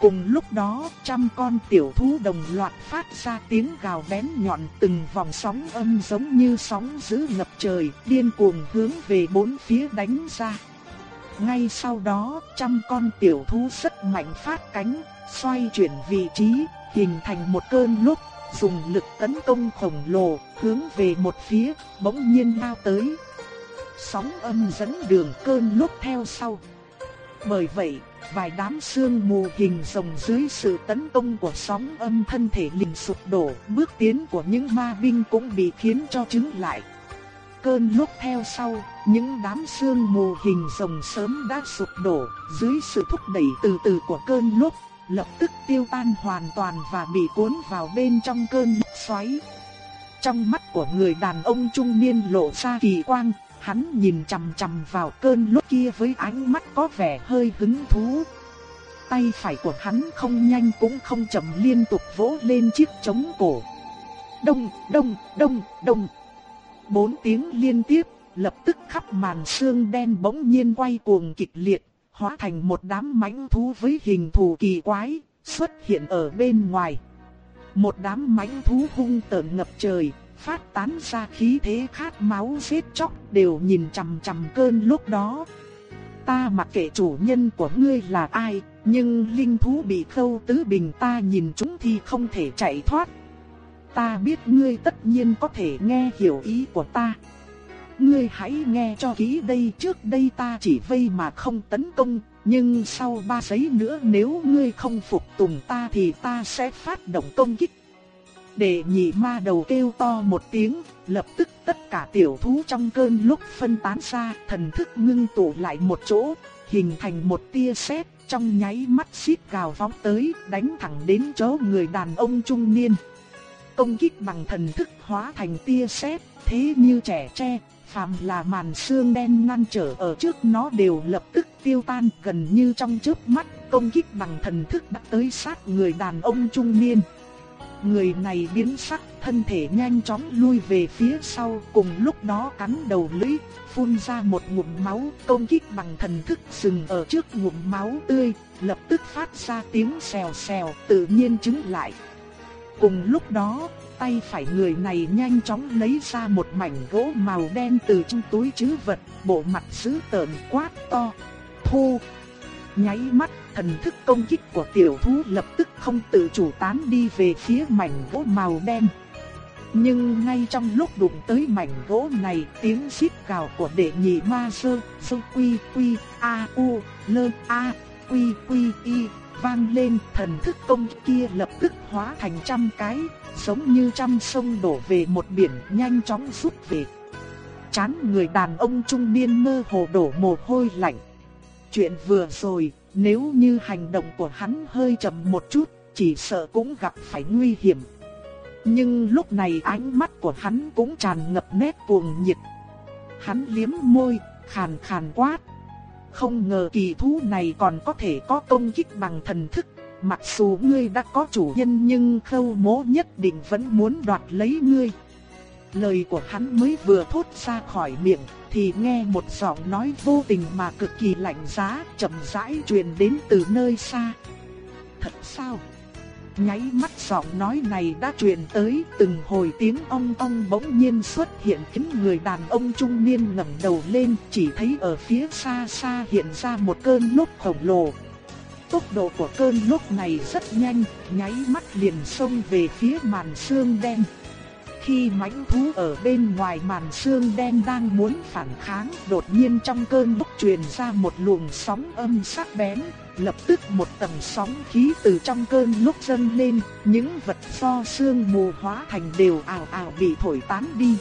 Cùng lúc đó, trăm con tiểu thú đồng loạt phát ra tiếng gào bén nhọn từng vòng sóng âm giống như sóng dữ ngập trời, điên cuồng hướng về bốn phía đánh ra. Ngay sau đó, trăm con tiểu thú rất mạnh phát cánh, xoay chuyển vị trí, hình thành một cơn lốc, dùng lực tấn công khổng lồ, hướng về một phía, bỗng nhiên lao tới. Sóng âm dẫn đường cơn lốc theo sau. Bởi vậy, vài đám sương mù hình rồng dưới sự tấn công của sóng âm thân thể liền sụp đổ, bước tiến của những ma binh cũng bị khiến cho chứng lại. Cơn lúc theo sau, những đám sương mù hình rồng sớm đã sụp đổ, dưới sự thúc đẩy từ từ của cơn lúc, lập tức tiêu tan hoàn toàn và bị cuốn vào bên trong cơn xoáy. Trong mắt của người đàn ông trung niên lộ ra kỳ quang, hắn nhìn chằm chằm vào cơn lốc kia với ánh mắt có vẻ hơi hứng thú. Tay phải của hắn không nhanh cũng không chậm liên tục vỗ lên chiếc trống cổ. Đông, đông, đông, đông. Bốn tiếng liên tiếp, lập tức khắp màn xương đen bỗng nhiên quay cuồng kịch liệt, hóa thành một đám mãnh thú với hình thù kỳ quái, xuất hiện ở bên ngoài. Một đám mãnh thú hung tợn ngập trời, phát tán ra khí thế khát máu giết chóc, đều nhìn chằm chằm cơn lúc đó. Ta mặc kệ chủ nhân của ngươi là ai, nhưng linh thú bị khâu tứ bình ta nhìn chúng thì không thể chạy thoát. Ta biết ngươi tất nhiên có thể nghe hiểu ý của ta. Ngươi hãy nghe cho kỹ đây trước đây ta chỉ vây mà không tấn công, nhưng sau ba giấy nữa nếu ngươi không phục tùng ta thì ta sẽ phát động công kích. Để nhị ma đầu kêu to một tiếng, lập tức tất cả tiểu thú trong cơn lúc phân tán ra, thần thức ngưng tụ lại một chỗ, hình thành một tia sét, trong nháy mắt xít gào phóng tới, đánh thẳng đến chỗ người đàn ông trung niên. Công kích bằng thần thức hóa thành tia sét, thế như trẻ tre, phàm là màn xương đen ngăn trở ở trước nó đều lập tức tiêu tan gần như trong chớp mắt, công kích bằng thần thức đã tới sát người đàn ông trung niên. Người này biến sắc, thân thể nhanh chóng lui về phía sau, cùng lúc đó cắn đầu lưỡi, phun ra một ngụm máu, công kích bằng thần thức dừng ở trước ngụm máu tươi, lập tức phát ra tiếng xèo xèo, tự nhiên chứng lại. Cùng lúc đó, tay phải người này nhanh chóng lấy ra một mảnh gỗ màu đen từ trong túi trữ vật, bộ mặt dữ tợn quát to, thu. Nháy mắt, thần thức công kích của tiểu thú lập tức không tự chủ tán đi về phía mảnh gỗ màu đen. Nhưng ngay trong lúc đụng tới mảnh gỗ này, tiếng xít gào của đệ nhị ma sơ, sơ quy quy, a u, lơ a, quy quy y, vang lên thần thức công kia lập tức hóa thành trăm cái, giống như trăm sông đổ về một biển nhanh chóng rút về. Chán người đàn ông trung niên mơ hồ đổ mồ hôi lạnh. Chuyện vừa rồi, nếu như hành động của hắn hơi chậm một chút, chỉ sợ cũng gặp phải nguy hiểm. Nhưng lúc này ánh mắt của hắn cũng tràn ngập nét cuồng nhiệt. Hắn liếm môi, khàn khàn quát. Không ngờ kỳ thú này còn có thể có công kích bằng thần thức. Mặc dù ngươi đã có chủ nhân nhưng khâu mố nhất định vẫn muốn đoạt lấy ngươi. Lời của hắn mới vừa thốt ra khỏi miệng, thì nghe một giọng nói vô tình mà cực kỳ lạnh giá, chậm rãi truyền đến từ nơi xa. Thật sao? Nháy mắt giọng nói này đã truyền tới, từng hồi tiếng ong ong bỗng nhiên xuất hiện khiến người đàn ông trung niên ngẩng đầu lên, chỉ thấy ở phía xa xa hiện ra một cơn lốc khổng lồ. Tốc độ của cơn lốc này rất nhanh, nháy mắt liền xông về phía màn sương đen. Khi mãnh thú ở bên ngoài màn xương đen đang muốn phản kháng, đột nhiên trong cơn bốc truyền ra một luồng sóng âm sắc bén, lập tức một tầng sóng khí từ trong cơn lúc dâng lên, những vật do xương mù hóa thành đều ảo ảo bị thổi tán đi.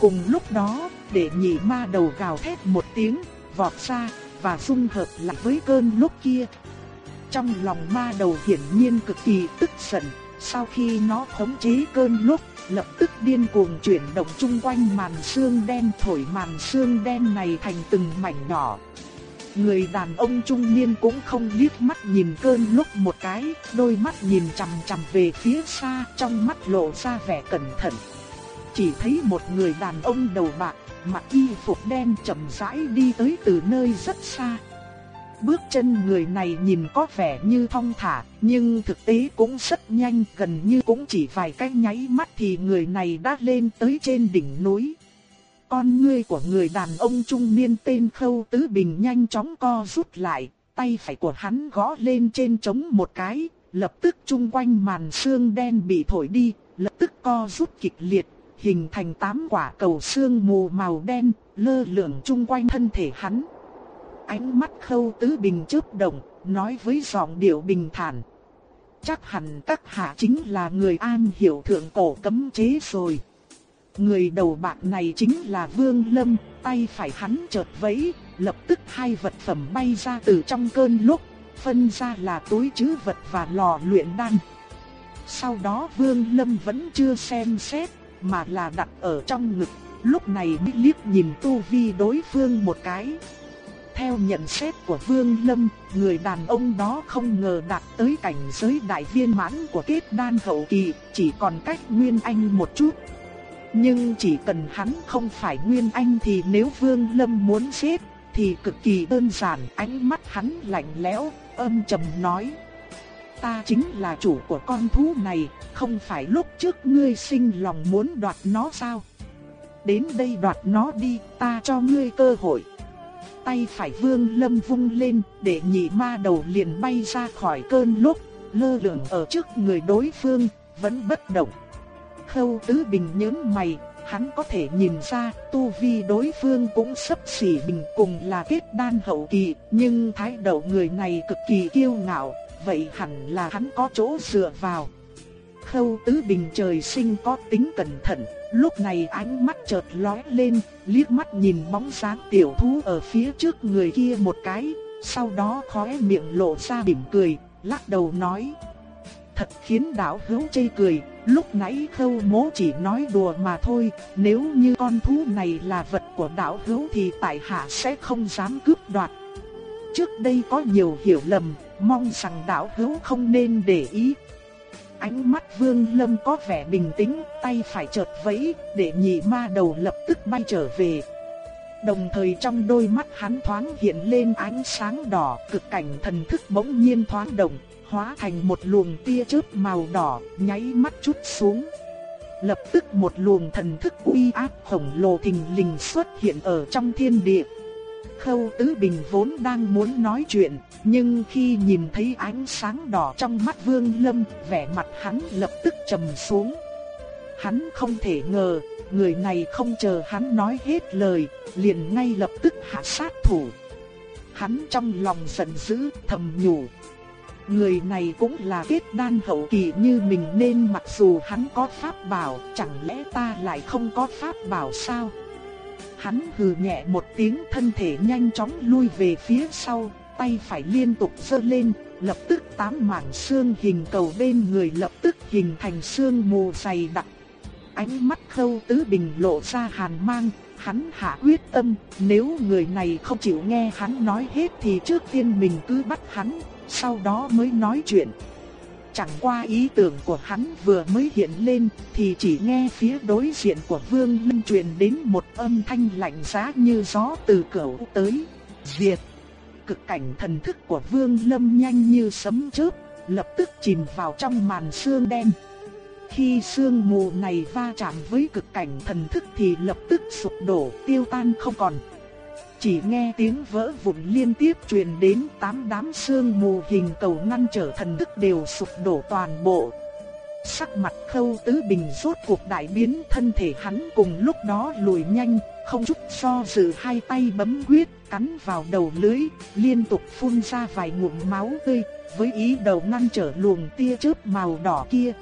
Cùng lúc đó, để nhị ma đầu gào thét một tiếng, vọt ra và dung hợp lại với cơn lúc kia. Trong lòng ma đầu hiển nhiên cực kỳ tức giận, sau khi nó khống chế cơn lốc, lập tức điên cuồng chuyển động chung quanh màn xương đen thổi màn xương đen này thành từng mảnh nhỏ. Người đàn ông trung niên cũng không liếc mắt nhìn cơn lốc một cái, đôi mắt nhìn chằm chằm về phía xa, trong mắt lộ ra vẻ cẩn thận. Chỉ thấy một người đàn ông đầu bạc, mặc y phục đen chậm rãi đi tới từ nơi rất xa. Bước chân người này nhìn có vẻ như thong thả, nhưng thực tế cũng rất nhanh, gần như cũng chỉ vài cái nháy mắt thì người này đã lên tới trên đỉnh núi. Con ngươi của người đàn ông trung niên tên Khâu Tứ Bình nhanh chóng co rút lại, tay phải của hắn gõ lên trên trống một cái, lập tức chung quanh màn xương đen bị thổi đi, lập tức co rút kịch liệt, hình thành tám quả cầu xương mù màu đen, lơ lửng chung quanh thân thể hắn. Ánh mắt Khâu Tứ Bình chớp động, nói với giọng điệu bình thản. Chắc hẳn các hạ chính là người an hiểu thượng cổ cấm chế rồi. Người đầu bạc này chính là Vương Lâm, tay phải hắn chợt vẫy, lập tức hai vật phẩm bay ra từ trong cơn lúc, phân ra là túi trữ vật và lò luyện đan. Sau đó Vương Lâm vẫn chưa xem xét, mà là đặt ở trong ngực, lúc này mới liếc nhìn tu vi đối phương một cái. Theo nhận xét của Vương Lâm, người đàn ông đó không ngờ đạt tới cảnh giới đại viên mãn của kết đan hậu kỳ, chỉ còn cách Nguyên Anh một chút. Nhưng chỉ cần hắn không phải Nguyên Anh thì nếu Vương Lâm muốn giết thì cực kỳ đơn giản, ánh mắt hắn lạnh lẽo, âm trầm nói: "Ta chính là chủ của con thú này, không phải lúc trước ngươi sinh lòng muốn đoạt nó sao? Đến đây đoạt nó đi, ta cho ngươi cơ hội." Tay phải Vương Lâm vung lên, để nhị ma đầu liền bay ra khỏi cơn lốc, lơ lửng ở trước người đối phương, vẫn bất động. Khâu Tứ Bình nhớ mày, hắn có thể nhìn ra tu vi đối phương cũng sấp xỉ bình cùng là kết đan hậu kỳ, nhưng thái độ người này cực kỳ kiêu ngạo, vậy hẳn là hắn có chỗ dựa vào. Khâu Tứ Bình trời sinh có tính cẩn thận, lúc này ánh mắt chợt lóe lên, liếc mắt nhìn bóng dáng tiểu thú ở phía trước người kia một cái, sau đó khóe miệng lộ ra mỉm cười, lắc đầu nói: "Thật khiến đạo hữu chê cười, lúc nãy Khâu Mỗ chỉ nói đùa mà thôi, nếu như con thú này là vật của đạo hữu thì tại hạ sẽ không dám cướp đoạt." Trước đây có nhiều hiểu lầm, mong rằng đạo hữu không nên để ý, Ánh mắt Vương Lâm có vẻ bình tĩnh, tay phải chợt vẫy, để nhị ma đầu lập tức bay trở về. Đồng thời trong đôi mắt hắn thoáng hiện lên ánh sáng đỏ, cực cảnh thần thức bỗng nhiên thoáng động, hóa thành một luồng tia chớp màu đỏ, nháy mắt chút xuống. Lập tức một luồng thần thức uy áp khổng lồ thình lình xuất hiện ở trong thiên địa. Khâu Tứ Bình vốn đang muốn nói chuyện, nhưng khi nhìn thấy ánh sáng đỏ trong mắt Vương Lâm, vẻ mặt hắn lập tức trầm xuống. Hắn không thể ngờ, người này không chờ hắn nói hết lời, liền ngay lập tức hạ sát thủ. Hắn trong lòng giận dữ, thầm nhủ. Người này cũng là kết đan hậu kỳ như mình nên mặc dù hắn có pháp bảo, chẳng lẽ ta lại không có pháp bảo sao? Hắn hừ nhẹ một tiếng thân thể nhanh chóng lui về phía sau, tay phải liên tục giơ lên, lập tức tám mảng xương hình cầu bên người lập tức hình thành xương mù dày đặc. Ánh mắt khâu tứ bình lộ ra hàn mang, hắn hạ quyết tâm, nếu người này không chịu nghe hắn nói hết thì trước tiên mình cứ bắt hắn, sau đó mới nói chuyện. Chẳng qua ý tưởng của hắn vừa mới hiện lên thì chỉ nghe phía đối diện của Vương Linh truyền đến một âm thanh lạnh giá như gió từ cửa tới. Diệt! Cực cảnh thần thức của Vương Lâm nhanh như sấm chớp, lập tức chìm vào trong màn sương đen. Khi sương mù này va chạm với cực cảnh thần thức thì lập tức sụp đổ tiêu tan không còn. Chỉ nghe tiếng vỡ vụn liên tiếp truyền đến tám đám sương mù hình cầu ngăn trở thần thức đều sụp đổ toàn bộ. Sắc mặt khâu tứ bình rốt cuộc đại biến thân thể hắn cùng lúc đó lùi nhanh, không chút do dự hai tay bấm quyết, cắn vào đầu lưới, liên tục phun ra vài ngụm máu tươi, với ý đầu ngăn trở luồng tia chớp màu đỏ kia.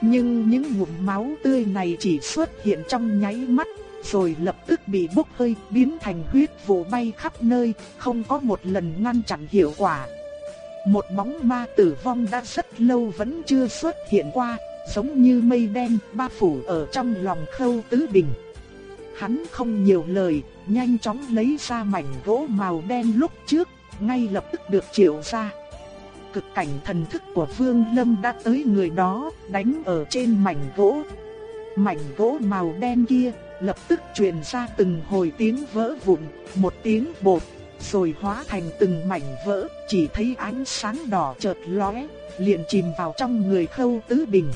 Nhưng những ngụm máu tươi này chỉ xuất hiện trong nháy mắt, rồi lập tức bị bốc hơi, biến thành huyết vụ bay khắp nơi, không có một lần ngăn chặn hiệu quả. Một bóng ma tử vong đã rất lâu vẫn chưa xuất hiện qua, giống như mây đen ba phủ ở trong lòng khâu tứ bình. Hắn không nhiều lời, nhanh chóng lấy ra mảnh gỗ màu đen lúc trước, ngay lập tức được triệu ra. Cực cảnh thần thức của Vương Lâm đã tới người đó, đánh ở trên mảnh gỗ. Mảnh gỗ màu đen kia lập tức truyền ra từng hồi tiếng vỡ vụn, một tiếng bột, rồi hóa thành từng mảnh vỡ, chỉ thấy ánh sáng đỏ chợt lóe, liền chìm vào trong người Khâu Tứ Bình.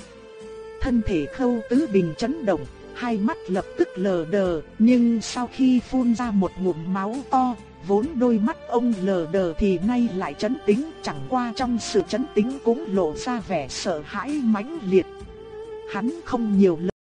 Thân thể Khâu Tứ Bình chấn động, hai mắt lập tức lờ đờ, nhưng sau khi phun ra một ngụm máu to, vốn đôi mắt ông lờ đờ thì nay lại chấn tĩnh, chẳng qua trong sự chấn tĩnh cũng lộ ra vẻ sợ hãi mãnh liệt. Hắn không nhiều lời